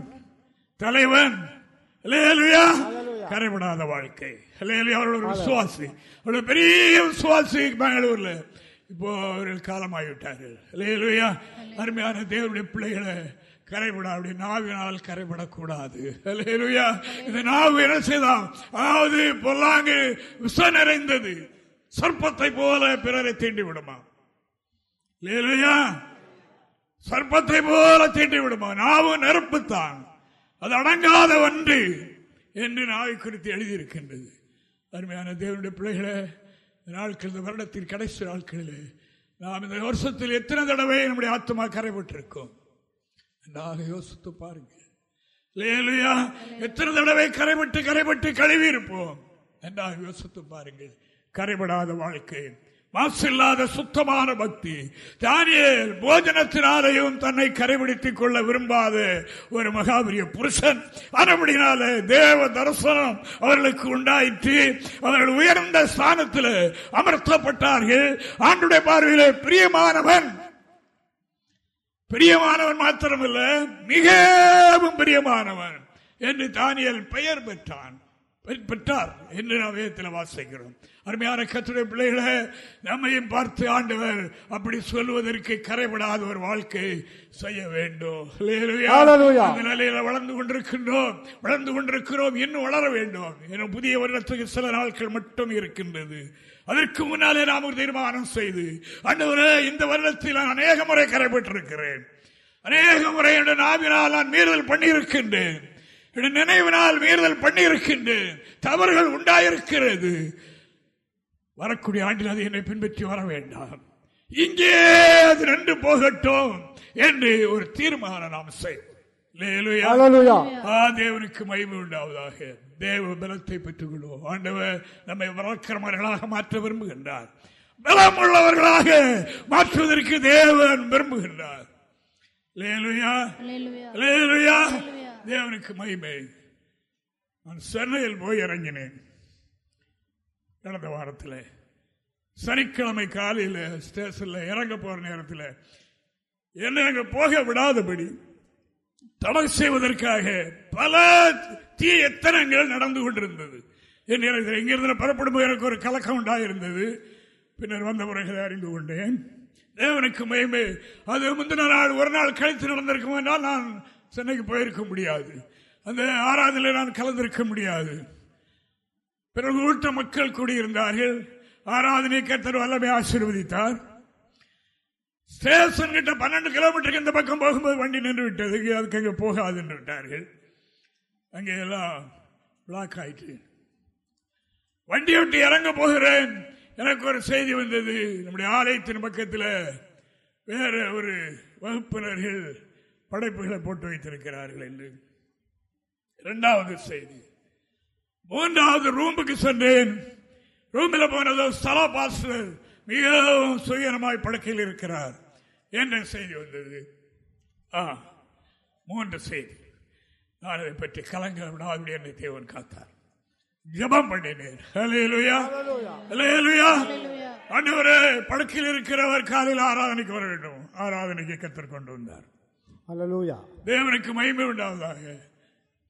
தலைவன். கரைபடாத வாழ்க்கை. அவர்கள் விசுவாசி அவர்கள் பெரிய விசுவாசி பெங்களூர்ல. இப்போ அவர்கள் காலமாகிவிட்டார்கள். அல்லேலூயா. அருமையான தேவனுடைய பிள்ளைகளை கரைபட அப்படி நாவினால் கரைபடக்கூடாது அல்லேலூயா. இந்த நாவு என்ன செய்தான் அதாவது பொல்லாங்கு விஷ நிறைந்தது. சர்ப்பத்தை போல பிறரை தீண்டி விடுமா? இல்லையா சர்ப்பத்தை போல தீண்டி விடுமா? நாவு நெருப்புத்தான். அது அடங்காத ஒன்று என்று நாவை குறித்து எழுதியிருக்கின்றது. அருமையான தேவனுடைய பிள்ளைகளே இந்த நாட்கள் இந்த வருடத்தின் கடைசி நாட்களிலே நாம் இந்த வருஷத்தில் எத்தனை தடவை நம்முடைய ஆத்மா கரைபட்டிருக்கோம் என்றாக யோசித்து பாருங்க. இல்லையா எத்தனை தடவை கரைபட்டு கரைபட்டு கழுவி இருப்போம் என்றாக யோசித்து பாருங்கள் கரைபடாத வாழ்க்கை மாசில்லாத சுத்தமான பக்தி. தானியல் போஜனத்தினாலையும் தன்னை கரைபிடித்துக் கொள்ள விரும்பாத ஒரு மகாபரிய புருஷன் அதுபடினால தேவ தரிசனம் அவர்களுக்கு உண்டாயிற்று. அவர்கள் உயர்ந்த ஸ்தானத்தில் அமர்த்தப்பட்டார்கள். ஆண்டுடைய பார்வையிலே பிரியமானவன். பிரியமானவன் மாத்திரமல்ல மிகவும் பிரியமானவன் என்று தானியல் பெயர் பெற்றான். பெற்றார் என்று நாம் வேதத்தில் வாசிக்கிறோம். அருமையான கத்துடைய பிள்ளைகளை நம்மையும் பார்த்து ஆண்டவர் அப்படி சொல்வதற்கு கரைபடாத ஒரு வாழ்க்கை செய்ய வேண்டும். அந்த நிலையில வளர்ந்து கொண்டிருக்கின்றோம். வளர்ந்து கொண்டிருக்கிறோம் இன்னும் வளர வேண்டும். இன்னும் புதிய வருடத்துக்கு சில நாட்கள் மட்டும் இருக்கின்றது. அதற்கு முன்னாலே நாம் ஒரு தீர்மானம் செய்து ஆண்டவரே இந்த வருடத்தில் நான் அநேக முறை கரைபட்டிருக்கிறேன் அநேக முறை என்ற நாவினால் நான் மீறுதல் பண்ணியிருக்கின்றேன். என் நினைவினால் மீறுதல் பண்ணியிருக்கின்றேன். தவறுகள் உண்டாயிருக்கிறது. வரக்கூடிய ஆண்டில் அது என்னை பின்பற்றி வர வேண்டாம். இங்கே அது ரெண்டு போகட்டும் என்று ஒரு தீர்மானம் நாம் செய்வோம். தேவனுக்கு மகிமை உண்டாவதாக. தேவ பலத்தை பெற்றுக் கொள்வோம் ஆண்டவர் நம்மை வளர்க்கிறவர்களாக மாற்ற விரும்புகின்றார். பலம் உள்ளவர்களாக மாற்றுவதற்கு தேவன் விரும்புகின்றார். தேவனுக்கு மகிமை. நான் சென்னையில் போய் இறங்கினேன். கடந்த வாரத்தில். சனிக்கிழமை காலையில் ஸ்டேஷன்ல இறங்க போற நேரத்தில். என்னை அங்க போக விடாதபடி தடை செய்வதற்காக பல தீ எத்தனங்கள் நடந்து கொண்டிருந்தது. என் நேரத்தில் இங்கிருந்து புறப்படும் எனக்கு ஒரு கலக்கம் உண்டாயிருந்தது. பின்னர் வந்த பிறகு அறிந்து கொண்டேன். தேவனுக்கு மயமே அது முந்தின நாள் ஒரு நாள் கழித்து நடந்திருக்கும் என்றால் நான் சென்னைக்கு போயிருக்க முடியாது. அந்த ஆராதனையில் நான் கலந்திருக்க முடியாது. பிறகு ஊட்ட மக்கள் கூடியிருந்தார்கள். ஆராதனை கத்தர் வல்லமை ஆசீர்வதித்தார். ஸ்டேஷன் கிட்ட பன்னெண்டு கிலோமீட்டருக்கு இந்த பக்கம் போகும்போது வண்டி நின்று விட்டது அதுக்கு அங்கே போகாது என்று விட்டார்கள். அங்கே எல்லாம் பிளாக் ஆயிட்டு. வண்டி விட்டு இறங்க போகிறேன். எனக்கு ஒரு செய்தி வந்தது. நம்முடைய ஆலயத்தின் பக்கத்தில் வேற ஒரு வகுப்பினர்கள் படைப்புகளை போட்டு வைத்திருக்கிறார்கள் என்று. இரண்டாவது செய்தி. மூன்றாவது ரூமுக்கு சென்றேன். ரூமில் போனதோ ஸ்தல பாஸ்டர் மிகவும் சுயனமாய் படுக்கையில் இருக்கிறார். என்ற செய்தி வந்தது. ஆ மூன்று செய்தி. நான் அதை பற்றி கலங்க விடாது என்னை தேவன் காத்தார். ஜபம் பண்ணினேன். ஆண்டவரே படுக்கையில் இருக்கிறவர் காலையில் ஆராதனைக்கு வர வேண்டும். ஆராதனைக்கு கத்தர் கொண்டு வந்தார். தேவனுக்கு மகிமை உண்டாவதாக.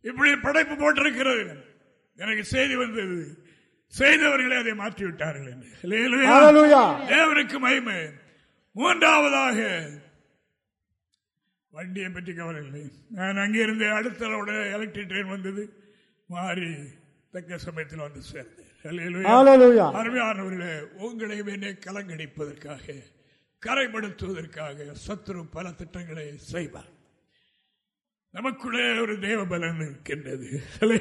இப்படி படைப்பு போட்டிருக்கிறது. எனக்கு செய்தி வந்தது. செய்தவர்களே அதை மாற்றி விட்டார்கள் என்று. தேவனுக்கு மகிமை. மூன்றாவதாக வண்டியை பற்றி கவலை இல்லை. நான் அங்கிருந்து அடுத்த எலக்ட்ரிக் ட்ரெயின் வந்தது. மாறி தக்க சமயத்தில் வந்து சேர்ந்தேன். அருமையானவர்களே உங்களை என்னை கலங்கடிப்பதற்காக கரைப்படுத்துவதற்காக சத்துரு பல திட்டங்களை செய்வார். நமக்குள்ளே ஒரு தேவ பலன் இருக்கின்றது. அது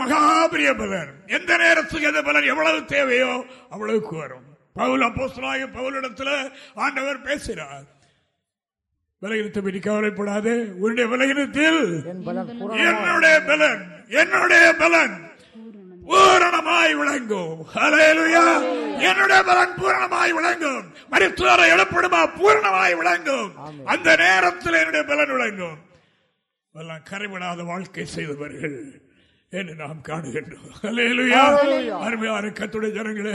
மகாபிரிய பலன். எந்த நேரத்துக்கு எந்த பலன் எவ்வளவு தேவையோ அவ்வளவுக்கு வரும். பவுல் அப்போஸ்தலனாகிய பவுலிடத்துல ஆண்டவர் பேசினார். பலகீனத்தை பற்றி கவலைப்படாதே. உன்னுடைய
பூரண
என்னுடைய பலன் என்னுடைய பலன் பூரணமாய் விளங்கும். என்னுடைய பலன் பூரணமாய் விளங்கும். மருத்துவர எழுப்படுமா? பூரணமாய் விளங்கும். அந்த நேரத்தில் என்னுடைய பலன் விளங்கும். எல்லாம் கரைபடாத வாழ்க்கை செய்தவர்கள் என்று நாம் காணுகின்றோம். அருமையான கத்துடைய ஜனங்களே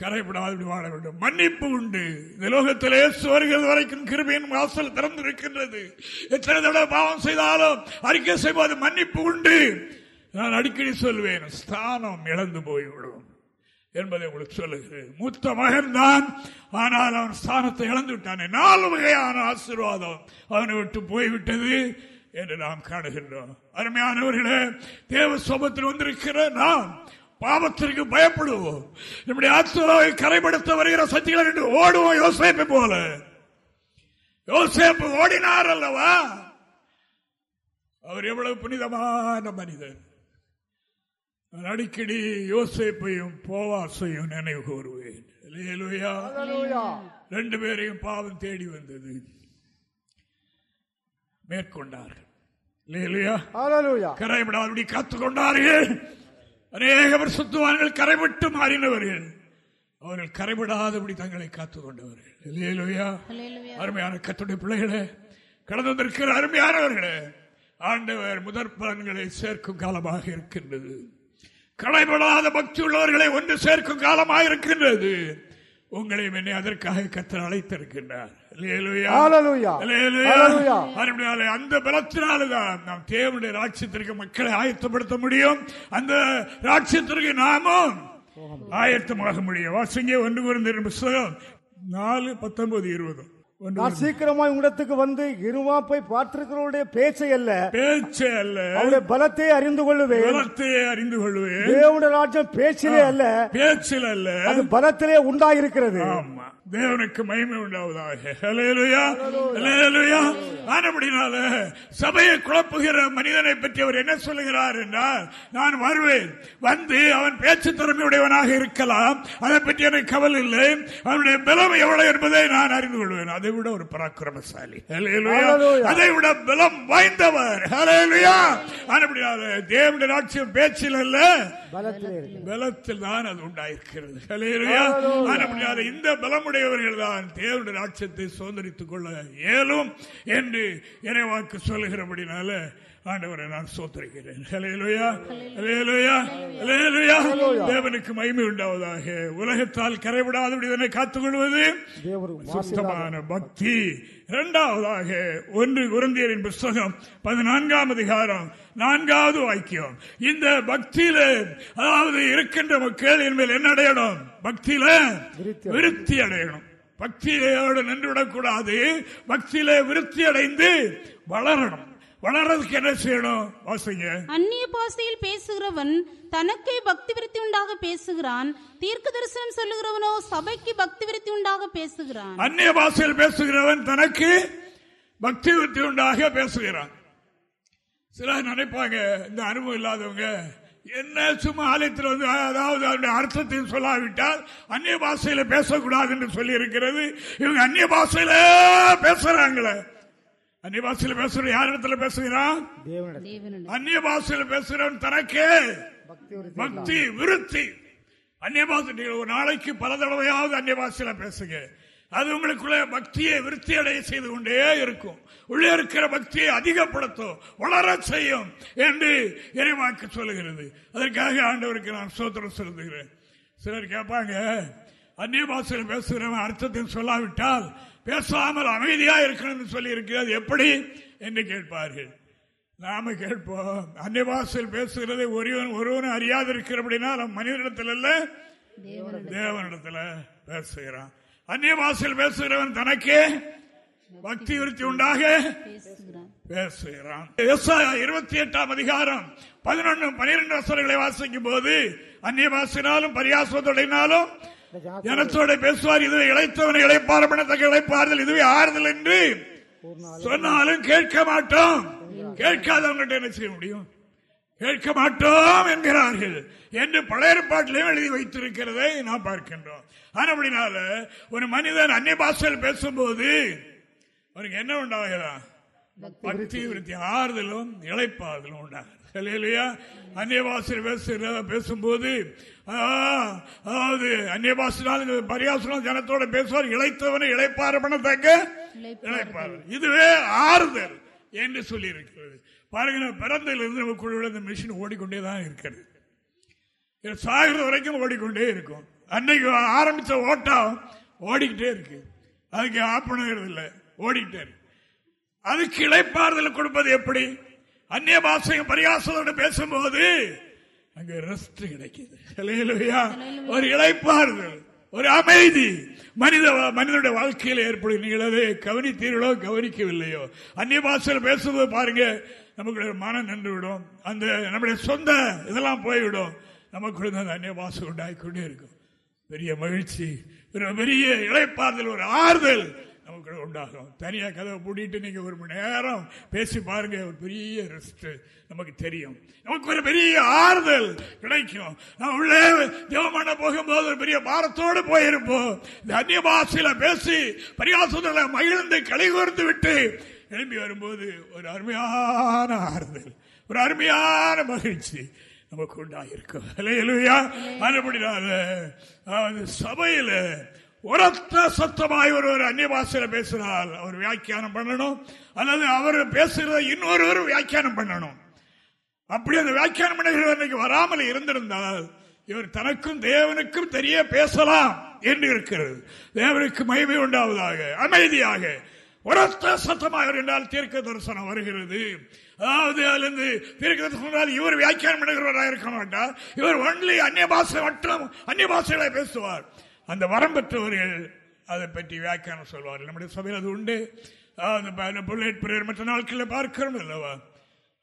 கரைபடாது வாழ வேண்டும். மன்னிப்பு உண்டு. இந்த லோகத்திலே சுவர்கள் வரைக்கும் கிருபியின் வாசல் திறந்திருக்கின்றது. எத்தனை தடவை பாவம் செய்தாலும் அறிக்கை செய்வது. மன்னிப்பு உண்டு. நான் அடிக்கடி சொல்வேன் ஸ்தானம் இழந்து போய்விடும் என்பதை உங்களுக்கு சொல்லுகிறேன். மூத்த மகன் தான் ஆனால் அவன் ஸ்தானத்தை இழந்து விட்டானே. நாலு வகையான ஆசீர்வாதம் அவனை விட்டு போய்விட்டது என்று நாம் காணுகின்றோம். அருமையானவர்களே தேவ சோபத்தில் வந்திருக்கிற நாம் பாவத்திற்கு பயப்படுவோம். நம்முடைய ஆத்மாவை கரைப்படுத்த வருகிற சக்திகளை கண்டு ஓடுவோம் யோசேப்பை போல. யோசேப்பு ஓடினார் அல்லவா? அவர் எவ்வளவு புனிதமான மனிதர். அடிக்கடி யோசேப்பையும் போவாசையும் நினைவு கூறுவேன். ரெண்டு பேரையும் பாவம் தேடி வந்தது. மேற்கொண்டார்கள். அல்லேலூயா.
அல்லேலூயா.
கரைவிடாதபடி காத்துக் கொண்டார்கள் அநேக வருஷத்துவான்கள் கரைவிட்டு மாறினவர்கள். அவர்கள் கரைவிடாதபடி தங்களை காத்துக் கொண்டவர்கள். அருமையான கத்துடைய பிள்ளைகளே கடந்து வந்திருக்கிற அருமையானவர்களே ஆண்டவர் முதற் பலன்களை சேர்க்கும் காலமாக இருக்கின்றது. களைபடாத பக்தி உள்ளவர்களை ஒன்று சேர்க்கும் காலமாக இருக்கின்றது. உங்களையும் என்னை அதற்காக கத்தர் அழைத்திருக்கின்றார். அந்த பலத்தினால்தான் நாம் தேவனுடைய ராட்சியத்திற்கு மக்களை ஆயத்தப்படுத்த முடியும். அந்த ராட்சியத்திற்கு நாமும் ஆயத்தமாக முடியும். வாசிங்க ஒன்று குறைந்த புஸ்தகம் நாலு பத்தொன்பது இருபது.
சீக்கிரமாய் உங்களிடத்துக்கு வந்து இருமாப்பை பார்த்திருக்கிறவருடைய பேச்சை அல்ல.
பேச்சு அல்ல.
அவருடைய பலத்தை அறிந்து கொள்ளுவேன்.
பலத்தையே அறிந்து கொள்வேன்
தேவனுடைய ராஜ்யம் பேச்சிலே அல்ல.
பேச்சில் அல்ல.
அது பலத்திலே உண்டாயிருக்கிறது.
ஆமா. தேவனுக்கு மகிமை உண்டாவதாக. சபையை குழப்புகிற மனிதனை பற்றி அவர் என்ன சொல்லுகிறார் என்றால் நான் வருவேன். வந்து அவன் பேச்சு திறமையுடையவனாக இருக்கலாம். அதை பற்றி எனக்கு கவலை இல்லை. அவனுடைய பலம் எவ்வளவு என்பதை நான் அறிந்து கொள்வேன். அதை விட ஒரு பராக்கிரமசாலி. அதை விட பலம் வாய்ந்தவர். தேவனுடைய ராட்சியம் பேச்சில் அல்ல
பலத்திலே
தான் அது உண்டாயிருக்கிறது. இந்த பலமுடையவர்கள் தான் தேவனுடைய ராட்சியத்தை சுதந்திரித்துக் கொள்ள இயலும் என்று இறைவாக்கு சொல்லுகிறபடினால ஆண்டவரை நான் சோத்தரிக்கிறேன். தேவனுக்கு மகிமை உண்டாவதாக. உலகத்தால் கரைவிடாதபடி இதனை காத்துக்கொள்வது? சுத்தமான பக்தி. இரண்டாவதாக ஒன்று குருந்தியரின் புஸ்தகம் பதினான்காம் அதிகாரம் நான்காவது வாக்கியம். இந்த பக்தியில அதாவது இருக்கின்ற மக்கள் என்பதில் என்ன அடையணும்? பக்தியில
விருத்தி
அடையணும். பக்தியோடு நின்று விடக்கூடாது பக்தியில விருத்தி அடைந்து வளரணும். வளர்றதுக்கு என்ன செய்யணும்? வாசிங்க.
அந்நிய பாஷையில் பேசுகிறவன் தனக்கே பக்தி விருத்தி உண்டாக பேசுகிறான். தீர்க்க தரிசனம் சொல்லுகிறவனோ சபைக்கு பக்தி விருத்தி உண்டாக பேசுகிறான்.
அந்நிய பாஷையில் பேசுகிறவன் தனக்கு பக்தி விருத்தி உண்டாக பேசுகிறான். சிலர் நினைப்பாங்க இந்த அனுபவம் இல்லாதவங்க என்ன சும்மா ஆலயத்தில் வந்து அதாவது அதனுடைய அர்த்தத்தையும் சொல்லாவிட்டால் அந்நிய பாஷையில பேசக்கூடாது என்று சொல்லி இருக்கிறது இவங்க அந்நிய பாஷையில பேசுறாங்களே. அந்நிய பாஷையில பேசுற யார் இடத்துல பேசுகிறான்? அந்நிய பாஷையில பேசுகிறவன் தனக்கே
பக்தி
விருத்தி அந்நிய பாஷை ஒரு நாளைக்கு பல தடவையாவது அந்நிய பாஷையில பேசுங்க. அது உங்களுக்குள்ள பக்தியை விருத்தி அடைய செய்து கொண்டே இருக்கும். உள்ளே இருக்கிற பக்தியை அதிகப்படுத்தும் வளர செய்யும் என்று இறைவாக்கு சொல்லுகிறது. அதற்காக ஆண்டவருக்கு நான் சோத்திரம் செலுத்துகிறேன். சிலர் கேட்பாங்க அந்நிய பாஷையில் பேசுகிறவன் அர்த்தத்தை சொல்லாவிட்டால் பேசாமல் அமைதியா இருக்கணும்னு சொல்லி இருக்கிறது எப்படி என்று கேட்பார்கள். நாம கேட்போம் அந்நிய பாஷையில் பேசுகிறதை ஒருவன் ஒருவன் அறியாது இருக்கிறபடினா நம் மனிதனிடத்தில் அல்ல தேவனிடத்தில் பேசுகிறான். அந்நிய பாஷையில் பேசுகிறவன் தனக்கே பக்தி விருத்தி உண்டாக பேசுகிறான். இருபத்தி எட்டாம் அதிகாரம் பதினொன்று பனிரெண்டு வசனங்களை வாசிக்கும் போது அந்நிய பாசினாலும் பரியாசத்தொடையினாலும் ஜனத்தோட பேசுவார். இதுவே இழைத்தவனை இழைப்பாரப்படத்தக்க இழைப்பார்கள். இதுவே ஆறுதல் என்று சொன்னாலும் கேட்க மாட்டோம். கேட்காதவங்கிட்ட என்ன செய்ய முடியும்? கேட்க மாட்டோம் என்கிறார்கள் என்று பழைய பாட்டிலையும் எழுதி வைத்திருக்கிறதை நாம் பார்க்கின்றோம். அப்படினால ஒரு மனிதன் அந்நிய பாஷையில் பேசும்போது அவருக்கு என்ன உண்டாகிறா பக்தி விருத்தி ஆறுதலும் இழைப்பாறுதலும் உண்டாகிறது. அந்நிய பாஷையில் பேசுகிற பேசும்போது அதாவது அந்நிய பாஷனால் பரியாசனம் ஜனத்தோட பேசுவார் இழைத்தவனை இழைப்பாறு பண்ணத்தக்க இழைப்பார். இதுவே ஆறுதல் என்று சொல்லி இருக்கிறது பாருங்க பிறந்திலிருந்து நமக்குள்ள இந்த மிஷின் ஓடிக்கொண்டே தான் இருக்கிறது. சாகிற வரைக்கும் ஓடிக்கொண்டே இருக்கும். அன்னைக்கு ஆரம்பிச்ச ஓட்டம் ஓடிக்கிட்டே இருக்கு. அதுக்கு ஆப் பண்ணுகிறது இல்லை ஓடிக்கிட்டே இருக்கு. அதுக்கு இழைப்பாறுதல் கொடுப்பது எப்படி? அந்நிய பாஷையும் பரிகாசத்தோடு பேசும்போது அங்க ரெஸ்ட் கிடைக்குது. ஒரு இழைப்பாறுதல் ஒரு அமைதி. மனித மனிதனுடைய வாழ்க்கையில் அதை கவனித்தீர்களோ கவனிக்கவில்லையோ? அந்நிய பாஷையில் பேசும்போது பாருங்க நமக்கு மனம் நின்று விடும் அந்த நம்முடைய சொந்த இதெல்லாம் போய்விடும். நமக்குள்ள அந்த அந்நிய பாஷை உண்டாகி கொண்டே இருக்கும். பெரிய மகிழ்ச்சி பெரிய இழைப்பாறுதல் ஒரு ஆறுதல் நமக்கு உண்டாகும். தனியாக கதவை பூட்டிட்டு நீங்கள் ஒரு மணி நேரம் பேசி பாருங்க ஒரு பெரிய ரெஸ்ட் நமக்கு தெரியும். நமக்கு ஒரு பெரிய ஆறுதல் கிடைக்கும். நம்ம உள்ளே தேவமான போகும்போது ஒரு பெரிய பாரத்தோடு போயிருப்போம். இந்த அந்நிய பாஷையில பேசி பரிகாசத்தில் மகிழ்ந்து களை விட்டு எழும்பி வரும்போது ஒரு அருமையான ஆறுதல் ஒரு அருமையான மகிழ்ச்சி நமக்கு உண்டாயிருக்கும். அதுபடினால சபையில் உரத்த சத்தமாய் ஒருவர் அந்நிய பாஷையில பேசுகிறார் அவர் வியாக்கியானம் பண்ணணும். அல்லது அவர் பேசுகிறத இன்னொருவர் வியாக்கியானம் பண்ணணும். அப்படி அந்த வியாக்கியானம் பண்ணுகிறவர் வராமல் இருந்திருந்தால் இவர் தனக்கும் தேவனுக்கும் தெரிய பேசலாம் என்று இருக்கிறது. தேவனுக்கு மகிமை உண்டாவதாக அமைதியாக உரத்த சத்தமாக என்றால் தீர்க்க தரிசனம் வருகிறது. அதாவது அதிலிருந்து தீர்க்க தரிசனம் இவர் வியாக்கியானம் பண்ணுகிறவராக இருக்க மாட்டார். இவர் ஒன்லி அந்நிய பாஷை மற்றும் அந்நிய பாஷைகளை பேசுவார். அந்த வரம் பெற்றவர்கள் அதை பற்றி வியாக்கியானம் சொல்வார்கள். நம்முடைய சபையில் அது உண்டு. புல்லட் பிரேயர் மற்ற நாட்களில் பார்க்கிறோம் அல்லவா?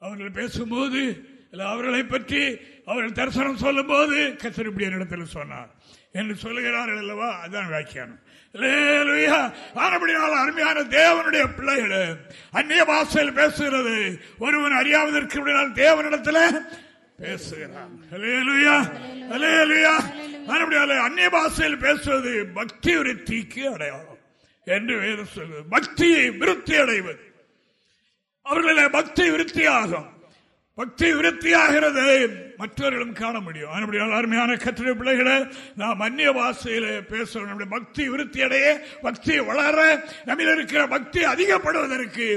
அவர்கள் பேசும்போது இல்லை அவர்களை பற்றி அவர்கள் தரிசனம் சொல்லும் போது கசரிப்படிய இடத்தில் சொன்னார். என்று சொல்லுகிறார்கள் அல்லவா? அதுதான் வியாக்கியானம். அருமையான தேவனுடைய பிள்ளைகள் அந்நிய பாஷையில் பேசுகிறது. ஒருவன் அறியாவதற்கு தேவனிடத்தில் பேசுகிறான். அந்நிய பாஷையில் பேசுவது பக்தி விருத்திக்கு அடையாளம் என்று வேறு சொல்வது பக்தியை விருத்தி அடைவது அவர்களில் பக்தி விருத்தியாகும். பக்தி விருத்தியாகிறது. மற்றவர்களும் காண முடியும். அதனுடைய அருமையான கத்திர பிள்ளைகளை நாம் அந்நிய பாஷையில பேசுறோம் நம்முடைய பக்தி விருத்தி அடைய பக்தி வளர நம்மில் இருக்கிற பக்தி அதிகப்படுவதற்கு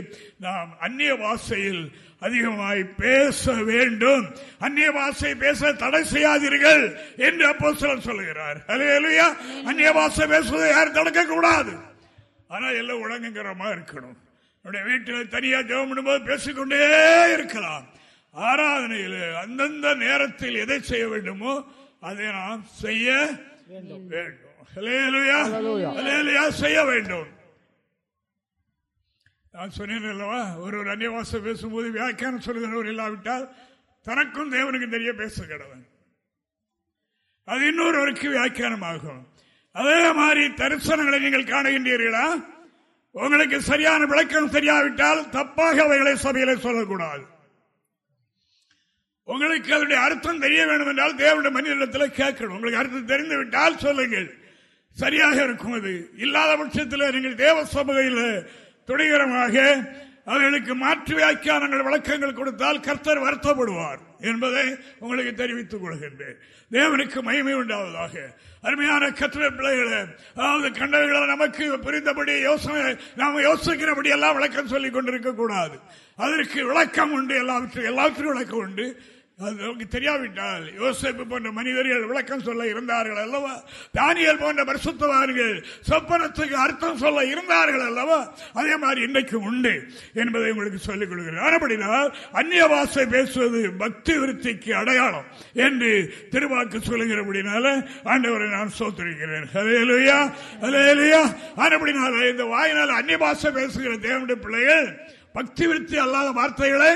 நாம் அந்நிய பாஷையில் அதிகமாய் பேச வேண்டும். அந்நிய பாஷை பேச தடை செய்யாதீர்கள் என்று அப்போ சிலர் சொல்லுகிறார். அலையலுயா அந்நிய பாஷை பேசுவதை யாரும் தடுக்க கூடாது ஆனால் எல்லாம் உடங்குங்கிறமா இருக்கணும். வீட்டில் தனியா ஜெபம் பண்ணும்போது பேசிக்கொண்டே இருக்கலாம். ஆராதனையில் அந்தந்த நேரத்தில் எதை செய்ய வேண்டுமோ அதை நாம் செய்ய வேண்டும். செய்ய வேண்டும். நான் சொன்னேன் அல்லவா ஒரு ஒரு அந்நியவாசம் பேசும்போது வியாக்கியானம் சொல்லுகிறவர் இல்லாவிட்டால் தனக்கும் தேவனுக்கும் தெரிய பேச கிடவன் அது இன்னொருவருக்கு வியாக்கியானம் ஆகும் அதே மாதிரி தரிசனங்களை நீங்கள் காணுகின்றீர்களா? உங்களுக்கு சரியான விளக்கம் தெரியாவிட்டால் தப்பாக அவைகளை சபையில சொல்லக்கூடாது. உங்களுக்கு அதனுடைய அர்த்தம் தெரிய வேண்டும் என்றால் தேவனுடைய மனிதத்தில் கேட்கணும். உங்களுக்கு அர்த்தம் தெரிந்து விட்டால் சொல்லுங்கள். சரியாக இருக்கும் அது. இல்லாத பட்சத்தில் நீங்கள் தேவ சபையில் துணிகரமாக அவர்களுக்கு மாற்று வியாக்கியானங்கள் விளக்கங்கள் கொடுத்தால் கர்த்தர் வருத்தப்படுவார் என்பதை உங்களுக்கு தெரிவித்துக் கொள்கின்றேன். தேவனுக்கு மகிமை உண்டாவதாக. அருமையான கத்திர பிள்ளைகளை அதாவது கண்டவர்களை நமக்கு புரிந்தபடி யோசனை நாம் யோசிக்கிறபடி எல்லாம் விளக்கம் சொல்லிக் கொண்டிருக்க கூடாது. அதற்கு விளக்கம் உண்டு எல்லாவற்றும் எல்லாவற்றும் விளக்கம் உண்டு. நமக்கு தெரியாவிட்டால். யோசிப்பு போன்ற மனிதர்கள் விளக்கம் சொல்ல இருந்தார்கள் அல்லவா? தானியல் போன்ற பரிசுத்தவான்கள் சொப்பனத்துக்கு அர்த்தம் சொல்ல இருந்தார்கள் அல்லவா? அதே மாதிரி இன்றைக்கும் உண்டு என்பதை உங்களுக்கு சொல்லிக் கொள்கிறேன். அப்படினால் அந்நிய வாசை பேசுவது பக்தி விருத்திக்கு அடையாளம் என்று திருவாக்கு சொல்லுகிறபடினால ஆண்டவரை நான் சோத்திருக்கிறேன். அலையலுயா அலையலுயா அப்படினால இந்த வாயினால் அந்நிய பாஷை பேசுகிற தேவனுடைய பிள்ளைகள் பக்தி விருத்தி அல்லாத வார்த்தைகளை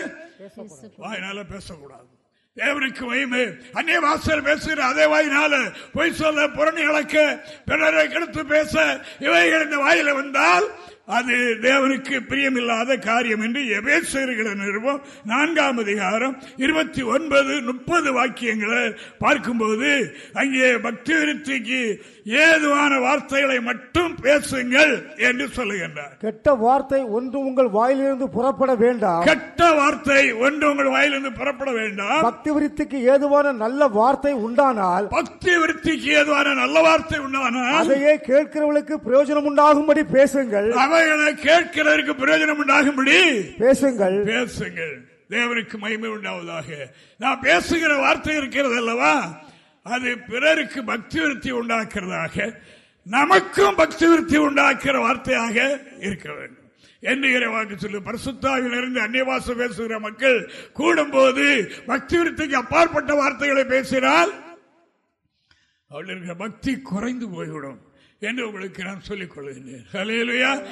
வாயினால பேசக்கூடாது. தேவனுக்கு மகிமை. அந்நிய வாசல் பேசுகிற அதே வாயினால பொய் சொல்ல புறணி அளக்க பிறரை கெடுத்து பேச இவைகள் இந்த வாயில வந்தால் அது தேவனுக்கு பிரியமில்லாத காரியம் என்று எபேசர்கிற நிறுவம் நான்காம் அதிகாரம் இருபத்தி ஒன்பது முப்பது வாக்கியங்களை பார்க்கும்போது அங்கே பக்தி விருத்திக்கு ஏதுவான வார்த்தைகளை மட்டும் பேசுங்கள் என்று சொல்லுகின்றார்.
கெட்ட வார்த்தை ஒன்று உங்கள் வாயிலிருந்து புறப்பட வேண்டாம்.
கெட்ட வார்த்தை ஒன்று உங்கள் வாயிலிருந்து புறப்பட வேண்டாம்.
பக்தி விருத்திக்கு ஏதுவான நல்ல வார்த்தை உண்டானால்
பக்தி விருத்திக்கு ஏதுவான நல்ல வார்த்தை உண்டானால்
அதையே கேட்கிறவர்களுக்கு பிரயோஜனம் உண்டாகும்படி பேசுங்கள்.
அவைகளை கேட்கிறதற்கு பிரயோஜனம் உண்டாகும்படி
பேசுங்கள்.
பேசுங்கள். தேவனுக்கு மகிமை உண்டாவதாக. நான் பேசுகிற வார்த்தை இருக்கிறது அல்லவா? அது பிறருக்கு பக்தி விருத்தி உண்டாக்குறதாக நமக்கும் பக்தி விருத்தி உண்டாக்குற வார்த்தையாக இருக்க வேண்டும். என்று வாக்கு சொல்லு. பரிசுத்தாவில் இருந்து அந்நியவாசம் பேசுகிற மக்கள் கூடும்போது பக்தி விருத்திக்கு அப்பாற்பட்ட வார்த்தைகளை பேசினால் அவள் இருக்கிற பக்தி குறைந்து போய்விடும் என்று உங்களுக்கு நான் சொல்லிக் கொள்கின்றேன்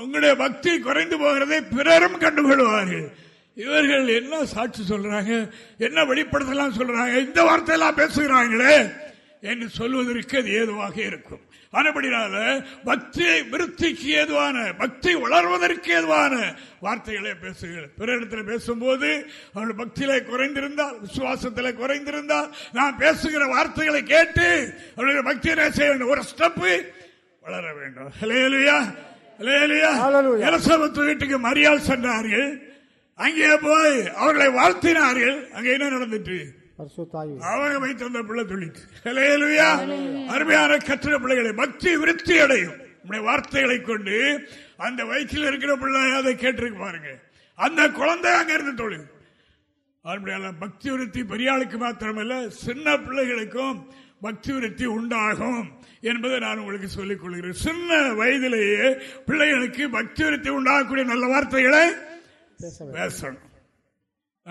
உங்களுடைய பக்தி குறைந்து போகிறதை பிறரும் கண்டுகொள்வார்கள். இவர்கள் என்ன சாட்சி சொல்றாங்க? என்ன வெளிப்படுத்தலாம் சொல்றாங்க? இந்த வார்த்தையெல்லாம் பேசுகிறாங்களே என்று சொல்வதற்கு அது ஏதுவாக இருக்கும். ஆனப்படினால பக்தி விருத்திக்கு ஏதுவான பக்தி வளர்வதற்கு ஏதுவான வார்த்தைகளை பேசுகள் பிற இடத்துல பேசும்போது அவர்கள் பக்தியில குறைந்திருந்தால் விசுவாசத்தில் குறைந்திருந்தால் நான் பேசுகிற வார்த்தைகளை கேட்டு அவருடைய பக்தியை செய்ய வேண்டும்? ஒரு ஸ்டெப் வளர வேண்டும். வீட்டுக்கு மரியாள் சென்றார்கள். அங்கே போய் அவர்களை வாழ்த்தினார்கள். அங்க என்ன நடந்துட்டு அவங்க வைத்திருந்த பிள்ளை துளித்து அருமையான கற்ற பிள்ளைகளை பக்தி விருத்தி அடையும். வார்த்தைகளை கொண்டு அந்த வயிற்றில் இருக்கிற பிள்ளை அதை கேட்டிருக்கு பாருங்க. அந்த குழந்தை அங்க இருந்து தொழில் பக்தி விருத்தி பெரியாளுக்கு மாத்திரமல்ல சின்ன பிள்ளைகளுக்கும் பக்தி விருத்தி உண்டாகும் என்பதை நான் உங்களுக்கு சொல்லிக் கொள்கிறேன். சின்ன வயதிலேயே பிள்ளைகளுக்கு பக்தி விருத்தி உண்டாகக்கூடிய நல்ல வார்த்தைகளை பேசணும்.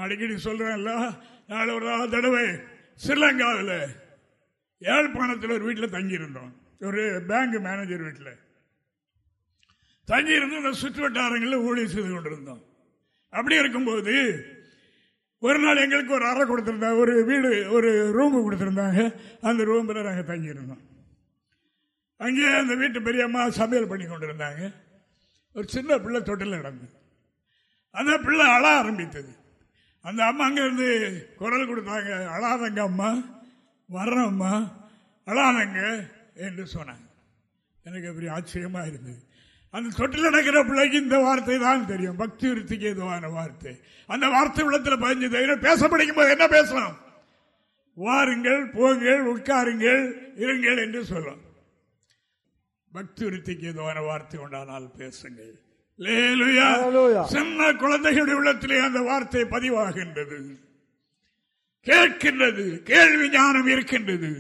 அடிக்கடி சொல்றேன்ல நாலு ஒரு தடவை ஸ்ரீலங்காவில் யாழ்ப்பாணத்தில் ஒரு வீட்டில் தங்கியிருந்தோம். ஒரு பேங்க் மேனேஜர் வீட்டில் தங்கியிருந்து இந்த சுற்று வட்டாரங்களில் ஊழியர் செய்து கொண்டிருந்தோம். அப்படி இருக்கும்போது ஒரு நாள் எங்களுக்கு ஒரு அறை கொடுத்துருந்தாங்க ஒரு வீடு ஒரு ரூம் கொடுத்துருந்தாங்க. அந்த ரூமில் நாங்கள் தங்கியிருந்தோம். அங்கே அந்த வீட்டு பெரியம்மா சமையல் பண்ணி கொண்டிருந்தாங்க. ஒரு சின்ன பிள்ளை தொட்டில் நடந்தது அந்த பிள்ளை அழ ஆரம்பித்தது. அந்த அம்மா அங்கேருந்து குரல் கொடுத்தாங்க அழாதங்க அம்மா வர்றம்மா அழாதங்க என்று சொன்னாங்க. எனக்கு அப்படி ஆச்சரியமா இருந்தது. அந்த தொட்டில் நடக்கிற பிள்ளைக்கு இந்த வார்த்தை தான் தெரியும். பக்தி விருத்திக்கு எதுவான வார்த்தை. அந்த வார்த்தை உள்ளத்தில் பதிஞ்சது. பேச படிக்கும் போது என்ன பேசலாம் வாருங்கள் போங்கள் உட்காருங்கள் இருங்கள் என்று சொல்லும். பக்தி விருத்திக்கு எதுவான வார்த்தை உண்டானால் பேசுங்கள். சின்ன குழந்தைகளுடைய உள்ளத்திலே அந்த வார்த்தை பதிவாகின்றது. கேட்கின்றது. கேள்வி ஞானம் இருக்கின்றது.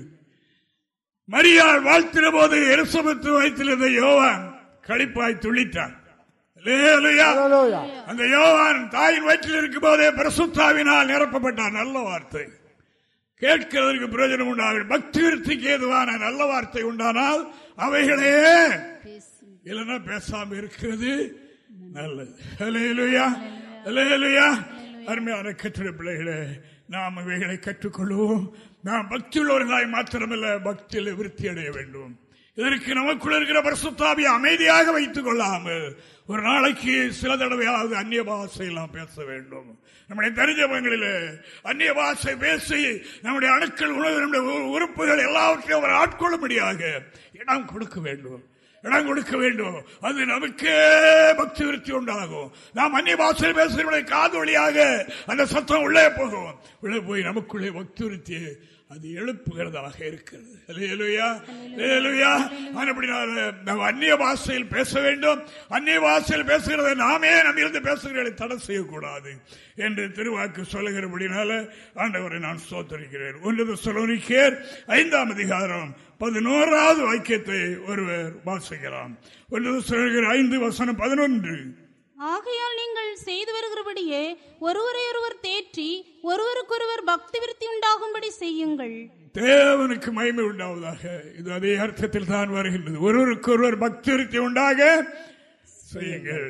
மரியாள் வாழ்த்தின போது எரிசபத்து வைத்திருந்த யோவான் கழிப்பாய் துளித்தான் அந்த யோவான் தாயின் வயிற்றில் இருக்கும் போதே பிரசுத்தாவினால் நிரப்பப்பட்டார் நல்ல வார்த்தை. கேட்கிறதற்கு பிரயோஜனம் உண்டாகும் பக்தி விருத்திக்கு ஏதுவான நல்ல வார்த்தை உண்டானால் அவைகளே இல்லைன்னா பேசாம இருக்கிறது. நல்லது அருமையான கட்டிட பிள்ளைகளே நாம் இவைகளை கற்றுக்கொள்வோம். நாம் பக்தியுள்ளவர்களாய் மாத்திரமல்ல பக்தியில் விருத்தி அடைய வேண்டும். இதற்கு நமக்குள் இருக்கிற பரிசுத்தாவிய அமைதியாக வைத்துக் கொள்ளாமல் ஒரு நாளைக்கு சில தடவையாவது அந்நிய பாஷையெல்லாம் பேச வேண்டும். நம்முடைய தெரிஞ்சவங்களில் அந்நிய பாஷை பேசி நம்முடைய அணுக்கள் உணவு நம்முடைய உறுப்புகள் எல்லாவற்றையும் அவர் ஆட்கொள்ளும்படியாக இடம் கொடுக்க வேண்டும். இடம் கொடுக்க வேண்டும். அது நமக்கே பக்தி விருத்தி உண்டாகும். நாம் அந்நிய பாசையில் பேசுகிறவர்களை காது வழியாக அந்த சத்தம் உள்ளே போகும். உள்ளே போய் நமக்குள்ளே பக்தி விருத்தி அது எழுப்புகிறதாக இருக்கிறது. அந்நிய பாஷையில் பேச வேண்டும். அந்நிய பாஷையில் பேசுகிறதை நாமே நம்மிருந்து பேசுகிறதை தடை செய்யக்கூடாது என்று திருவாக்கு சொல்லுகிறபடினால ஆண்டவரை நான் சோத்தரிக்கிறேன் ஒன்று சொல்லோனிக்கேர் ஐந்தாம் அதிகாரம் பதினோராவது வாக்கியத்தை ஒருவர் வாசிக்கலாம். ஐந்து வசனம் பதினொன்று.
ஆகையால் நீங்கள் செய்து வருகிறபடியே ஒருவரை ஒருவர் தேற்றி ஒருவருக்கொருவர் பக்தி விருத்தி உண்டாகும்படி செய்யுங்கள்.
தேவனுக்கு மகிமை உண்டாவதாக. இது அதே அர்த்தத்தில் தான் வருகின்றது. ஒருவருக்கு ஒருவர் பக்தி விருத்தி உண்டாக செய்யுங்கள்.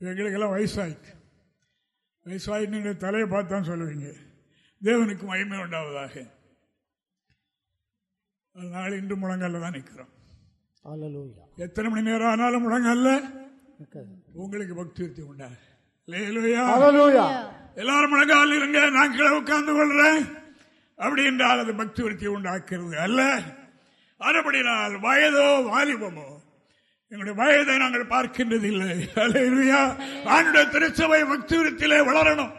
எங்களுக்கெல்லாம் வயசாயிட்டு வயசாயிட்டு நீங்க தலையை பார்த்தான் சொல்லுவீங்க. தேவனுக்கு மகிமை உண்டாவதாக. அதனால இன்று முழங்கல்ல தான் நிற்கிறோம். எத்தனை மணி நேரம் ஆனாலும் முழங்கல்ல? உங்களுக்கு பக்தி விருத்தி உண்டா? எல்லாரும் முழங்கால் இருங்க நான் கீழே உட்கார்ந்து கொள்றேன். அப்படி என்றால் அது பக்தி விருத்தி உண்டாக்குறது அல்ல. அதுபடினால் வயதோ வாலிபமோ எங்களுடைய வயதை நாங்கள் பார்க்கின்றது இல்லை ஆண்டுடைய திருச்சபை பக்தி விருத்தியிலே வளரணும்.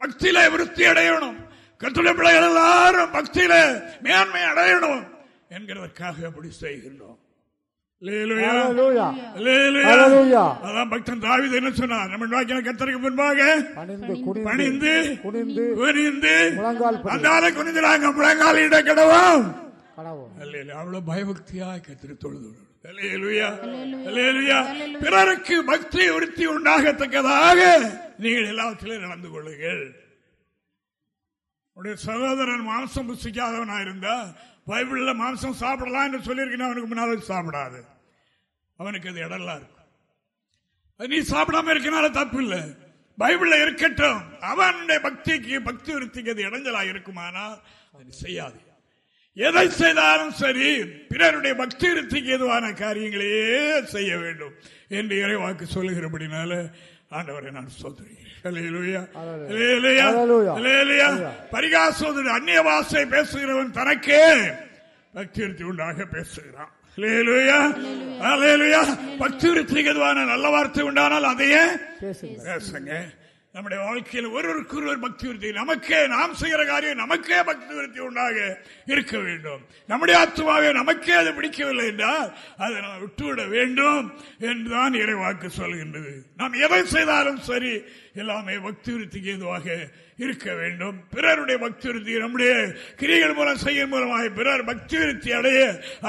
பக்தியிலே விருத்தி அடையணும். கத்துடைய பிள்ளைகள் எல்லாரும் பக்தியில மேன்மை அடையணும். என்கிறதற்காக அப்படி செய்கின்றோம். அதான் பக்தன் தாவித என்ன சொன்னார்? நம்ம வாக்கின கத்தருக்கு முன்பாக பணிந்து குனிந்து அந்த குனிந்துறாங்க முழங்கால் இட கடவும். அவ்வளவு பயபக்தியா கத்திரி தொழுது பிறருக்கு பக்தி உறுத்தி உண்டாகத்தக்கதாக நீங்கள் எல்லாத்திலும் நடந்து கொள்ளுங்கள். உடைய சகோதரன் மாம்சம் புசிக்காதவனா இருந்தா பைபிளில் மாம்சம் சாப்பிடலாம் என்று சொல்லியிருக்கேன் அவனுக்கு முன்னால சாப்பிடாது. அவனுக்கு அது இடம்லாம் இருக்கும். நீ சாப்பிடாம இருக்கனால தப்பு இல்லை பைபிளில் இருக்கட்டும். அவனுடைய பக்திக்கு பக்தி விருத்திக்கு அது இடைஞ்சலாக இருக்குமானால் அது செய்யாது. எதை செய்தாலும் சரி பிறருடைய பக்தி விருத்திக்கு எதுவான காரியங்களையே செய்ய வேண்டும் என்று இறைவாக்கு சொல்லுகிறபடினால ஆண்டவரை நான் சொல்றேன். பரிகாசோதரி அந்நிய வாசை பேசுகிறவன் தனக்கே பக்தி உண்டாக பேசுகிறான். பக்தி எதுவான நல்ல வார்த்தை உண்டானால் அதையே பேசுங்க. நம்முடைய வாழ்க்கையில் ஒருவருக்கு ஒருவர் பக்தி விருத்தி நமக்கே நாம் செய்கிற காரியம் நமக்கே பக்தி விருத்தி உண்டாக இருக்க வேண்டும். நம்முடைய ஆத்மாவே நமக்கே அது பிடிக்கவில்லை என்றால் அதை நாம் விட்டுவிட வேண்டும் என்றுதான் இறைவாக்கு சொல்கின்றது. நாம் எதை செய்தாலும் சரி எல்லாமே பக்தி விருத்திக்கு ஏதுவாக இருக்க வேண்டும். பிறருடைய பக்தி விருத்தி நம்முடைய கிரிகள் மூலம் செய்ய மூலமாக பிறர் பக்தி விருத்தி அடைய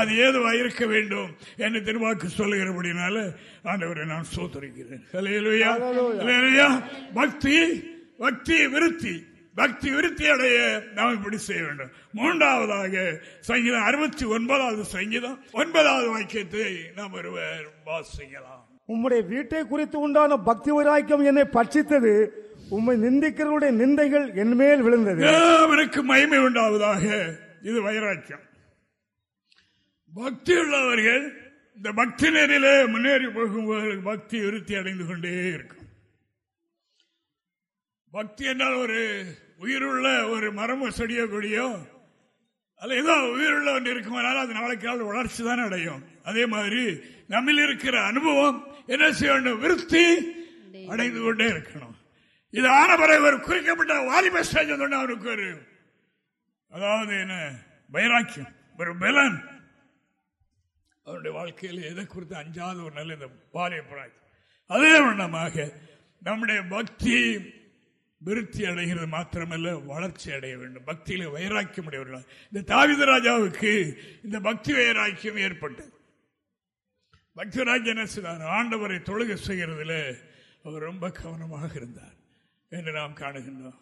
அது ஏதுவாக இருக்க வேண்டும் என்று திருவாக்கு சொல்லுகிறபடினால ஆண்டவரை நான் சோத்தரிக்கிறேன் பக்தி பக்தி விருத்தி. பக்தி விருத்தி அடைய நாம் இப்படி செய்ய வேண்டும். மூன்றாவதாக சங்கீதம் அறுபத்தி ஒன்பதாவது சங்கீதம் ஒன்பதாவது வாக்கியத்தை நாம் ஒருவர் வாசிக்கலாம்.
உம்முடைய வீட்டை குறித்து உண்டான பக்தி வைராக்கியம் என்னை பட்சித்தது. உண்மை நிந்திக்கிறவருடைய நிந்தைகள் என்மேல் விழுந்தது.
அவனுக்கு மகிமை உண்டாவதாக. இது வைராக்கியம். பக்தி உள்ளவர்கள் இந்த பக்தி நேரிலே முன்னேறி போகும்போது பக்தி விருத்தி அடைந்து கொண்டே இருக்கும். பக்தி என்றால் ஒரு உயிருள்ள ஒரு மரமோ செடியோ கொடியோ அல்ல ஏதோ உயிருள்ள ஒன்று இருக்குமானால் அது நாளைக்கு நாள் வளர்ச்சி தானே அடையும். அதே மாதிரி நம்மில் இருக்கிற அனுபவம் என்ன செய்ய வேண்டும்? விருத்தி அடைந்து கொண்டே இருக்கணும். இது ஆன பிறகு ஒரு குறிக்கப்பட்ட வாலிப ஸ்டேஜ் அவருக்கு ஒரு அதாவது என்ன? வைராக்கியம். ஒரு பலன். அவருடைய வாழ்க்கையில் எதை குறித்து அஞ்சாத ஒரு நல்ல இந்த வாலிபராய் அதே வண்ணமாக நம்முடைய பக்தி விருத்தி அடைகிறது மாத்திரமல்ல வளர்ச்சி அடைய வேண்டும். பக்தியில வைராக்கியம் அடையவர்கள் இந்த தாவித ராஜாவுக்கு இந்த பக்தி வைராக்கியம் ஏற்பட்டது. பக்திராஜ் என்ன செய்தார்? ஆண்டவரை தொழுக செய்கிறதுல அவர் ரொம்ப கவனமாக இருந்தார். என்று நாம் காணுகின்றோம்.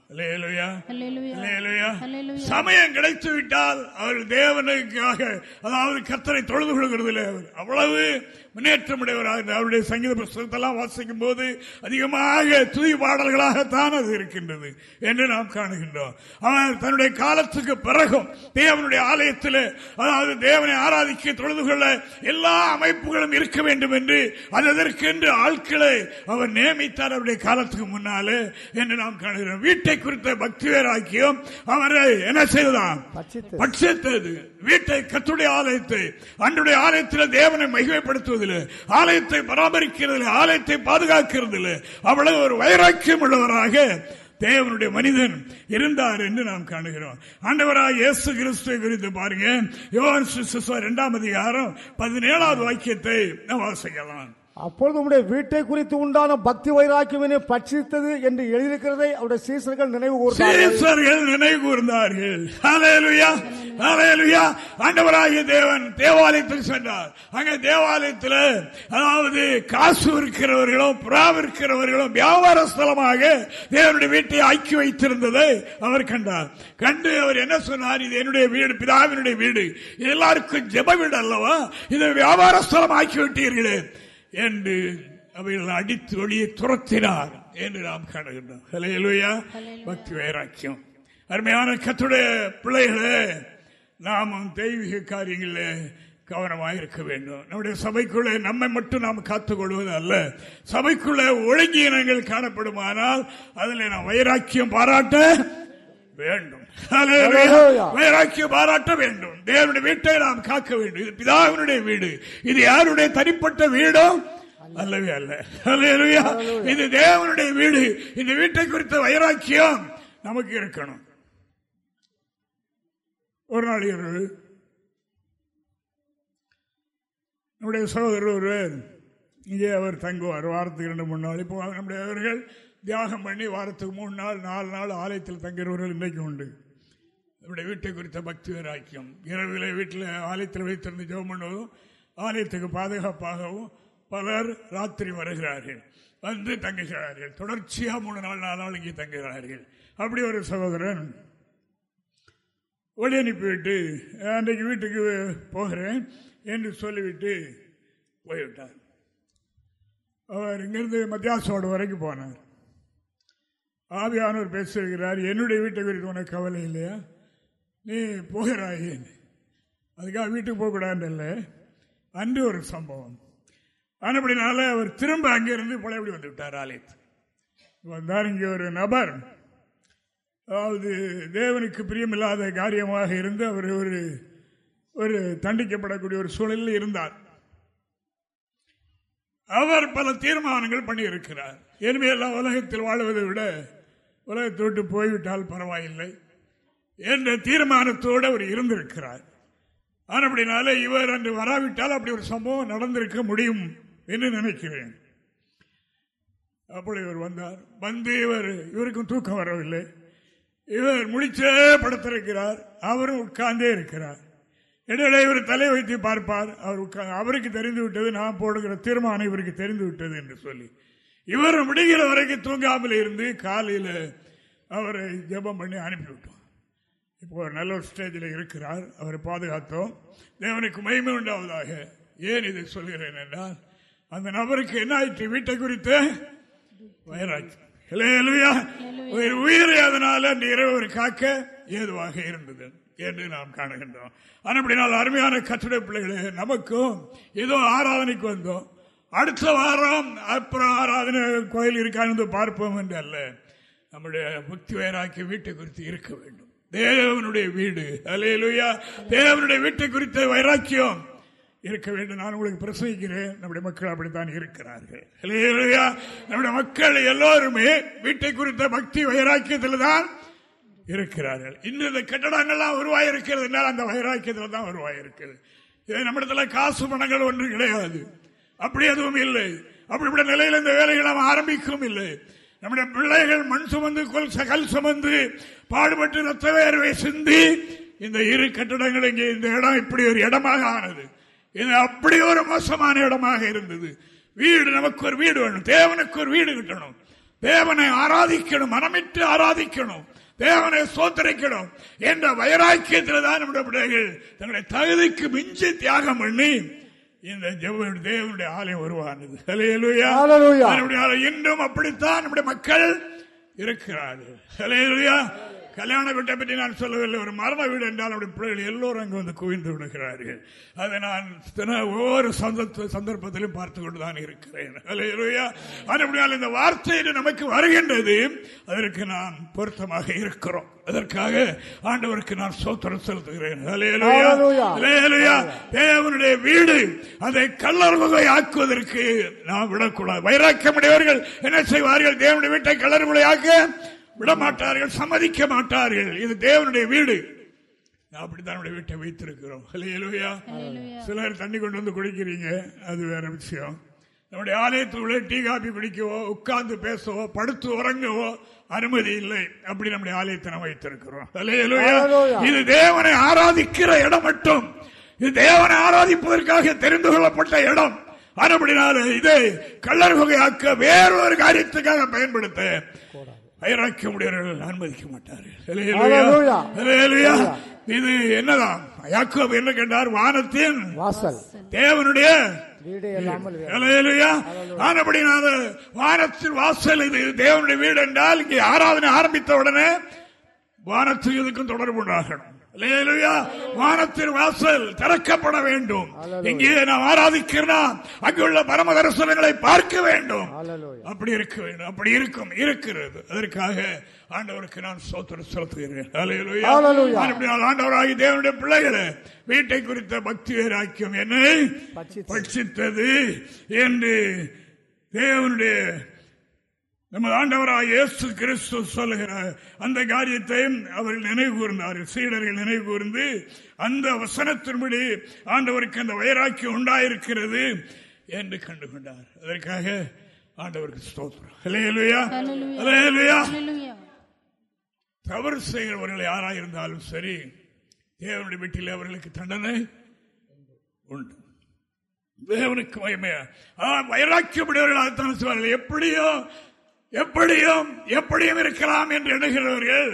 சமயம் கிடைத்து விட்டால் அவர் தேவனுக்காக அதாவது கத்தனை தொழுது கொள்கிறதில் அவர். அவ்வளவு முன்னேற்றமுடையவராக அவருடைய சங்கீத புஸ்தகத்தெல்லாம் வாசிக்கும் போது அதிகமாக துதி பாடல்களாகத்தான் அது இருக்கின்றது என்று நாம் காணுகின்றோம். அவன் தன்னுடைய காலத்துக்கு பிறகும் தேவனுடைய ஆலயத்தில் அதாவது தேவனை ஆராதிக்க தொழுது கொள்ள எல்லா அமைப்புகளும் இருக்க வேண்டும் என்று அதற்கென்று ஆட்களை அவர் நியமித்தார் அவருடைய காலத்துக்கு முன்னாலே என்று நாம் காணுகிறோம். வீட்டை குறித்த பக்தி வேறாக்கியும் அவரை என்ன செய்ததான் பட்சித்தது. வீட்டை கத்துடைய ஆலயத்தை அன்றைய ஆலயத்தில் தேவனை மகிமைப்படுத்துவதில் ஆலயத்தை பராமரிக்கிறதில் ஆலயத்தை பாதுகாக்கிறதில் அவ்வளவு ஒரு வைராக்கியம் உள்ளவராக தேவனுடைய மனிதன் இருந்தார் என்று நாம் காணுகிறோம். ஆண்டவராக இயேசு கிறிஸ்துவை குறித்து பாருங்க. யோகன் இரண்டாம் அதிகாரம் பதினேழாவது வாக்கியத்தை வாசிக்கலாம்.
அப்பொழுது உடைய வீட்டை குறித்து உண்டான பக்தி வைராக்கியவினை பட்சித்தது என்று எழுதியிருக்கிறதை அவருடைய சீசர்கள் நினைவு கூர்ந்தார்கள்.
நினைவு கூர்ந்தார்கள். ஆண்டவராகிய தேவன் தேவாலயத்தில் சென்றார். அங்க தேவாலயத்தில் அதாவது காசு இருக்கிறவர்களும் புறாவு இருக்கிறவர்களும் வியாபார ஸ்தலமாக தேவனுடைய வீட்டை ஆக்கி வைத்திருந்ததை அவர் கண்டார். கண்டு அவர் என்ன சொன்னார்? இது என்னுடைய வீடு பிதாவினுடைய வீடு. எல்லாருக்கும் ஜெப வீடு அல்லவா? இதை வியாபார ஸ்தலம் ஆக்கி விட்டீர்களே. என்று அவைகள் அடித்து ஒளியை துரத்தினார் என்று நாம் காணுகின்றோம். பக்தி வைராக்கியம். அருமையான கத்துடைய பிள்ளைகளே நாமும் தெய்வீக காரியங்களில் கவனமாக இருக்க வேண்டும். நம்முடைய சபைக்குள்ளே நம்மை மட்டும் நாம் காத்துக் கொள்வது அல்ல. சபைக்குள்ளே ஒழுங்கீனங்கள் காணப்படுமானால் அதில் நாம் வைராக்கியம் பாராட்ட வேண்டும். பாராட்ட வேண்டும். தேவனுடைய வீட்டை நாம் காக்க வேண்டும். இது பிதாவினுடைய வீடு. இது யாருடைய தனிப்பட்ட வீடும் அல்லவே அல்ல. இது தேவனுடைய வீடு. இந்த வீட்டை குறித்த வைராக்கியம் நமக்கு இருக்கணும். ஒரு நாள் நம்முடைய சகோதரர் ஒருவர் இங்கே அவர் தங்குவார். வாரத்துக்கு இரண்டு மூணு நாள். இப்போ நம்முடைய அவர்கள் தியாகம் பண்ணி வாரத்துக்கு மூணு நாள் நாலு நாள் ஆலயத்தில் தங்குறவர்கள் இன்றைக்கு உண்டு. நம்முடைய வீட்டை குறித்த பக்தி வைராக்கியம் இரவில் வீட்டில் ஆலயத்தில் வைத்திருந்து ஜெபம் பண்ணுவதும் ஆலயத்துக்கு பாதுகாப்பாகவும் பலர் ராத்திரி வருகிறார்கள். வந்து தங்குகிறார்கள். தொடர்ச்சியாக மூணு நாள் நாலு நாள் இங்கே தங்குகிறார்கள். அப்படி ஒரு சகோதரன் ஒளி அனுப்பிவிட்டு அன்றைக்கு வீட்டுக்கு போகிறேன் என்று சொல்லிவிட்டு போய்விட்டார். அவர் இங்கிருந்து மத்தியாசோடு வரைக்கும் போனார். ஆவியானவர் பேசுகிறார் என்னுடைய வீட்டை குறித்து உனக்கு கவலை இல்லையா? நீ போகிறாயே அதுக்காக வீட்டுக்கு போகக்கூடாது அன்று ஒரு சம்பவம். ஆனப்படினால அவர் திரும்ப அங்கிருந்து பழையபடி வந்து விட்டார் ஆலயத்து வந்தார் இங்கே ஒரு நபர். அதாவது தேவனுக்கு பிரியமில்லாத காரியமாக இருந்து அவர் ஒரு ஒரு தண்டிக்கப்படக்கூடிய ஒரு சூழலில் இருந்தார். அவர் பல தீர்மானங்கள் பண்ணியிருக்கிறார். எல்லாம் உலகத்தில் வாழ்வதை விட உலகத்தை விட்டு போய்விட்டால் பரவாயில்லை என்ற தீர்மானத்தோடு அவர் இருந்திருக்கிறார். அப்படினால இவர் அன்று வராவிட்டால் அப்படி ஒரு சம்பவம் நடந்திருக்க முடியும் என்று நினைக்கிறேன். அப்படி இவர் வந்தார். வந்து இவர் இவருக்கும் தூக்கம் வரவில்லை. இவர் முடிச்சே படுத்திருக்கிறார். அவரும் உட்கார்ந்தே இருக்கிறார். இடையில இவர் தலை வைத்து பார்ப்பார். அவர் அவருக்கு தெரிந்து விட்டது நான் போடுகிற தீர்மானம் இவருக்கு தெரிந்து விட்டது என்று சொல்லி. இவர் முடிகிற வரைக்கும் தூங்காமல் இருந்து காலையில் அவரை ஜபம் பண்ணி அனுப்பிவிட்டோம். இப்போ நல்ல ஒரு ஸ்டேஜில் இருக்கிறார். அவரை பாதுகாத்தோம். தேவனுக்கு மகிமை உண்டாவதாக. ஏன் இதை சொல்கிறேன் என்றால் அந்த நபருக்கு என்ன ஆயிற்று? வீட்டை குறித்து வைராக்கியம் உயிரை அதனால அந்த இரவு காக்க ஏதுவாக இருந்தது என்று நாம் காணுகின்றோம். அப்படினால் அருமையான கட்டிட பிள்ளைகளே நமக்கும் ஏதோ ஆராதனைக்கு வந்தோம். அடுத்த வாரம் அப்புறம் ஆராதனை கோயில் இருக்கான்னு பார்ப்போம் என்று அல்ல நம்முடைய புக்தி வயராக்கி வீட்டை குறித்து இருக்க வேண்டும். தேவனுடைய வீடு. அலையலுயா தேவனுடைய வீட்டை குறித்த வைராக்கியம் இருக்க வேண்டும். நான் உங்களுக்கு பிரசவிக்கிறேன் நம்முடைய மக்கள் அப்படித்தான் இருக்கிறார்கள். நம்முடைய மக்கள் எல்லோருமே வீட்டை குறித்த பக்தி வைராக்கியத்தில் தான் இருக்கிறார்கள். இன்று இந்த கட்டடங்கள்லாம் உருவாயிருக்கிறது. என்றால் அந்த வைராக்கியத்தில் தான் உருவாயிருக்கிறது. இது நம்மிடத்துல காசு பணங்கள் ஒன்று கிடையாது. அப்படி எதுவும் இல்லை. அப்படிப்பட்ட நிலையில் இந்த வேலைகள் நாம் ஆரம்பிக்கவும் இல்லை. நம்முடைய பிள்ளைகள் மண் சுமந்து கொல் கல் சுமந்து பாடுபட்டு ரத்த வேர்வை சிந்தி இந்த இரு கட்டடங்கள் இங்கே இந்த இடம் இப்படி ஒரு இடமாக ஆனது. இது அப்படி ஒரு மோசமான இடமாக இருந்தது. வீடு நமக்கு ஒரு வீடு வேணும். தேவனுக்கு ஒரு வீடு கிட்டணும். தேவனை ஆராதிக்கணும் மனமிட்டு ஆராதிக்கணும். தேவனை சோத்தரிக்கணும் என்ற வைராக்கியத்தில் தான் நம்முடைய பிள்ளைகள் தங்களுடைய தகுதிக்கு மிஞ்சி தியாகம் பண்ணி இந்த ஜெப தேவனுடைய ஆலயம் உருவானது. இன்றும் அப்படித்தான் நம்முடைய மக்கள் இருக்கிறார்கள். கல்யாண வீட்டை பற்றி நான் சொல்லவில்லை. ஒரு மரண வீடு என்றால் நம்முடைய பிள்ளைகள் எல்லோரும் அங்கு வந்து குவிந்து விடுகிறார்கள். அதை நான் ஒவ்வொரு சந்தர்ப்ப- சந்தர்ப்பத்திலும் பார்த்து கொண்டுதான் இருக்கிறேன். அதுபடியால் இந்த வார்த்தை நமக்கு வருகின்றது. அதற்கு நான் பொருத்தமாக இருக்கிறோம். அதற்காக ஆண்டவருக்கு நான் சோத்திரம் செலுத்துகிறேன். தேவனுடைய வீடு அதை கல்லறுமுகை ஆக்குவதற்கு நாம் விடக்கூடாது. வைராக்கியமுடையவர்கள் என்ன செய்வார்கள்? தேவனுடைய வீட்டை கல்லறுமுறை ஆக்க விட மாட்டார்கள் சம்மதிக்க மாட்டார்கள் இது தேவனுடைய வீடு. நான் அப்படித்தான் நம்முடைய வீட்டை வைத்திருக்கிறோம். ஹalleluya. சிலர் தண்ணி கொண்டு வந்து குடிக்கிறீங்க. அது வேற விஷயம். நம்முடைய ஆலயத்துக்குள்ளே டீ காபி குடிக்கவோ உட்கார்ந்து பேசவோ படுத்து உறங்கவோ அனுமதி இல்லை. அப்படி நம்முடைய ஆலயத்தை நாம் வைத்திருக்கிறோம். இது தேவனை ஆராதிக்கிற இடம் மட்டும். இது தேவனை ஆராதிப்பதற்காக தெரிந்து கொள்ளப்பட்ட இடம். ஆனப்படினால இதை கள்ளர் வகையாக்க வேறொரு காரியத்துக்காக பயன்படுத்த வைராக்கிய முடியவர்கள் அனுமதிக்க மாட்டார்கள். இது என்னதான்? யாக்கோபு என்ன கேட்டார்? வானத்தின்
வாசல்.
தேவனுடைய வானத்தின் வாசல் இது தேவனுடைய வீடு என்றால் இங்கே ஆராதனை ஆரம்பித்த உடனே வானத்தில் இதுக்கும் தொடர்பு உண்டாகணும். வானத்தின் வாசல் திறக்கப்பட வேண்டும். இங்கே நாம் ஆராதிக்கிறோம் அங்குள்ள பரம தரிசனங்களை பார்க்க வேண்டும். அப்படி இருக்க வேண்டும். அப்படி இருக்கும் இருக்கிறது. அதற்காக ஆண்டவருக்கு நான் சோத்திரம் செலுத்துகிறேன். ஆண்டவராகி தேவனுடைய பிள்ளைகளே வீட்டை குறித்த பக்தி வைராக்கியம் என்னை.
பட்சித்தது
என்று தேவனுடைய நமது ஆண்டவராக இயேசு கிறிஸ்து சொல்லுகிற அந்த காரியத்தையும் அவர்கள் நினைவு கூர்ந்தார்கள். சீடர்கள் நினைவு கூர்ந்து அந்த வசனத்தின்படி ஆண்டவருக்கு அந்த வைராக்கியம் உண்டாயிருக்கிறது என்று கண்டு கொண்டார் அதற்காக ஆண்டவருக்கு ஸ்தோத்திரம். தவறு செய்கிறவர்கள் யாராயிருந்தாலும் சரி தேவனுடைய வீட்டில் அவர்களுக்கு தண்டனை உண்டு. தேவனுக்கு மகிமையா. வைராக்கியப்படுவர்களாகத்தான் சொல்வார்கள் எப்படியோ எப்படியும் எப்படியும் இருக்கலாம் என்று எண்ணுகிறவர்கள்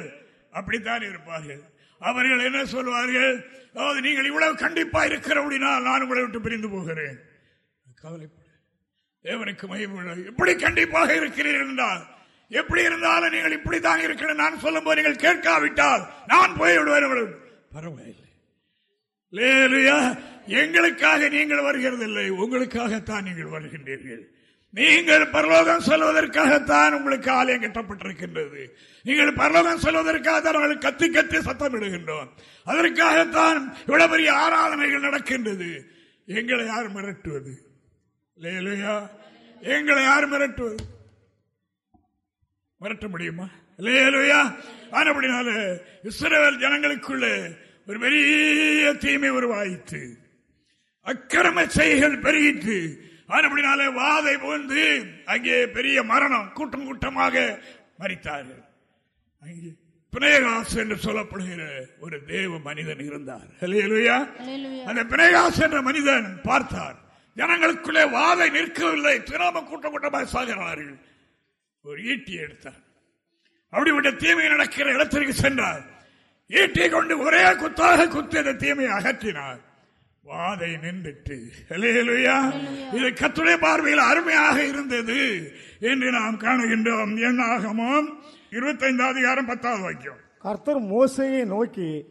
அப்படித்தான் இருப்பார்கள். அவர்கள் என்ன சொல்வார்கள்? அதாவது நீங்கள் இவ்வளவு கண்டிப்பா இருக்கிறபடினால் நான் உங்களை விட்டு பிரிந்து போகிறேன். கவலைப்பட. தேவனுக்கு மகிமை எப்படி கண்டிப்பாக இருக்கிறீர்கள் என்றால் எப்படி இருந்தாலும் நீங்கள் இப்படித்தான் இருக்கணும். நான் சொல்லும் போது நீங்கள் கேட்காவிட்டால் நான் போய் விடுவேன் உங்களுக்கு. பரவாயில்லை. எங்களுக்காக நீங்கள் வருகிறதில்லை. உங்களுக்காகத்தான் நீங்கள் வருகின்றீர்கள். நீங்கள் பரலோகம் செல்வதற்காகத்தான் உங்களுக்கு ஆலயம் கட்டப்பட்டிருக்கின்றது. நீங்கள் பரலோகம் செல்வதற்காகத்தான் அவர்கள் கத்தி கத்தி சத்தமிடுகின்றோம் அதற்காகத்தான் இவ்வளவு பெரிய ஆராதனைகள் நடக்கின்றது. எங்களை யார் மிரட்டுவது? இல்லையா எங்களை யார் மிரட்டுவது? மிரட்ட முடியுமா? இல்லையா ஆனப்படினால இஸ்ரேல் ஜனங்களுக்குள்ளே ஒரு பெரிய தீமை உருவாயிற்று. அக்கிரம செய்கள் பெருகிட்டு ஆனப்படினாலே வாதை புகுந்து அங்கே பெரிய மரணம் கூட்டம் கூட்டமாக மறித்தார்கள் அங்கே பினேகாஸ் என்று சொல்லப்படுகிற ஒரு தேவ மனிதன் இருந்தார். அந்த பினேகாஸ் என்ற மனிதன் பார்த்தார். ஜனங்களுக்குள்ளே வாதை நிற்கவில்லை. தினம கூட்டம் கூட்டமாக சாகிறார்கள். ஒரு ஈட்டி எடுத்தார். அப்படிப்பட்ட தீமை நடக்கிற இடத்திற்கு சென்றார். ஈட்டியை கொண்டு ஒரே குத்தாக குத்தி அந்த தீமையை அகற்றினார். வாதை நின்றுட்டு. இது கத்துடைய பார்வையில் அருமையாக இருந்தது என்று நாம் காணுகின்றோம். என்னாகமும்? இருபத்தைந்தாவது அதிகாரம் பத்தாவது வாக்கியம்.
கர்த்தர் மோசையை நோக்கி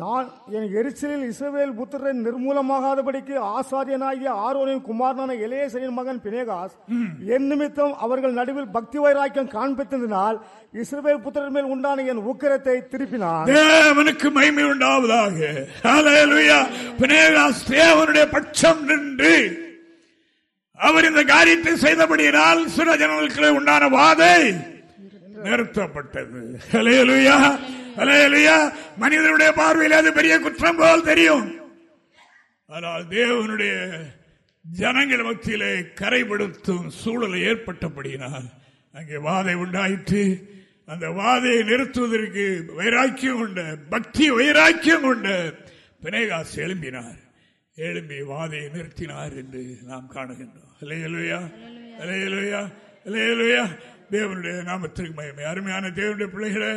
நான் என் எரிச்சலில் இஸ்ரவேல் புத்திரன் நிர்மூலமாகாதபடிக்கு ஆசாரியனாகிய ஆரோனின் குமாரனான இளையசனின் மகன் பினேகாஸ் என் நிமித்தம் அவர்கள் நடுவில் பக்தி வைராக்கியம் காண்பித்ததினால் இஸ்ரவேல் புத்திரன் மேல் உண்டான என் உக்கிரத்தை திருப்பினான்
தேவனுக்கு மகிமை உண்டாவதாக. பினேகாஸ் தேவனுடைய பட்சம் நின்று அவர் இந்த காரியத்தை செய்தபடியினால் சில ஜனங்களுக்கு உண்டான வாதை நிறுத்தப்பட்டது. மனிதனுடைய பார்வையில் அது பெரிய குற்றம் போல் தெரியும். ஆனால் தேவனுடைய ஜனங்கள் மத்தியிலே கரைபடுத்தும் சூழலை ஏற்பட்டபடியினால் அங்கே வாதை உண்டாயிற்று. அந்த வாதையை நிறுத்துவதற்கு வைராக்கியம் கொண்ட பக்தி வைராக்கியம் கொண்ட பிணைகாசு எழும்பினார். எழும்பி வாதையை நிறுத்தினார் என்று நாம் காணுகின்றோம். இல்லையா இல்லையா இல்லையா தேவனுடைய நாமத்திற்கு மகிமை. அருமையான தேவனுடைய பிள்ளைகளை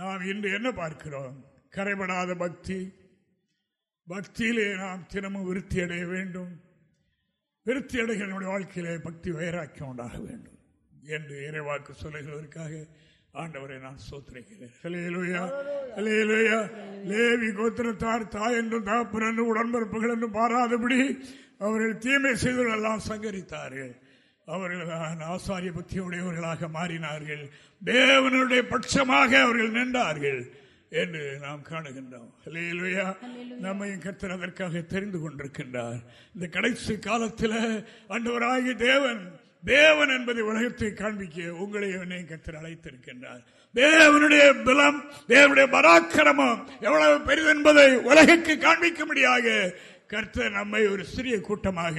நாம் இன்று என்ன பார்க்கிறோம்? கரைபடாத பக்தி. பக்தியிலே நாம் தினமும் விருத்தி அடைய வேண்டும். விருத்தி அடைகிற நம்முடைய வாழ்க்கையிலே பக்தி வைராக்கியம் உண்டாக வேண்டும். என்று இறைவாக்கு சொல்லுகிறதற்காக ஆண்டவரை நான் சோத்திருக்கிறேன். லேவி கோத்திரத்தார் தாய் என்றும் தாப்பர் என்றும் உடன்பிறப்புகள் என்றும் பாராதபடி அவர்கள் தீமை செய்தவர்கள் எல்லாம் சங்கரித்தார்கள். அவர்கள் ஆசாரிய பக்தியுடையவர்களாக மாறினார்கள். தேவனுடைய பட்சமாக அவர்கள் நின்றார்கள் என்று நாம் காணுகின்றோம். நம்மையும் கர்த்தர் அதற்காக தெரிந்து கொண்டிருக்கின்றார். இந்த கடைசி காலத்தில் அண்டவராகிய தேவன் தேவன் என்பதை உலகத்தை காண்பிக்க உங்களை என்னையும் கர்த்தர் அழைத்திருக்கின்றார். தேவனுடைய பலம் தேவனுடைய பராக்கிரமம் எவ்வளவு பெரிது என்பதை உலகுக்கு காண்பிக்கும்படியாக கர்த்தர் நம்மை ஒரு சிறிய கூட்டமாக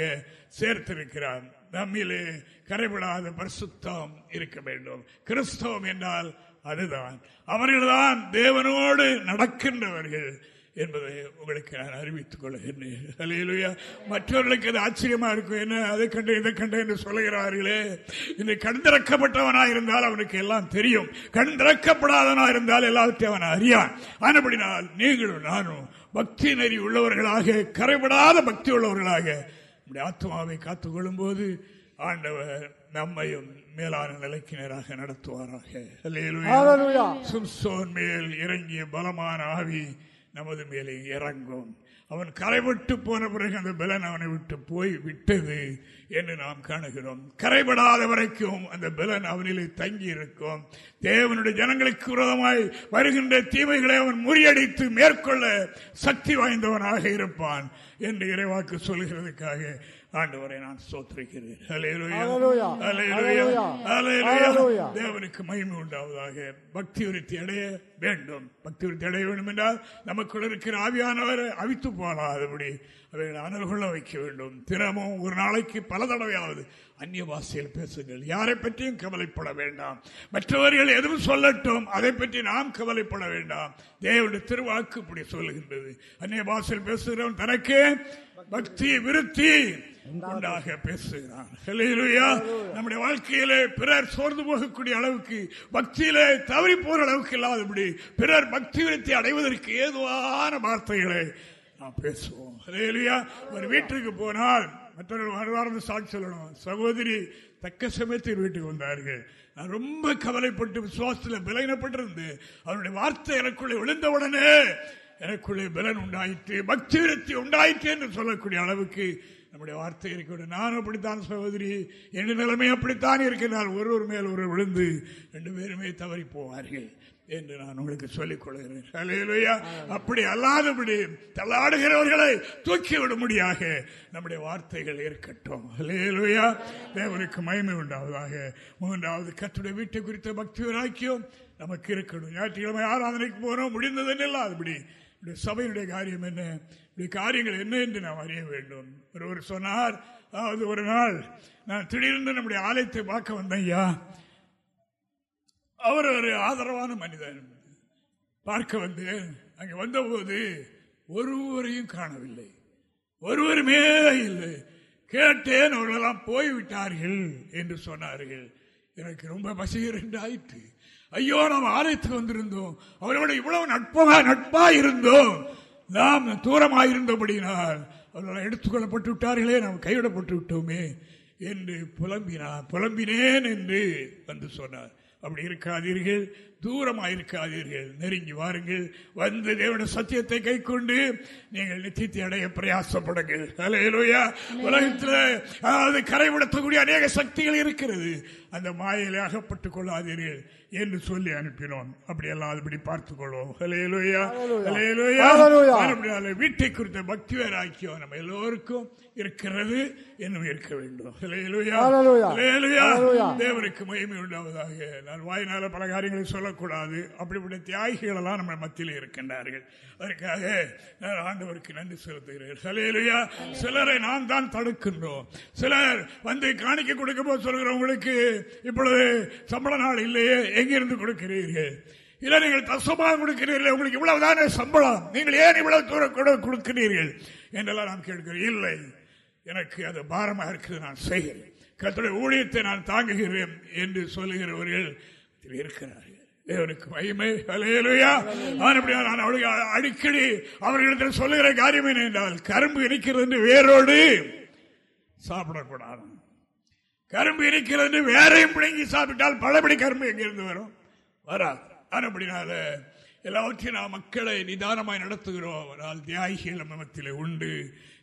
சேர்த்திருக்கிறார். நம்மிலே கரைபடாத பரிசுத்தம் இருக்க வேண்டும். கிறிஸ்தவம் என்றால் அதுதான். அவர்கள்தான் தேவனோடு நடக்கின்றவர்கள் என்பதை உங்களுக்கு நான் அறிவித்துக் கொள்கிறேன் மற்றவர்களுக்கு அது ஆச்சரியமா இருக்கும். என்ன அதை கண்டு இதை கண்டு என்று சொல்லுகிறார்களே. இந்த கண் திறக்கப்பட்டவனா இருந்தால் அவனுக்கு எல்லாம் தெரியும். கண் திறக்கப்படாதவனா இருந்தால் எல்லாத்தையும் அவன் அறியான். ஆனப்படினால் நீங்களும் நானும் பக்தி நெறி உள்ளவர்களாக கரைபடாத பக்தி உள்ளவர்களாக நம்முடைய ஆத்மாவை காத்துக்கொள்ளும் போது ஆண்டவர் நம்மையும் மேலான நிலைக்கு நேராக நடத்துவாராக மேல் இறங்கிய பலமான ஆவி நமது மேலே இறங்கும். அவன் கரைபட்டு போன பிறகு அந்த பலன் அவனை விட்டு போய் விட்டது என்று நாம் காணுகிறோம். கரைபடாத வரைக்கும் அந்த பலன் அவனிலே தங்கி இருக்கும் தேவனுடைய ஜனங்களுக்கு விரோதமாய் வருகின்ற தீமைகளை அவன் முறியடித்து மேற்கொள்ள சக்தி வாய்ந்தவனாக இருப்பான். என்று இறைவாக்கு சொல்கிறதுக்காக ஆண்டவரை நான் சோத்திருக்கிறேன் தேவனுக்கு மகிமை உண்டாவதாக. பக்தி விருத்தி அடைய வேண்டும். பக்தி விருத்தி அடைய வேண்டும் என்றால் நமக்குள் இருக்கிற ஆவியானவரை அவித்து போகலாதபடி அவைகளை அனல் கொள்ள வைக்க வேண்டும். தினமும் ஒரு நாளைக்கு பல தடவையாவது அந்நிய பாஷையில் பேசுங்கள். யாரை பற்றியும் கவலைப்பட வேண்டாம். மற்றவர்கள் எதுவும் சொல்லட்டும் அதை பற்றி நாம் கவலைப்பட வேண்டாம். தேவனுடைய திருவாக்கு இப்படி சொல்லுகின்றது. அந்நிய பாஷையில் பேசுகிறவன் தனக்கே பக்தி விருத்தி உண்டாக பேசுகிறான் நம்முடைய வாழ்க்கையிலே பிறர் சோர்ந்து போகக்கூடிய அளவுக்கு பக்தியிலே தவறி போற அளவுக்கு இல்லாதபடி பிறர் பக்தி விருத்தி அடைவதற்கு ஏதுவான வார்த்தைகளை நாம் பேசுவோம். ஒரு வீட்டுக்கு போனால் மற்றவர்கள் வருவார்ந்து சாட்சி சொல்லணும். சகோதரி தக்க சமயத்தில் வீட்டுக்கு வந்தார்கள். நான் ரொம்ப கவலைப்பட்டு விசுவாசத்தில் பலனப்பட்டிருந்து அவருடைய வார்த்தை எனக்குள்ளே விழுந்தவுடனே எனக்குள்ளே பலன் உண்டாயிற்று. பக்தி விருத்தி உண்டாயிற்று என்று சொல்லக்கூடிய அளவுக்கு நம்முடைய வார்த்தை இருக்கட்டும் நான் அப்படித்தான் சகோதரி. என் நிலைமை அப்படித்தான் இருக்கிறார் ஒருவர் மேல் ஒருவர் விழுந்து ரெண்டு பேருமே தவறி போவார்கள் என்று நான் உங்களுக்கு சொல்லிக் கொள்கிறேன். அப்படி அல்லாதபடி தள்ளாடுகிறவர்களை தூக்கி விடும்படியாக நம்முடைய வார்த்தைகள் இருக்கட்டும். ஹலேலுயா தேவனுக்கு மயமை உண்டாவதாக. மூன்றாவது கத்துடைய வீட்டை குறித்த பக்தி வராக்கியம் நமக்கு இருக்கணும். ஞாயிற்றுக்கிழமை ஆராதனைக்கு போகிறோம் முடிந்தது இல்லாதபடி இப்படி சபையுடைய காரியம் என்ன? இப்படி காரியங்கள் என்ன என்று நாம் அறிய வேண்டும். ஒருவர் சொன்னார் அதாவது ஒரு நாள் நான் திடீர்னு நம்முடைய ஆலயத்தை பார்க்க வந்தேன் ஐயா. அவர் ஒரு ஆதரவான மனிதன் பார்க்க வந்து அங்கே வந்தபோது ஒருவரையும் காணவில்லை. ஒருவருமே இல்லை. கேட்டேன் அவர்களெல்லாம் போய்விட்டார்கள் என்று சொன்னார்கள். எனக்கு ரொம்ப பசிகர் ஆயிற்று ஐயோ நாம் ஆலயத்துக்கு வந்திருந்தோம். அவரோட இவ்வளவு நட்பா நட்பா இருந்தோம். நாம் தூரமாயிருந்தபடியினால் அவர்கள் எடுத்துக்கொள்ளப்பட்டு விட்டார்களே நாம் கைவிடப்பட்டு விட்டோமே என்று புலம்பினார். புலம்பினேன் என்று வந்து சொன்னார். அப்படி இருக்காதீர்கள். தூரமாயிருக்காதீர்கள். நெருங்கி வாருங்கள். வந்து தேவன சத்தியத்தை கை கொண்டு நீங்கள் நித்தியத்தை அடைய பிரயாசப்படுங்கள். அலையலோயா உலகத்தில் அதாவது கரைவிடத்தக்கூடிய அநேக சக்திகள் இருக்கிறது. அந்த மாயிலே அகப்பட்டுக் கொள்ளாதீர்கள் என்று சொல்லி அனுப்பினோம். அப்படி அல்லாதபடி பார்த்துக் கொள்வோம் வீட்டை குறித்த பக்தி வேறாக்கியம் நம்ம எல்லோருக்கும் இருக்கிறது என்னும் இருக்க வேண்டும். தேவனுக்கு மகிமை உண்டாவதாக. நான் வாயினால பல காரியங்களை சொல்லக்கூடாது அப்படிப்பட்ட தியாகிகளெல்லாம் நம்ம மத்தியில் இருக்கின்றார்கள். அதற்காக நான் ஆண்டவருக்கு நன்றி செலுத்துகிறேன். சிலரை நான் தான் தடுக்கின்றோம். சிலர் வந்து காணிக்க கொடுக்க போது சொல்கிறவங்களுக்கு இப்பொழுது சம்பள நாள் இல்லையே எங்கிருந்து கொடுக்கிறீர்கள்? இல்ல நீங்கள் தசமாக கொடுக்கிறீர்கள் உங்களுக்கு இவ்வளவுதானே சம்பளம்? நீங்கள் ஏன் இவ்வளவு தூரம் கூட கொடுக்கிறீர்கள்? என்றெல்லாம் நான் கேட்கிறேன் இல்லை எனக்கு அது பாரமாக இருக்குது நான் செய்கிறேன். கத்துடைய ஊழியத்தை நான் தாங்குகிறேன் என்று சொல்லுகிறவர்கள் இருக்கிறார்கள். தேவனுக்கு மகிமை. அலையலுயா நான் அடிக்கடி அவர்களிடத்தில் சொல்லுகிற காரியம் என்ன என்றால் கரும்பு இருக்கிறது வேரோடு சாப்பிடக்கூடாது. கரும்பு இருக்கிறது வேறையும் பிடுங்கி சாப்பிட்டால் பழபடி கரும்பு எங்கிருந்து வரும்? வராது. அப்படினால எல்லாவற்றையும் நாம் மக்களை நிதானமாய் நடத்துகிறோம். ஆனால் தியாகிகள் மமத்திலே உண்டு.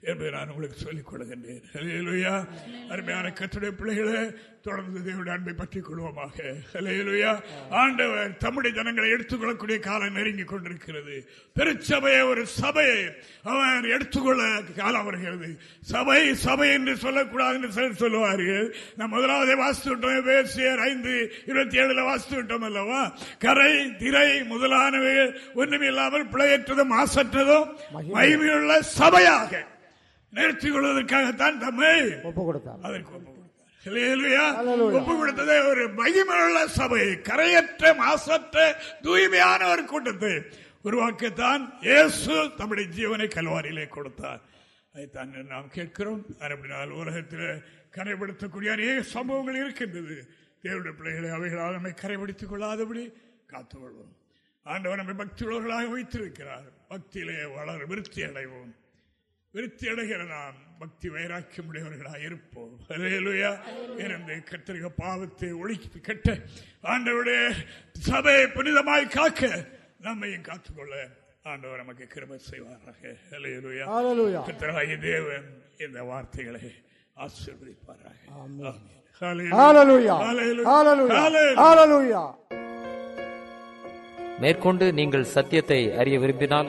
என்பதை நான் உங்களுக்கு சொல்லிக் கொடுக்கின்றேன் ஹalleluya. அருமையான கத்துடைய பிள்ளைகளே தொடர்ந்து தேவனுடைய அன்பை பற்றிக் கொள்வோமாக. ஹalleluya. ஆண்டவர் தம்முடைய ஜனங்களை எடுத்துக்கொள்ளக்கூடிய காலம் நெருங்கி கொண்டிருக்கிறது. திருச்சபையை ஒரு சபையை அவர் எடுத்துக்கொள்ள காலம் வருகிறது. சபை சபை என்று சொல்லக்கூடாது என்று சிலர் சொல்லுவார்கள். நாம் முதலாவதே வாசித்து விட்டோம் பேசியர் ஐந்து இருபத்தி ஏழுல வாசித்து விட்டோம் அல்லவா? கரை திரை முதலானவைகள் ஒன்றுமில்லாமல் பிழையற்றதும் மாசற்றதும் மகிமையுள்ள சபையாக. நிறுத்திக் கொள்வதற்காகத்தான் தம்மை
ஒப்பு கொடுத்தார்
அதற்கு ஒப்பு. ஒப்பு கொடுத்ததே ஒரு மகிமையுள்ள சபை கரையற்ற மாசற்ற தூய்மையான ஒரு கூட்டத்தை உருவாக்கத்தான் இயேசு தம்முடைய ஜீவனை கல்வாரியிலே கொடுத்தார். அதைத்தான் நாம் கேட்கிறோம். அப்படினால் உலகத்தில் கரைப்படுத்தக்கூடிய அநேக சம்பவங்கள் இருக்கின்றது. தேவனுடைய பிள்ளைகளை அவைகளால் நம்மை கரைப்படுத்திக் கொள்ளாதபடி காத்துக்கொள்வோம். ஆண்டவர் நம்மை பக்தி உள்ளவர்களாக வைத்திருக்கிறார். பக்தியிலே வளர விருத்தி அடைவோம். விருத்தி அடைகிற நாம் பக்தி வைராக்கியம் உடையவர்களாக இருப்போம். இருந்து கத்திரிக்க பாவத்தை ஒழித்து கட்ட ஆண்டவருடைய சபையை புனிதமாய் காக்க நம்மையும் காத்துக்கொள்ள ஆண்டவர் நமக்கு கிருபை செய்வாராக. கர்த்தராகிய தேவன் இந்த வார்த்தைகளை ஆசீர்வதிப்பாராக ஆமென். ஹல்லேலூயா.
ஹalleluya.
ஹல்லேலூயா.
ஹalleluya.
ஹல்லேலூயா.
ஹalleluya.
மேற்கொண்டு நீங்கள் சத்தியத்தை அறிய விரும்பினால்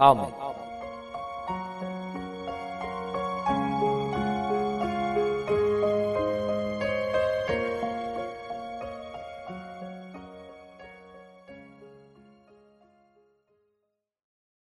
ஆமென்